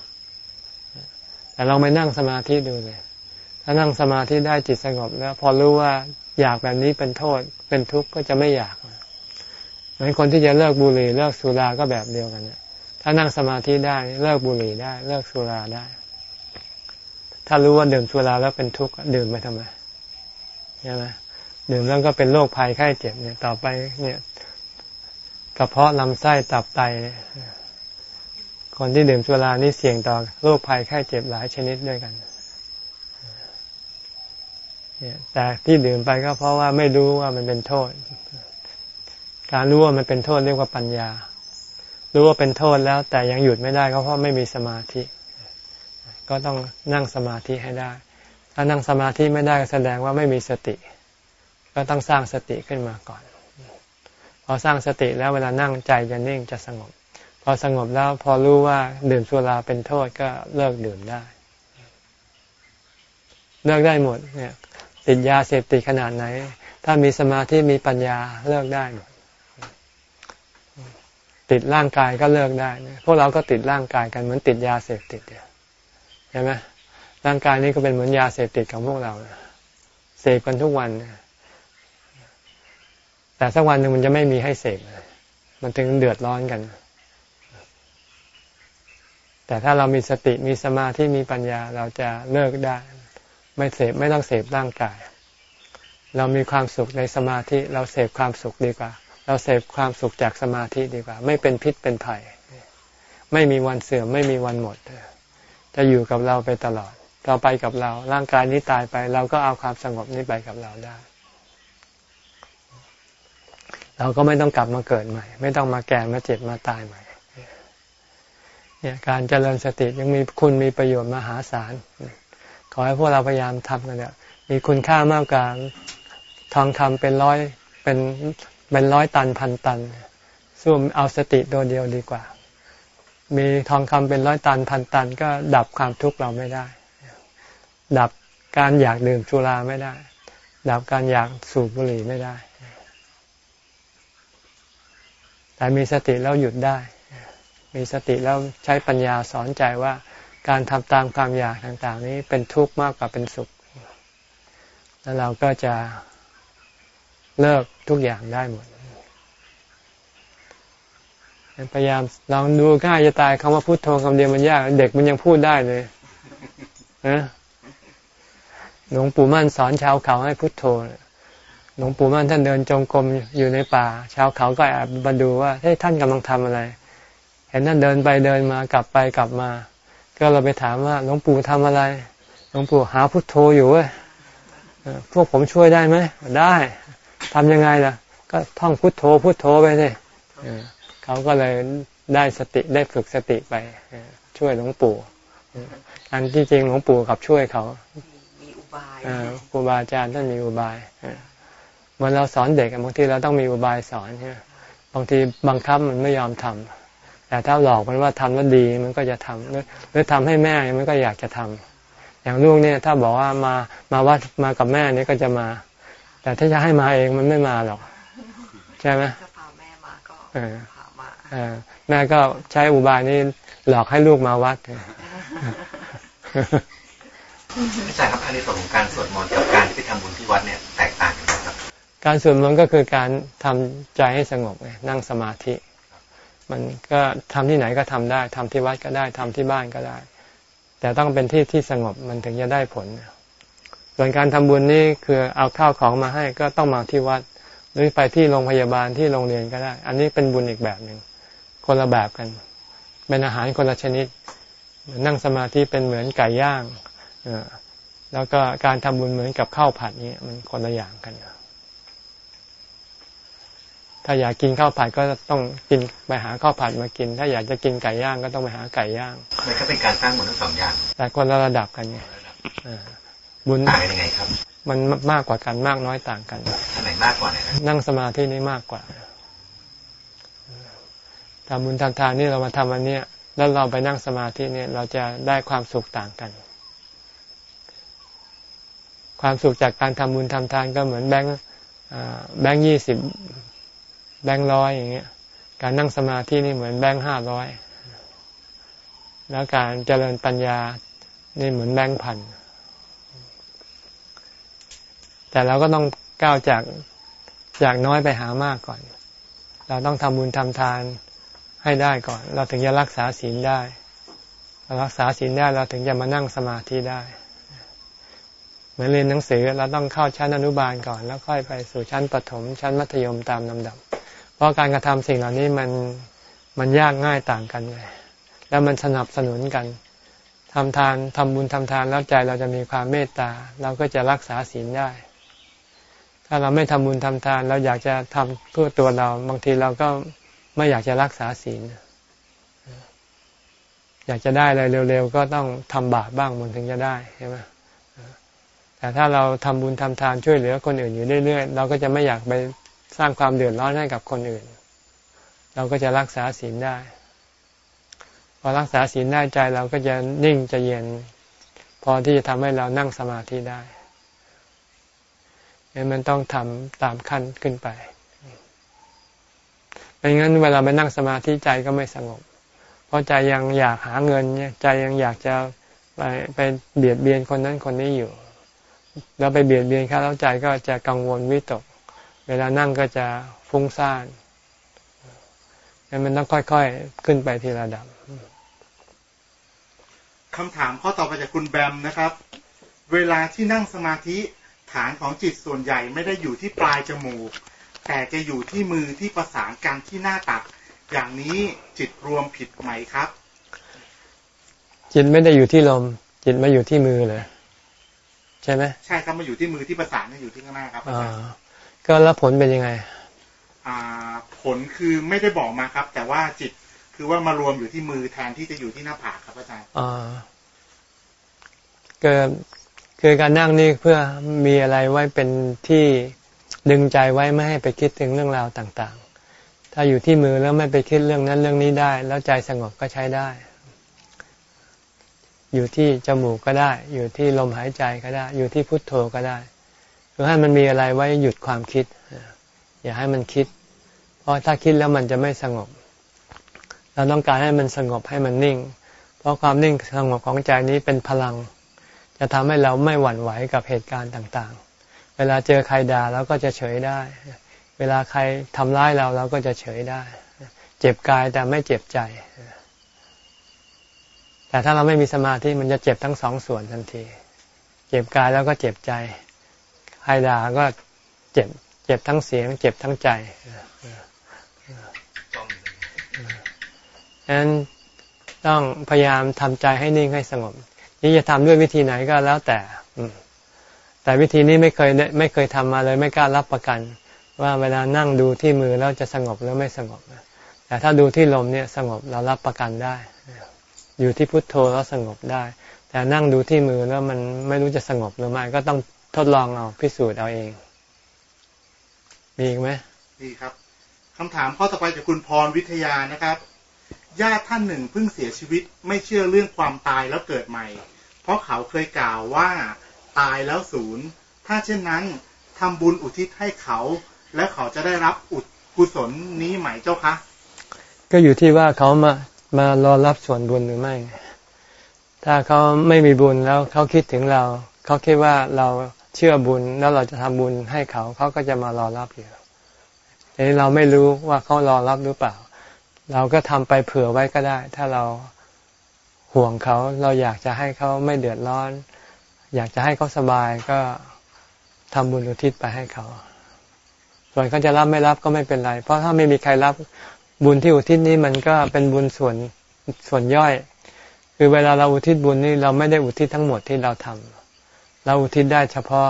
แต่เราไม่นั่งสมาธิดูเลยถ้านั่งสมาธิได้จิตสงบแล้ว พอรู้ว่าอยากแบบนี้เป็นโทษ เป็นทุกข์ก็จะไม่อยากเหมือนคนที่จะเลิกบุหรี่เลิกสุราก็แบบเดียวกันเนี่ยถ้านั่งสมาธิได้เลิกบุหรี่ได้ เลิกสุราได้ ถ้ารู้ว่าดื่มสุราแล้วเป็นทุกข์ดื่มไปทำไมใช่ไหมดื่มแล้วก็เป็นโรคภัยไข้เจ็บเนี่ย ต่อไปเนี่ยกระเพาะลำไส้ตับไตคนที่ดื่มสุรานี่เสี่ยงต่อโรคภัยไข้เจ็บหลายชนิดด้วยกันเนี่ยแต่ที่ดื่มไปก็เพราะว่าไม่รู้ว่ามันเป็นโทษ การรู้ว่ามันเป็นโทษเรียกว่าปัญญา รู้ว่าเป็นโทษแล้ว แต่ยังหยุดไม่ได้ก็เพราะไม่มีสมาธิ ก็ต้องนั่งสมาธิให้ได้ ถ้านั่งสมาธิไม่ได้แสดงว่าไม่มีสติ ก็ต้องสร้างสติขึ้นมาก่อน พอสร้างสติแล้วเวลานั่งใจจะนิ่งจะสงบ พอสงบแล้วพอรู้ว่าดื่มสุราเป็นโทษก็เลิกดื่มได้ เลิกได้หมดเนี่ยติดยาเสพติดขนาดไหน ถ้ามีสมาธิมีปัญญาเลิกได้หมดติดร่างกายก็เลิกได้ พวกเราก็ติดร่างกายกันเหมือนติดยาเสพติด ใช่ไหมร่างกายนี้ก็เป็นเหมือนยาเสพติดของพวกเราเสพกันทุกวัน แต่สักวันหนึ่งมันจะไม่มีให้เสพมันถึงเดือดร้อนกัน แต่ถ้าเรามีสติมีสมาธิมีปัญญาเราจะเลิกได้ ไม่เสพไม่ต้องเสพร่างกาย เรามีความสุขในสมาธิ เราเสพความสุขดีกว่า เราเสพความสุขจากสมาธิดีกว่า ไม่เป็นพิษเป็นภัย ไม่มีวันเสื่อมไม่มีวันหมด จะอยู่กับเราไปตลอด เราไปกับเรา ร่างกายนี้ตายไป เราก็เอาความสงบนี้ไปกับเราได้ เราก็ไม่ต้องกลับมาเกิดใหม่ ไม่ต้องมาแก่มาเจ็บมาตายใหม่เนี่ยการเจริญสติยังมีคุณมีประโยชน์มหาศาล ขอให้พวกเราพยายามทำกันเนี่ย มีคุณค่ามากกว่าทองคำเป็นร้อยเป็นเป็นร้อยตันพันตันสู้เอาสติตัวเดียวดีกว่า มีทองคำเป็นร้อยตันพันตัน ก็ดับความทุกข์เราไม่ได้ ดับการอยากดื่มสุราไม่ได้ ดับการอยากสูบบุหรี่ไม่ได้ แต่มีสติแล้วหยุดได้ มีสติแล้วใช้ปัญญาสอนใจว่า การทำตามความอยากต่างๆ นี้เป็นทุกข์มากกว่าเป็นสุข แล้วเราก็จะเลิกทุกอย่างได้หมด พยายามลองดูง่ายจะตายคำว่าพุโทโธคำเดียวมันยาก เด็กมันยังพูดได้เลยนะหลวงปู่มั่นสอนชาวเขาให้พุโทโธหลวงปู่มั่นท่านเดินจงกรมอยู่ในป่า ชาวเขาก็แอบมาดูว่าเฮ้ยท่านกำลังทำอะไร เห็นท่านเดินไปเดินมากลับไปกลับมา ก็เราไปถามว่าหลวงปู่ทำอะไร หลวงปู่หาพุทโธอยู่เว้ยพวกผมช่วยได้ไหมได้ทำยังไงล่ะ ก็ท่องพุทโธพุทโธไปเลย เขาก็เลยได้สติได้ฝึกสติไปช่วยหลวงปู่อันที่จริงหลวงปู่กับช่วยเขามีอุบายครูบาอาจารย์ท่านมีอุบายเมื่อเราสอนเด็กบางทีเราต้องมีอุบายสอนใช่บางทีบังคับมันไม่ยอมทำแต่ถ้าหลอกมันว่าทำแล้วดีมันก็จะทำหรือหรือทำให้แม่มันก็อยากจะทำอย่างลูกเนี่ยถ้าบอกว่ามามาวัดมากับแม่นี่ก็จะมา แต่ถ้าจะให้มาเองมันไม่มาหรอก ใช่ไหมถ้าพาแม่มาก็พามา แม่ก็ใช้อุบายนี้หลอกให้ลูกมาวัดอาจารย์ครับอันนี้ส่วนของการสวดมนต์กับการที่ไปทำบุญที่วัดเนี่ยแตกต่างกันไหมครับ การสวดมนต์ก็คือการทำใจให้สงบนั่งสมาธิ มันก็ทำที่ไหนก็ทำได้ทำที่วัดก็ได้ทำที่บ้านก็ได้ แต่ต้องเป็นที่ที่สงบมันถึงจะได้ผลถส่วนการทำบุญนี่คือเอาข้าวของมาให้ก็ต้องมาที่วัด หรือไปที่โรงพยาบาลที่โรงเรียนก็ได้ อันนี้เป็นบุญอีกแบบหนึ่ง คนละแบบกัน เป็นอาหารคนละชนิด นั่งสมาธิเป็นเหมือนไก่ย่างแล้วก็การทำบุญเหมือนกับข้าวผัดนี่มันคนละอย่างกัน ถ้าอยากกินข้าวผัดก็ต้องกินไปหาข้าวผัดมากิน ถ้าอยากจะกินไก่ย่างก็ต้องไปหาไก่ย่าง มันก็เป็นการสร้างบุญทั้งสองอย่าง แต่คนละระดับกันไงบุญต่างกันยังไงครับ มันมากกว่ากันมากน้อยต่างกันอันไหนมากกว่าไหนนั่งสมาธินี่มากกว่า ทำบุญทำทานนี่เรามาทำอันนี้แล้วเราไปนั่งสมาธิเนี่ยเราจะได้ความสุขต่างกัน ความสุขจากการทำบุญทำทานก็เหมือนแบงค์แบงค์ยี่สิบแบงค์ร้อยอย่างเงี้ย การนั่งสมาธินี่เหมือนแบงค์ห้าร้อยแล้วการเจริญปัญญานี่เหมือนแบงค์พัน แต่เราก็ต้องก้าวจากจากน้อยไปหามากก่อน เราต้องทำบุญทำทาน ให้ได้ก่อน เราถึงจะรักษาศีลได้เรารักษาศีลได้เราถึงจะมานั่งสมาธิได้เหมือนเรียนหนังสือเราต้องเข้าชั้นอนุบาลก่อน แล้วค่อยไปสู่ชั้นประถม ชั้นมัธยมตามลำดับ เพราะการกระทำสิ่งเหล่านี้มันมันยากง่ายต่างกันเลยแล้วมันสนับสนุนกันทำทานทำบุญทำทานแล้วใจเราจะมีความเมตตา เราก็จะรักษาศีลได้ ถ้าเราไม่ทำบุญทำทาน เราอยากจะทำเพื่อตัวเรา บางทีเราก็ ไม่อยากจะรักษาศีล อยากจะได้อะไรเร็วๆ ก็ต้องทำบาปบ้างมันถึงจะได้ใช่ไหมแต่ถ้าเราทำบุญทำทานช่วยเหลือคนอื่นอยู่เรื่อยๆ เราก็จะไม่อยากไปสร้างความเดือดร้อนให้กับคนอื่น เราก็จะรักษาศีลได้ พอรักษาศีลได้ใจเราก็จะนิ่งจะเย็น พอที่จะทำให้เรานั่งสมาธิได้มันต้องทำตามขั้นขึ้นไป ไม่งั้นเวลาไปนั่งสมาธิใจก็ไม่สงบ เพราะใจยังอยากหาเงินใจยังอยากจะไปไปเบียดเบียนคนนั้นคนนี้อยู่ แล้วไปเบียดเบียนเขาแล้วใจก็จะกังวลวิตก เวลานั่งก็จะฟุ้งซ่านมันต้องค่อยๆ ขึ้นไปทีละดับคำถามข้อต่อไปจากคุณแบมนะครับ เวลาที่นั่งสมาธิฐานของจิตส่วนใหญ่ไม่ได้อยู่ที่ปลายจมูก แต่จะอยู่ที่มือที่ประสานกันที่หน้าตัก อย่างนี้จิตรวมผิดไหมครับ จิตไม่ได้อยู่ที่ลม จิตมาอยู่ที่มือเลยใช่ไหมใช่ครับมาอยู่ที่มือที่ประสานอยู่ที่ข้างหน้าครับอาจารย์ก็แล้วผลเป็นยังไง อ่า ผลคือไม่ได้บอกมาครับ แต่ว่าจิตคือว่ามารวมอยู่ที่มือแทนที่จะอยู่ที่หน้าผากครับอาจารย์อ่าเกิดคือการนั่งนี่เพื่อมีอะไรไว้เป็นที่ ดึงใจไว้ไม่ให้ไปคิดถึงเรื่องราวต่างๆ ถ้าอยู่ที่มือแล้วไม่ไปคิดเรื่องนั้นเรื่องนี้ได้ แล้วใจสงบก็ใช้ได้ อยู่ที่จมูกก็ได้ อยู่ที่ลมหายใจก็ได้ อยู่ที่พุทโธก็ได้คือให้มันมีอะไรไว้หยุดความคิด อย่าให้มันคิด เพราะถ้าคิดแล้วมันจะไม่สงบ เราต้องการให้มันสงบให้มันนิ่ง เพราะความนิ่งสงบของใจนี้เป็นพลัง จะทำให้เราไม่หวั่นไหวกับเหตุการณ์ต่างๆ เวลาเจอใครด่าเราก็จะเฉยได้ เวลาใครทำร้ายเราเราก็จะเฉยได้ เจ็บกายแต่ไม่เจ็บใจ แต่ถ้าเราไม่มีสมาธิมันจะเจ็บทั้งสองส่วนทันที เจ็บกายแล้วก็เจ็บใจ ใครด่าก็เจ็บ เจ็บทั้งเสียง เจ็บทั้งใจฉะนั้นต้องพยายามทำใจให้นิ่งให้สงบ นี่จะทำด้วยวิธีไหนก็แล้วแต่ แต่วิธีนี้ไม่เคยไม่เคยทำมาเลยไม่กล้ารับประกัน ว่าเวลานั่งดูที่มือแล้วจะสงบหรือไม่สงบแต่ถ้าดูที่ลมเนี่ยสงบเรารับประกันได้ อยู่ที่พุทโธแล้วสงบได้ แต่นั่งดูที่มือแล้วมันไม่รู้จะสงบหรือไม่ก็ต้องทดลองเอาพิสูจน์เอาเอง มีอีกไหมมีครับคำถามข้อต่อไปจากคุณพรวิทยานะครับญาติท่านหนึ่งเพิ่งเสียชีวิตไม่เชื่อเรื่องความตายแล้วเกิดใหม่ เพราะเขาเคยกล่าวว่า ตายแล้วศูนย์ถ้าเช่นนั้นทำบุญอุทิศให้เขา และเขาจะได้รับอุกุศลนี้ไหมเจ้าคะ ก็อยู่ที่ว่าเขามามารอรับส่วนบุญหรือไม่ ถ้าเขาไม่มีบุญแล้วเขาคิดถึงเรา เขาคิดว่าเราเชื่อบุญแล้วเราจะทำบุญให้เขา เขาก็จะมารอรับอยู่ทีนี้เราไม่รู้ว่าเขารอรับหรือเปล่า เราก็ทำไปเผื่อไว้ก็ได้ ถ้าเราห่วงเขาเราอยากจะให้เขาไม่เดือดร้อน อยากจะให้เขาสบายก็ทำบุญอุทิศไปให้เขา ส่วนเขาจะรับไม่รับก็ไม่เป็นไร เพราะถ้าไม่มีใครรับบุญที่อุทิศนี้มันก็เป็นบุญส่วนส่วนย่อย คือเวลาเราอุทิศบุญนี่เราไม่ได้อุทิศทั้งหมดที่เราทำเราอุทิศได้เฉพาะ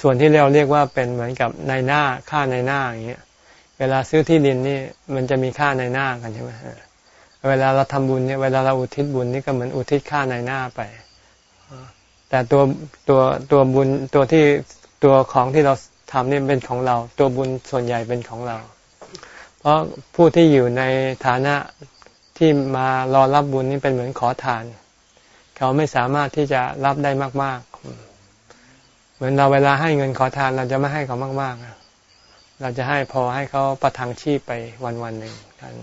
ส่วนที่เราเรียกว่าเป็นเหมือนกับในหน้าค่าในหน้าอย่างเงี้ย เวลาซื้อที่ดินนี่มันจะมีค่าในหน้ากันใช่ไหมเวลาเราทำบุญเนี่ยเวลาเราอุทิศบุญนี่ก็เหมือนอุทิศค่าในหน้าไป แต่ตัวตัวตัวบุญตัวที่ตัวของที่เราทำนี่เป็นของเรา ตัวบุญส่วนใหญ่เป็นของเรา เพราะผู้ที่อยู่ในฐานะที่มารอรับบุญนี่เป็นเหมือนขอทาน เขาไม่สามารถที่จะรับได้มาก ๆ เหมือนเราเวลาให้เงินขอทานเราจะไม่ให้เขามากๆเราจะให้พอให้เขาประทังชีพไปวันวันหนึ่งกัน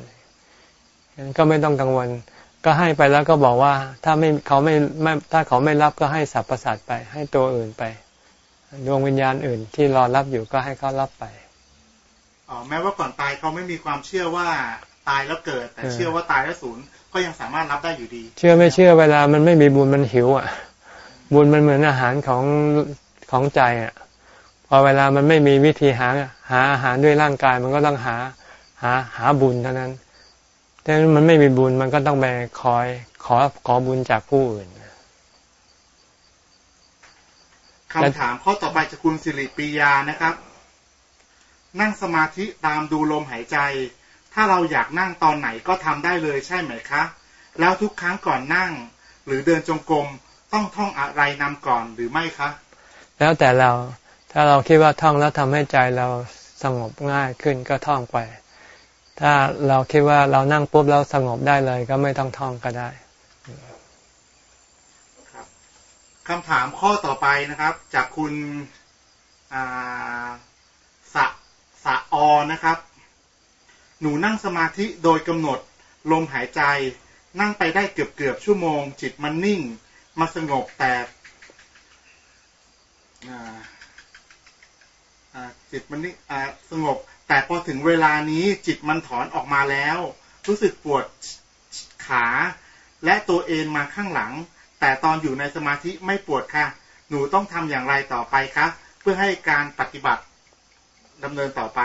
ก็ไม่ต้องกังวล ก็ให้ไปแล้วก็บอกว่า ถ้าไม่เขาไม่ไม่ถ้าเขาไม่รับก็ให้สรรพสัตว์ไป ให้ตัวอื่นไปดวงวิญญาณอื่นที่รอรับอยู่ก็ให้เขารับไปอ๋อแม้ว่าก่อนตายเขาไม่มีความเชื่อว่าตายแล้วเกิด แต่เชื่อว่าตายแล้วสูญก็ยังสามารถรับได้อยู่ดี เชื่อไม่เชื่อเวลามันไม่มีบุญมันหิวอะ บุญมันเหมือนอาหารของของใจอะพอเวลามันไม่มีวิธีหาหาอาหารด้วยร่างกายมันก็ต้องหาหาหาบุญเท่านั้น แต่มันไม่มีบุญมันก็ต้องไปคอยขอขอบุญจากผู้อื่นคำถามข้อต่อไปจากคุณสิริปียานะครับ นั่งสมาธิตามดูลมหายใจ ถ้าเราอยากนั่งตอนไหนก็ทำได้เลยใช่ไหมคะ แล้วทุกครั้งก่อนนั่ง หรือเดินจงกรมต้องท่องอะไรนำก่อนหรือไม่คะ แล้วแต่เราถ้าเราคิดว่าท่องแล้วทำให้ใจเราสงบง่ายขึ้นก็ท่องไป ถ้าเราคิดว่าเรานั่งปุ๊บแล้วสงบได้เลย ก็ไม่ต้องท่องก็ได้คำถามข้อต่อไปนะครับ จากคุณสะสะออนะครับ หนูนั่งสมาธิโดยกำหนดลมหายใจ นั่งไปได้เกือบเกือบชั่วโมง จิตมันนิ่ง มาสงบแต่จิตมันนิ่งสงบ แต่พอถึงเวลานี้จิตมันถอนออกมาแล้ว รู้สึกปวดขา และตัวเองมาข้างหลัง แต่ตอนอยู่ในสมาธิไม่ปวดค่ะ หนูต้องทำอย่างไรต่อไปคะเพื่อให้การปฏิบัติดำเนินต่อไป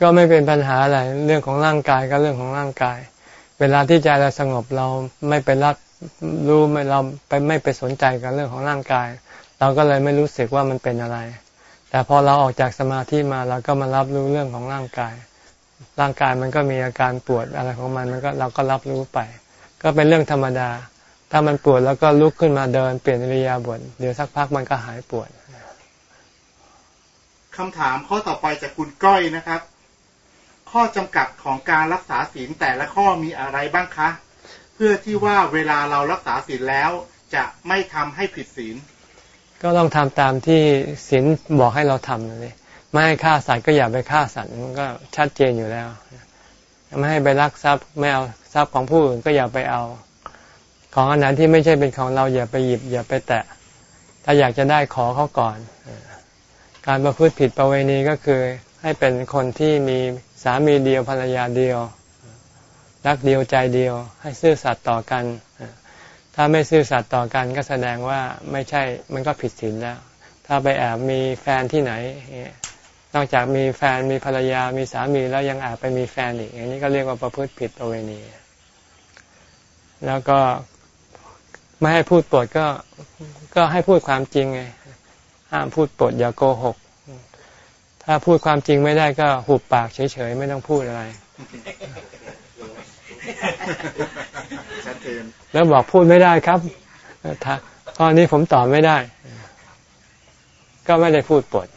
ก็ไม่เป็นปัญหาอะไรเรื่องของร่างกายก็เรื่องของร่างกาย เวลาที่ใจเราสงบเราไม่ไปรับรู้ไม่เราไปไม่ไปสนใจกับเรื่องของร่างกาย เราก็เลยไม่รู้สึกว่ามันเป็นอะไร แต่พอเราออกจากสมาธิมาเราก็มารับรู้เรื่องของร่างกาย ร่างกายมันก็มีอาการปวดอะไรของมันมันก็เราก็รับรู้ไป ก็เป็นเรื่องธรรมดา ถ้ามันปวดแล้วก็ลุกขึ้นมาเดินเปลี่ยนอิริยาบถเดี๋ยวสักพักมันก็หายปวดคำถามข้อต่อไปจากคุณก้อยนะครับ ข้อจำกัดของการรักษาศีลแต่ละข้อมีอะไรบ้างคะ เพื่อที่ว่าเวลาเรารักษาศีลแล้วจะไม่ทำให้ผิดศีล ก็ต้องทำตามที่ศีลบอกให้เราทำเลยไม่ให้ฆ่าสัตว์ก็อย่าไปฆ่าสัตว์มันก็ชัดเจนอยู่แล้ว ไม่ให้ไปลักทรัพย์ไม่เอาทรัพย์ของผู้อื่นก็อย่าไปเอา ของอันนั้นที่ไม่ใช่เป็นของเราอย่าไปหยิบอย่าไปแตะ ถ้าอยากจะได้ขอเขาก่อน การประพฤติผิดประเวณีก็คือให้เป็นคนที่มีสามีเดียวภรรยาเดียว รักเดียวใจเดียว ให้ซื่อสัตย์ต่อกัน ถ้าไม่ซื่อสัตย์ต่อกันก็แสดงว่าไม่ใช่มันก็ผิดศีลแล้ว ถ้าไปแอบมีแฟนที่ไหน นอกจากมีแฟนมีภรรยามีสามีแล้วยังแอบไปมีแฟนอีกอย่างนี้ก็เรียกว่าประพฤติผิดประเวณี แล้วก็ไม่ให้พูดปดก็ก็ให้พูดความจริงไงห้ามพูดปดอย่าโกหก ถ้าพูดความจริงไม่ได้ก็หุบปากเฉยๆไม่ต้องพูดอะไร ชัดเจนแล้วบอกพูดไม่ได้ครับตอนนี้ผมตอบไม่ได้ ก็ไม่ได้พูดปด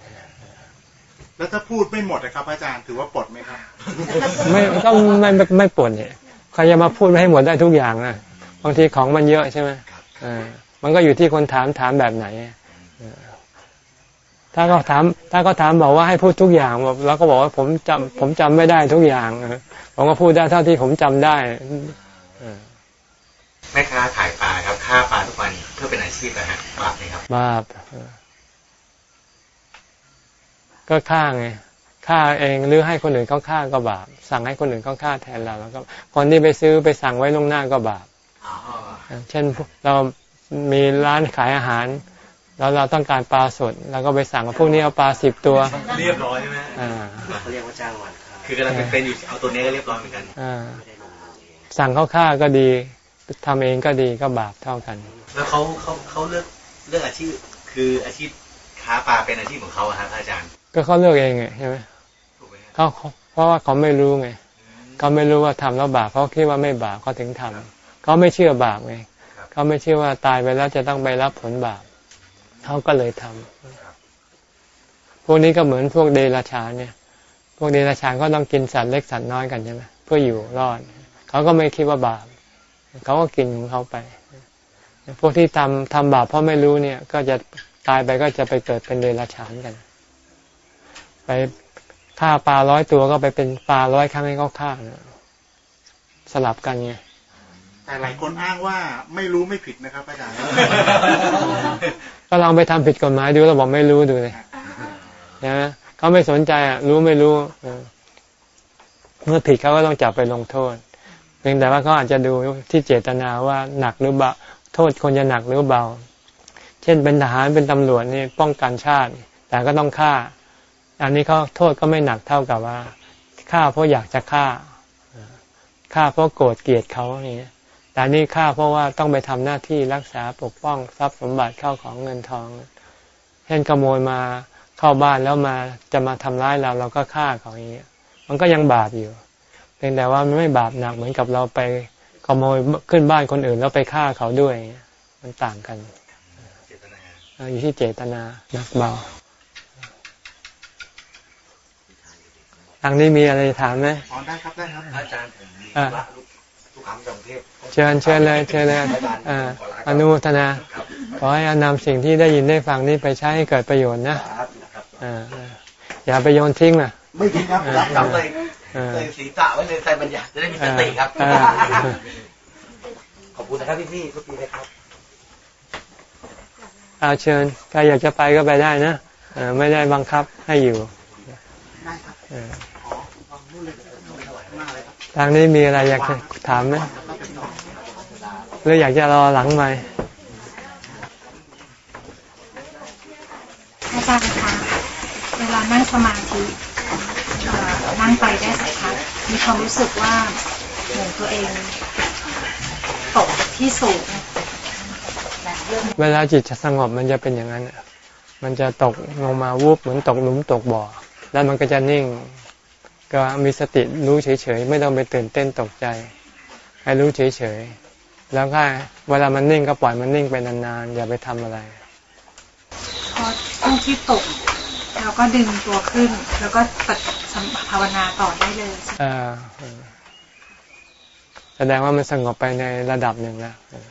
แล้วถ้าพูดไม่หมดนะครับ อาจารย์ถือว่าปดไหมครับ ไม่ก็ไม่ไม่ปดเนี่ยใครจะมาพูดไม่ให้หมดได้ทุกอย่างนะบางทีของมันเยอะใช่ไหมอ่ามันก็อยู่ที่คนถามถามแบบไหนถ้าเขาถาม ถ้าเขาถามบอกว่าให้พูดทุกอย่างแล้วก็บอกว่าผมจำผมจำไม่ได้ทุกอย่าง ผมก็พูดได้เท่าที่ผมจำได้แม่ค้าขายปลาครับฆ่าปลาทุกวันเพื่อเป็นอาชีพนะฮะบาปไหมครับบาปก็ฆ่าไงฆ่าเองหรือให้คนอื่นเขาฆ่าก็บาป สั่งให้คนอื่นเขาฆ่าแทนเราแล้วก็คนที่ไปซื้อไปสั่งไว้ลงหน้าก็บาปเช่นเรามีร้านขายอาหาร แล้วเราต้องการปลาสดเราก็ไปสั่งว่าพวกนี้เอาปลาสิบตัว เรียบร้อยใช่ไหมอ่าเขาเรียกว่าจ้างวัน ค่าคือกำลังเป็นๆอยู่เอาตัวนี้ก็เรียบร้อยเหมือนกันอ่าไม่ได้ลงมือเองสั่งเขาฆ่าก็ดีทำเองก็ดีก็บาปเท่ากัน แล้วเขาเขาเขาเลือกเลือกอาชีพคืออาชีพค้าปลาเป็นอาชีพของเขาอะครับอาจารย์ ก็เขาเลือกเองไงใช่ไหมถูกไหมครับเขาเพราะว่าเขาไม่รู้ไงเขาไม่รู้ว่าทำแล้วบาปเขาคิดว่าไม่บาปเขาถึงทำเขาไม่เชื่อบาปไงเขาไม่เชื่อว่าตายไปแล้วจะต้องไปรับผลบาปเขาก็เลยทำพวกนี้ก็เหมือนพวกเดรัจฉานเนี่ย พวกเดรัจฉานก็ต้องกินสัตว์เล็กสัตว์น้อยกันใช่ไหมเพื่ออยู่รอด เขาก็ไม่คิดว่าบาป เขาก็กินของเขาไป พวกที่ทำทำบาปเพราะไม่รู้เนี่ย ก็จะตายไปก็จะไปเกิดเป็นเดรัจฉานกัน ไปฆ่าปลาร้อยตัวก็ไปเป็นปลาร้อยครั้งให้เขาฆ่าเนี่ยสลับกันไงแต่หลายคนอ้างว่าไม่รู้ไม่ผิดนะครับอาจารย์ก็ลองไปทำผิดกฎหมายดูเราบอกไม่รู้ดูเลยนะ เขาไม่สนใจอะรู้ไม่รู้เมื่อผิดเขาก็ต้องจับไปลงโทษเพียงแต่ว่าเขาอาจจะดูที่เจตนาว่าหนักหรือเบาโทษคนจะหนักหรือเบา เช่นเป็นทหารเป็นตำรวจนี่ป้องกันชาติ แต่ก็ต้องฆ่า อันนี้เขาโทษก็ไม่หนักเท่ากับว่าฆ่าเพราะอยากจะฆ่าฆ่าเพราะโกรธเกลียดเขาอย่างเงี้แต่นี่ฆ่าเพราะว่าต้องไปทำหน้าที่รักษาปกป้องทรัพย์สมบัติเข้าของเงินทองเช่นขโมยมา เข้าบ้านแล้วมาจะมาทำร้ายเราเราก็ฆ่าเขาอย่างเงี้ย มันก็ยังบาปอยู่เพียงแต่ว่ามันไม่บาปหนักเหมือนกับเราไปขโมยขึ้นบ้านคนอื่นแล้วไปฆ่าเขาด้วยอย่างเงี้ยมันต่างกันเจตนาเอออยู่ที่เจตนาหนักเบาทางนี้มีอะไรจะถามไหมอ๋อได้ครับได้ครับอาจารย์ผมมีอ่าธุระลูกทุกครั้งกรุงเทพเชิญเชิญเลยเชิญเลยอ่าอนุโมทนา ขอให้นำสิ่งที่ได้ยินได้ฟังนี้ไปใช้ให้เกิดประโยชน์นะครับนะครับ อ่าอ่าอย่าไปโยนทิ้งนะไม่ทิ้งครับรับกลับเลยอ่าเลยศีรษะไว้เลยใส่บรรยากจะได้มีสติครับอ่าขอบคุณนะครับพี่พี่ๆทุกทีนะครับอาเชิญใครอยากจะไปก็ไปได้นะเออไม่ได้บังคับให้อยู่ได้ครับเออขอวางนู่นเลยมากเลยครับทางนี้มีอะไรอยากจะถามไหมหรืออยากจะรอหลังไหมค์ อาจารย์คะเวลานั่ง สมาธิเอ่อนั่งไปได้สักพักมีความรู้สึกว่าเหมือนตัวเองตกที่สูงแบบเริ่มเวลาจิตจะสงบมันจะเป็นอย่างนั้นน่ะมันจะตกลงมาวูบเหมือนตกหลุมตกบ่อ แล้วมันก็จะนิ่ง ก็มีสติรู้เฉยๆ ไม่ต้องไปตื่นเต้นตกใจ ให้รู้เฉยๆ แล้วก็เวลามันนิ่งก็ปล่อยมันนิ่งไปนานๆ อย่าไปทำอะไร พอช่วงที่ตก เราก็ดึงตัวขึ้น แล้วก็ปฏิภาวนาต่อได้เลยเออเออแสดงว่ามันสงบไปในระดับหนึ่งแล้วเออ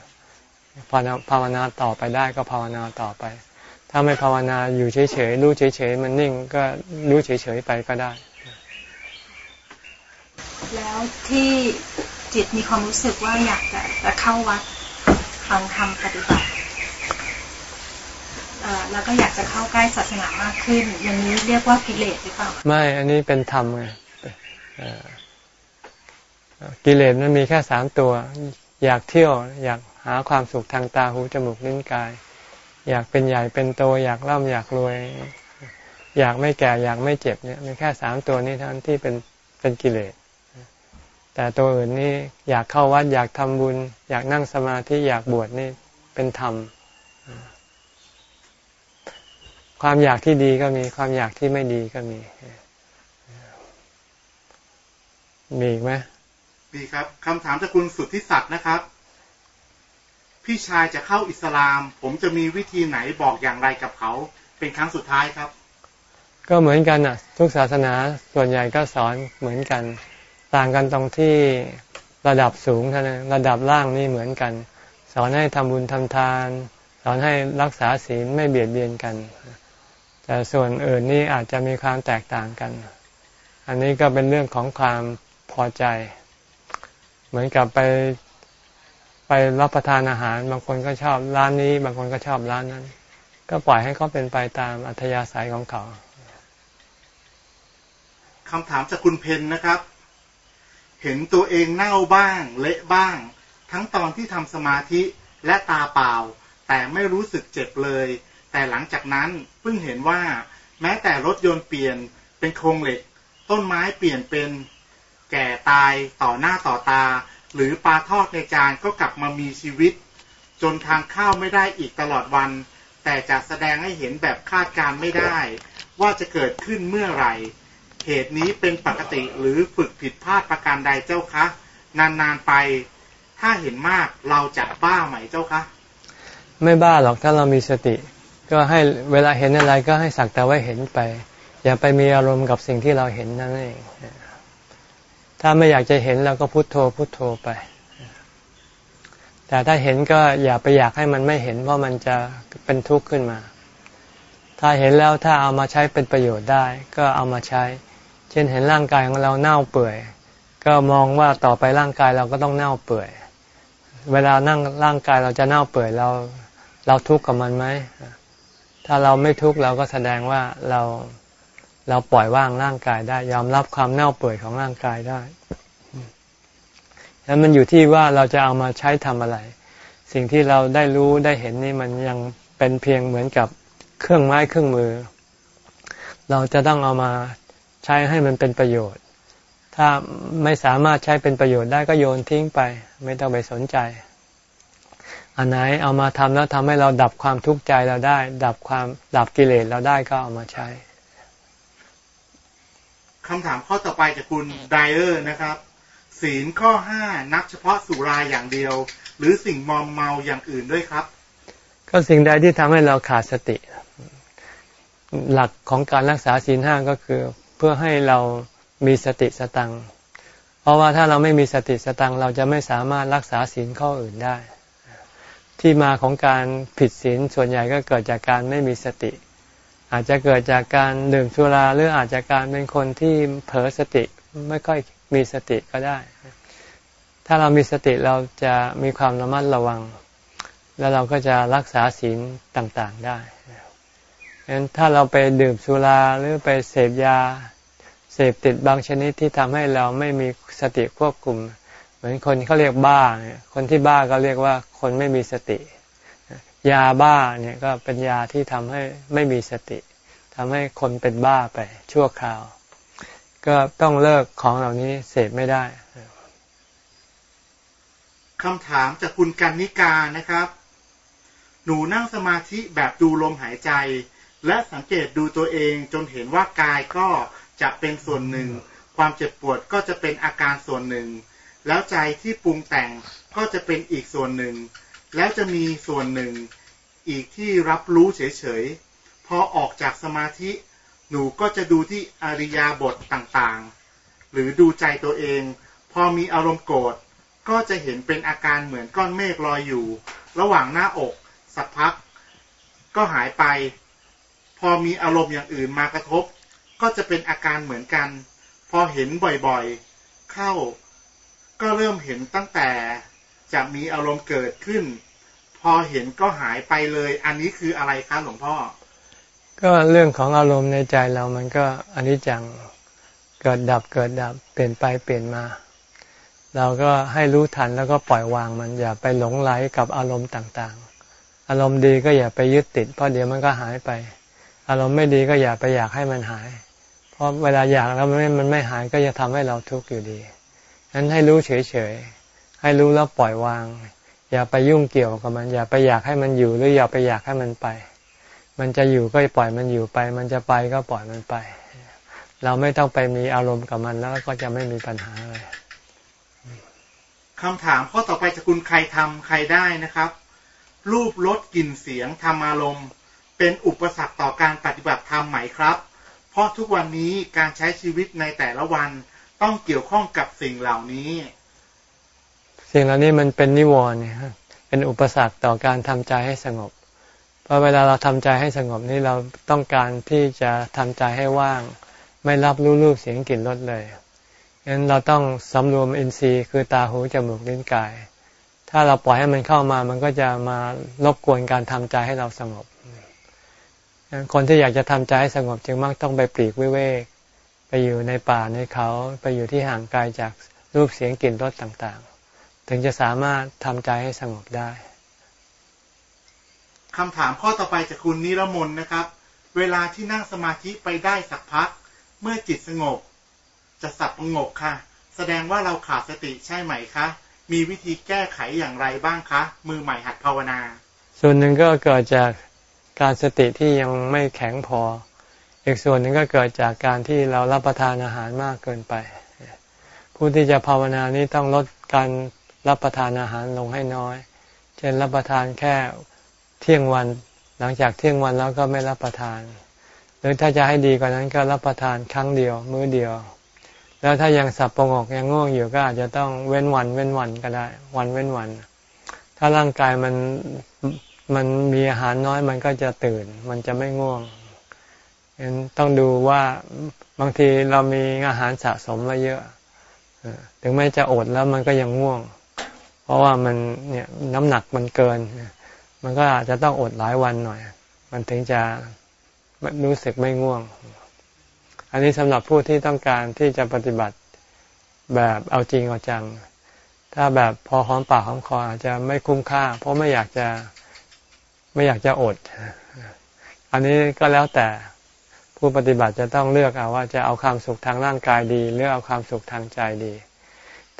ภาวนาภาวนาต่อไปได้ก็ภาวนาต่อไป ถ้าไม่ภาวนาอยู่เฉยๆรู้เฉยๆมันนิ่งก็รู้เฉยๆไปก็ได้ แล้วที่จิตมีความรู้สึกว่าอยากจะจะเข้าวัดฟังธรรมปฏิบัติเอ่อ แล้วก็อยากจะเข้าใกล้ศาสนามากขึ้น อย่างนี้เรียกว่ากิเลสหรือเปล่า ไม่ อันนี้เป็นธรรมไงกิเลสมันมีแค่สามตัว อยากเที่ยว อยากหาความสุขทางตาหูจมูกลิ้นกาย อยากเป็นใหญ่เป็นโต อยากร่ำอยากรวย อยากไม่แก่อยากไม่เจ็บเนี่ยมีแค่สามตัวนี้เท่านั้นที่เป็นเป็นกิเลสแต่ตัวอื่นนี่อยากเข้าวัดอยากทำบุญ อยากนั่งสมาธิอยากบวชนี่เป็นธรรม ความอยากที่ดีก็มี ความอยากที่ไม่ดีก็มี มีอีกไหมดีครับคำถามจากคุณสุทธิศักดิ์นะครับ พี่ชายจะเข้าอิสลาม ผมจะมีวิธีไหนบอกอย่างไรกับเขา เป็นครั้งสุดท้ายครับ ก็เหมือนกันอะ ทุกศาสนาส่วนใหญ่ก็สอนเหมือนกัน ต่างกันตรงที่ระดับสูงเท่านั้นระดับล่างนี่เหมือนกัน สอนให้ทำบุญทำทาน สอนให้รักษาศีลไม่เบียดเบียนกัน แต่ส่วนอื่นนี่อาจจะมีความแตกต่างกัน อันนี้ก็เป็นเรื่องของความพอใจ เหมือนกับไปไปรับประทานอาหาร บางคนก็ชอบร้านนี้ บางคนก็ชอบร้านนั้น ก็ปล่อยให้เขาเป็นไปตามอัธยาศัยของเขาคำถามจากคุณเพนนะครับ เห็นตัวเองเน่าบ้าง เละบ้าง ทั้งตอนที่ทำสมาธิและตาเปล่า แต่ไม่รู้สึกเจ็บเลย แต่หลังจากนั้น พิ่งเห็นว่าแม้แต่รถยนต์เปลี่ยนเป็นโครงเหล็ก ต้นไม้เปลี่ยนเป็นแก่ตายต่อหน้าต่อตา หรือปลาทอดในจานก็กลับมามีชีวิต จนทางข้าวไม่ได้อีกตลอดวัน แต่จะแสดงให้เห็นแบบคาดการไม่ได้ ว่าจะเกิดขึ้นเมื่อไหร่ เหตุนี้เป็นปกติหรือฝึกผิดพลาดประการใดเจ้าคะ นานๆไป ถ้าเห็นมากเราจะบ้าไหมเจ้าคะ ไม่บ้าหรอกถ้าเรามีสติ ก็ให้เวลาเห็นอะไรก็ให้สักแต่ว่าเห็นไป อย่าไปมีอารมณ์กับสิ่งที่เราเห็นนั่นเองถ้าไม่อยากจะเห็นเราก็พุโทโธพุโทโธไป แต่ถ้าเห็นก็อย่าไปอยากให้มันไม่เห็นเพราะมันจะเป็นทุกข์ขึ้นมา ถ้าเห็นแล้วถ้าเอามาใช้เป็นประโยชน์ได้ ก็เอามาใช้ เช่นเห็นร่างกายของเราเน่าเปื่อย ก็มองว่าต่อไปร่างกายเราก็ต้องเน่าเปื่อย เวลานั่งร่างกายเราจะเน่าเปื่อยเรา เราทุกข์กับมันไหม ถ้าเราไม่ทุกข์เราก็แสดงว่าเราเราปล่อยว่างร่างกายได้ ยอมรับความเน่าเปื่อยของร่างกายได้แล้วมันอยู่ที่ว่าเราจะเอามาใช้ทำอะไร สิ่งที่เราได้รู้ได้เห็นนี่มันยังเป็นเพียงเหมือนกับเครื่องไม้เครื่องมือ เราจะต้องเอามาใช้ให้มันเป็นประโยชน์ ถ้าไม่สามารถใช้เป็นประโยชน์ได้ก็โยนทิ้งไป ไม่ต้องไปสนใจ อันไหนเอามาทำแล้วทำให้เราดับความทุกข์ใจเราได้ ดับความดับกิเลสเราได้ก็เอามาใช้คำถามข้อต่อไปจากคุณไดเออร์นะครับ ศีลข้อห้านับเฉพาะสุราอย่างเดียว หรือสิ่งมอมเมาอย่างอื่นด้วยครับ ก็สิ่งใดที่ทำให้เราขาดสติ หลักของการรักษาศีลห้าก็คือ เพื่อให้เรามีสติสตังเพราะว่าถ้าเราไม่มีสติสตังเราจะไม่สามารถรักษาศีลข้ออื่นได้ ที่มาของการผิดศีลส่วนใหญ่ก็เกิดจากการไม่มีสติ อาจจะเกิดจากการดื่มสุราหรืออาจจะการเป็นคนที่เผลอสติไม่ค่อยมีสติก็ได้ ถ้าเรามีสติเราจะมีความระมัดระวัง แล้วเราก็จะรักษาศีลต่างๆได้ดังนั้นถ้าเราไปดื่มสุราหรือไปเสพยา เสพติดบางชนิดที่ทำให้เราไม่มีสติควบคุมเมือนคนเขาเรียกบ้าเนี่ยคนที่บ้าก็เรียกว่าคนไม่มีสติ ยาบ้าเนี่ยก็เป็นยาที่ทำให้ไม่มีสติทำให้คนเป็นบ้าไปชั่วคราว ก็ต้องเลิกของเหล่านี้เสพไม่ได้คำถามจากคุณกันนิกานะครับ หนูนั่งสมาธิแบบดูลมหายใจ และสังเกตดูตัวเองจนเห็นว่ากายก็จะเป็นส่วนหนึ่ง ความเจ็บปวดก็จะเป็นอาการส่วนหนึ่ง แล้วใจที่ปรุงแต่งก็จะเป็นอีกส่วนหนึ่ง แล้วจะมีส่วนหนึ่งอีกที่รับรู้เฉยๆ พอออกจากสมาธิ หนูก็จะดูที่อริยาบทต่างๆ หรือดูใจตัวเอง พอมีอารมณ์โกรธก็จะเห็นเป็นอาการเหมือนก้อนเมฆลอยอยู่ ระหว่างหน้าอก สักพัก ก็หายไป พอมีอารมณ์อย่างอื่นมากระทบ ก็จะเป็นอาการเหมือนกัน พอเห็นบ่อยๆ เข้า ก็เริ่มเห็นตั้งแต่จะมีอารมณ์เกิดขึ้น พอเห็นก็หายไปเลย อันนี้คืออะไรครับหลวงพ่อ ก็เรื่องของอารมณ์ในใจเรามันก็อันนี้จังเกิดดับเกิดดับเปลี่ยนไปเปลี่ยนมา เราก็ให้รู้ทันแล้วก็ปล่อยวางมันอย่าไปหลงไหลกับอารมณ์ต่างๆ อารมณ์ดีก็อย่าไปยึดติด เพราะเดี๋ยวมันก็หายไป อารมณ์ไม่ดีก็อย่าไปอยากให้มันหาย เพราะเวลาอยากแล้วมันไม่มันไม่หายก็จะทำให้เราทุกข์อยู่ดี นั้นให้รู้เฉยๆ ให้รู้แล้วปล่อยวาง อย่าไปยุ่งเกี่ยวกับมัน อย่าไปอยากให้มันอยู่หรืออย่าไปอยากให้มันไป มันจะอยู่ก็ปล่อยมันอยู่ไป มันจะไปก็ปล่อยมันไป เราไม่ต้องไปมีอารมณ์กับมันแล้วก็จะไม่มีปัญหาอะไรคำถามข้อต่อไปจะคุณใครทำใครได้นะครับ รูปรสกลิ่นเสียงธรรมอารมณ์เป็นอุปสรรคต่อการปฏิบัติธรรมไหมครับ เพราะทุกวันนี้การใช้ชีวิตในแต่ละวัน ต้องเกี่ยวข้องกับสิ่งเหล่านี้ สิ่งเหล่านี้มันเป็นนิวรณ์เป็นอุปสรรคต่อการทำใจให้สงบ เพราะเวลาเราทำใจให้สงบนี่เราต้องการที่จะทำใจให้ว่าง ไม่รับรู้รูปเสียงกลิ่นรสเลยงั้นเราต้องสำรวมอินทรีย์คือตาหูจมูกลิ้นกาย ถ้าเราปล่อยให้มันเข้ามา มันก็จะมารบกวนการทำใจให้เราสงบคนที่อยากจะทำใจให้สงบจึงมักต้องไปปลีกวิเวก ไปอยู่ในป่าในเขาไปอยู่ที่ห่างไกลจากรูปเสียงกลิ่นรสต่างๆ ถึงจะสามารถทำใจให้สงบได้คำถามข้อต่อไปจากคุณนิรมนนะครับ เวลาที่นั่งสมาธิไปได้สักพัก เมื่อจิตสงบ จะสับประงกค่ะ แสดงว่าเราขาดสติใช่ไหมคะ มีวิธีแก้ไขอย่างไรบ้างคะ มือใหม่หัดภาวนา ส่วนหนึ่งก็เกิดจากการสติที่ยังไม่แข็งพอ อีกส่วนหนึ่งก็เกิดจากการที่เรารับประทานอาหารมากเกินไป ผู้ที่จะภาวนานี้ต้องลดการรับประทานอาหารลงให้น้อย เช่นรับประทานแค่เที่ยงวัน หลังจากเที่ยงวันแล้วก็ไม่รับประทาน หรือถ้าจะให้ดีกว่านั้นก็รับประทานครั้งเดียว มื้อเดียว แล้วถ้ายังสับประงกยังง่วงอยู่ก็อาจจะต้องเว้นวัน เว้นวันก็ได้ วันเว้นวัน ถ้าร่างกายมันมันมีอาหารน้อยมันก็จะตื่น มันจะไม่ง่วง เห็นต้องดูว่าบางทีเรามีอาหารสะสมมาเยอะถึงแม้จะอดแล้วมันก็ยังง่วง เพราะว่ามันเนี่ยน้ำหนักมันเกิน มันก็อาจจะต้องอดหลายวันหน่อย มันถึงจะรู้สึกไม่ง่วง อันนี้สำหรับผู้ที่ต้องการที่จะปฏิบัติแบบเอาจริงเอาจัง ถ้าแบบพอหอมปากหอมคออาจจะไม่คุ้มค่า เพราะไม่อยากจะไม่อยากจะอด อันนี้ก็แล้วแต่ ผู้ปฏิบัติจะต้องเลือกเอาว่าจะเอาความสุขทางร่างกายดี หรือเอาความสุขทางใจดี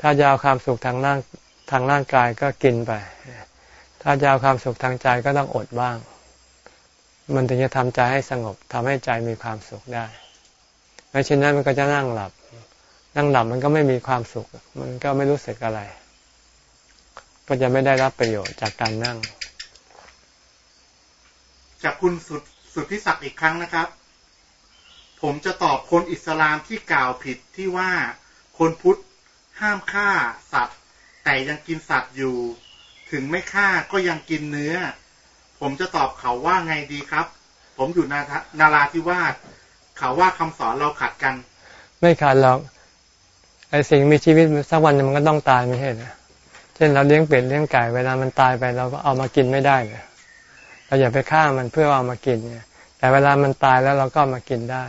ถ้าจะเอาความสุขทางร่างทางร่างกายก็กินไป ถ้าจะเอาความสุขทางใจก็ต้องอดบ้าง มันถึงจะทำใจให้สงบทำให้ใจมีความสุขได้ไม่เช่นนั้นมันก็จะนั่งหลับ นั่งหลับมันก็ไม่มีความสุข มันก็ไม่รู้สึกอะไร ก็จะไม่ได้รับประโยชน์จากการนั่ง จากคุณสุดสุดพิศักดิ์อีกครั้งนะครับ ผมจะตอบคนอิสลามที่กล่าวผิดที่ว่าคนพุทธห้ามฆ่าสัตว์ แต่ยังกินสัตว์อยู่ ถึงไม่ฆ่าก็ยังกินเนื้อ ผมจะตอบเขาว่าไงดีครับ ผมอยู่นานาราธิวาสเขาว่าคำสอนเราขัดกัน ไม่ขาดหรอกไอสิ่งมีชีวิตสักวันมันก็ต้องตายไม่ใช่เหรอเช่นเราเลี้ยงเป็ดเลี้ยงไก่เวลามันตายไปเราก็เอามากินไม่ได้เลยเราอย่าไปฆ่ามันเพื่อเอามากินเนี่ยแต่เวลามันตายแล้วเราก็มากินได้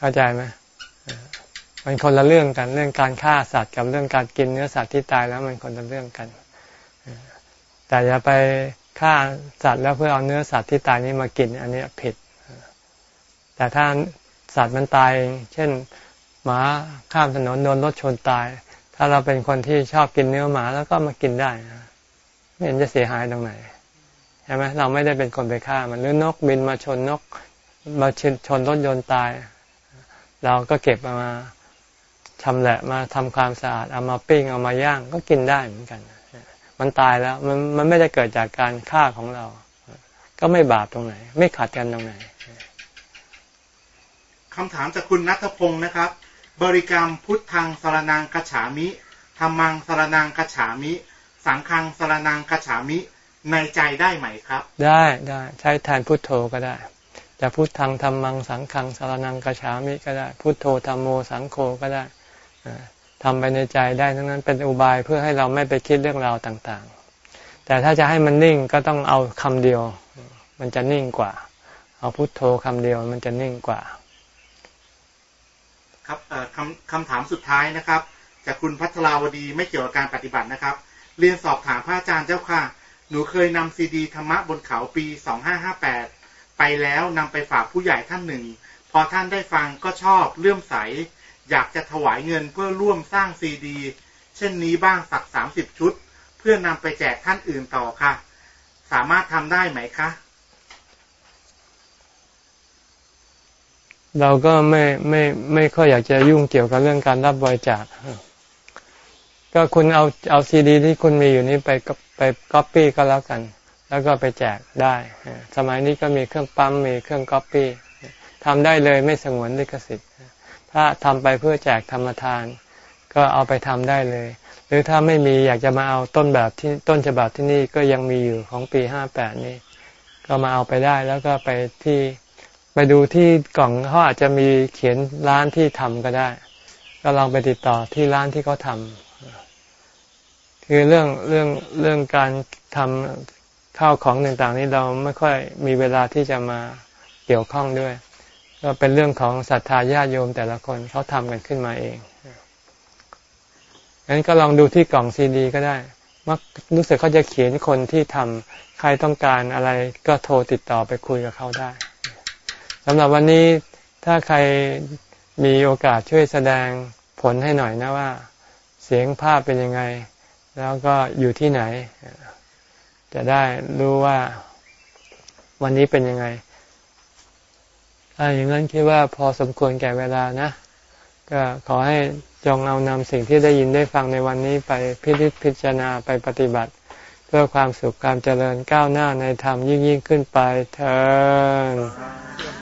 เข้าใจไหมมันคนละเรื่องกันเรื่องการฆ่าสัตว์กับเรื่องการกินเนื้อสัตว์ที่ตายแล้วมันคนละเรื่องกัน แต่อย่าไปฆ่าสัตว์แล้วเพื่อเอาเนื้อสัตว์ที่ตายนี้มากิน อันนี้ผิด แต่ถ้าสัตว์มันตายเช่นหมาข้ามถนนโดนรถชนตาย ถ้าเราเป็นคนที่ชอบกินเนื้อหมาแล้วก็มากินได้ไม่เห็นจะเสียหายตรงไหนใช่ไหมเราไม่ได้เป็นคนไปฆ่ามันหรือนกบินมาชนนกมาชนชนรถยนต์ตาย เราก็เก็บมาทำแหละมาทำความสะอาดเอามาปิ้งเอามาย่างก็กินได้เหมือนกัน มันตายแล้วมันมันไม่ได้เกิดจากการฆ่าของเรา ก็ไม่บาปตรงไหน ไม่ขัดกันตรงไหนคำถามจากคุณนัทพงศ์นะครับ บริกรรมพุทธังสารนังกัจฉามิธรรมังสารนังกัจฉามิ สังฆังสารนังกัจฉามิในใจได้ไหมครับ ได้ได้ใช้แทนพุทโธก็ได้ จะพุทธังธรรมังสังฆังสารนังกัจฉามิก็ได้ พุทโธธรรมโมสังโฆก็ได้ทำไปในใจได้ทั้งนั้นเป็นอุบายเพื่อให้เราไม่ไปคิดเรื่องราวต่างๆ แต่ถ้าจะให้มันนิ่งก็ต้องเอาคำเดียว มันจะนิ่งกว่า เอาพุทโธคำเดียวมันจะนิ่งกว่า ครับคำคำถามสุดท้ายนะครับ จากคุณพัทราวดีไม่เกี่ยวกับการปฏิบัตินะครับ เรียนสอบถามพระอาจารย์เจ้าค่ะ หนูเคยนำซีดีธรรมะบนเขาปี2558 ไปแล้วนำไปฝากผู้ใหญ่ท่านหนึ่ง พอท่านได้ฟังก็ชอบเลื่อมใส อยากจะถวายเงินเพื่อร่วมสร้างซีดี เช่นนี้บ้างสักสามสิบชุด เพื่อนำไปแจกท่านอื่นต่อค่ะ สามารถทำได้ไหมคะ เราก็ไม่ไม่ไม่ค่อยอยากจะยุ่งเกี่ยวกับเรื่องการรับบริจาคก็คุณเอาเอาซีดี ที่คุณมีอยู่นี้ไปไปก๊อปปี้ก็แล้วกัน แล้วก็ไปแจกได้ สมัยนี้ก็มีเครื่องปั๊มมีเครื่องก๊อปปี้ทำได้เลยไม่สงวนลิขสิทธิ์ ถ้าทำไปเพื่อแจกธรรมทาน ก็เอาไปทำได้เลย หรือถ้าไม่มีอยากจะมาเอาต้นแบบที่ต้นฉบับที่นี่ก็ยังมีอยู่ของปีห้าแปดนี่ก็มาเอาไปได้แล้วก็ไปที่ไปดูที่กล่องเขาอาจจะมีเขียนร้านที่ทำก็ได้ ก็ลองไปติดต่อที่ร้านที่เขาทำคือเรื่องเรื่องเรื่องการทำ ข้าวของต่างๆ นี้เราไม่ค่อยมีเวลาที่จะมาเกี่ยวข้องด้วย ก็เป็นเรื่องของศรัทธาญาติโยมแต่ละคนเขาทำกันขึ้นมาเองงั้นก็ลองดูที่กล่องซีดี ก็ได้มักรู้สึกเขาจะเขียนคนที่ทำใครต้องการอะไรก็โทรติดต่อไปคุยกับเขาได้สำหรับวันนี้ถ้าใครมีโอกาสช่วยแสดงผลให้หน่อยนะว่า เสียงภาพเป็นยังไง แล้วก็อยู่ที่ไหน จะได้รู้ว่าวันนี้เป็นยังไงถ้าอย่างนั้นคิดว่าพอสมควรแก่เวลานะ ก็ขอให้จงเอานำสิ่งที่ได้ยินได้ฟังในวันนี้ไปพิจิตพิจารณาไปปฏิบัติ เพื่อความสุขความเจริญก้าวหน้าในธรรมยิ่งยิ่งขึ้นไปเถิด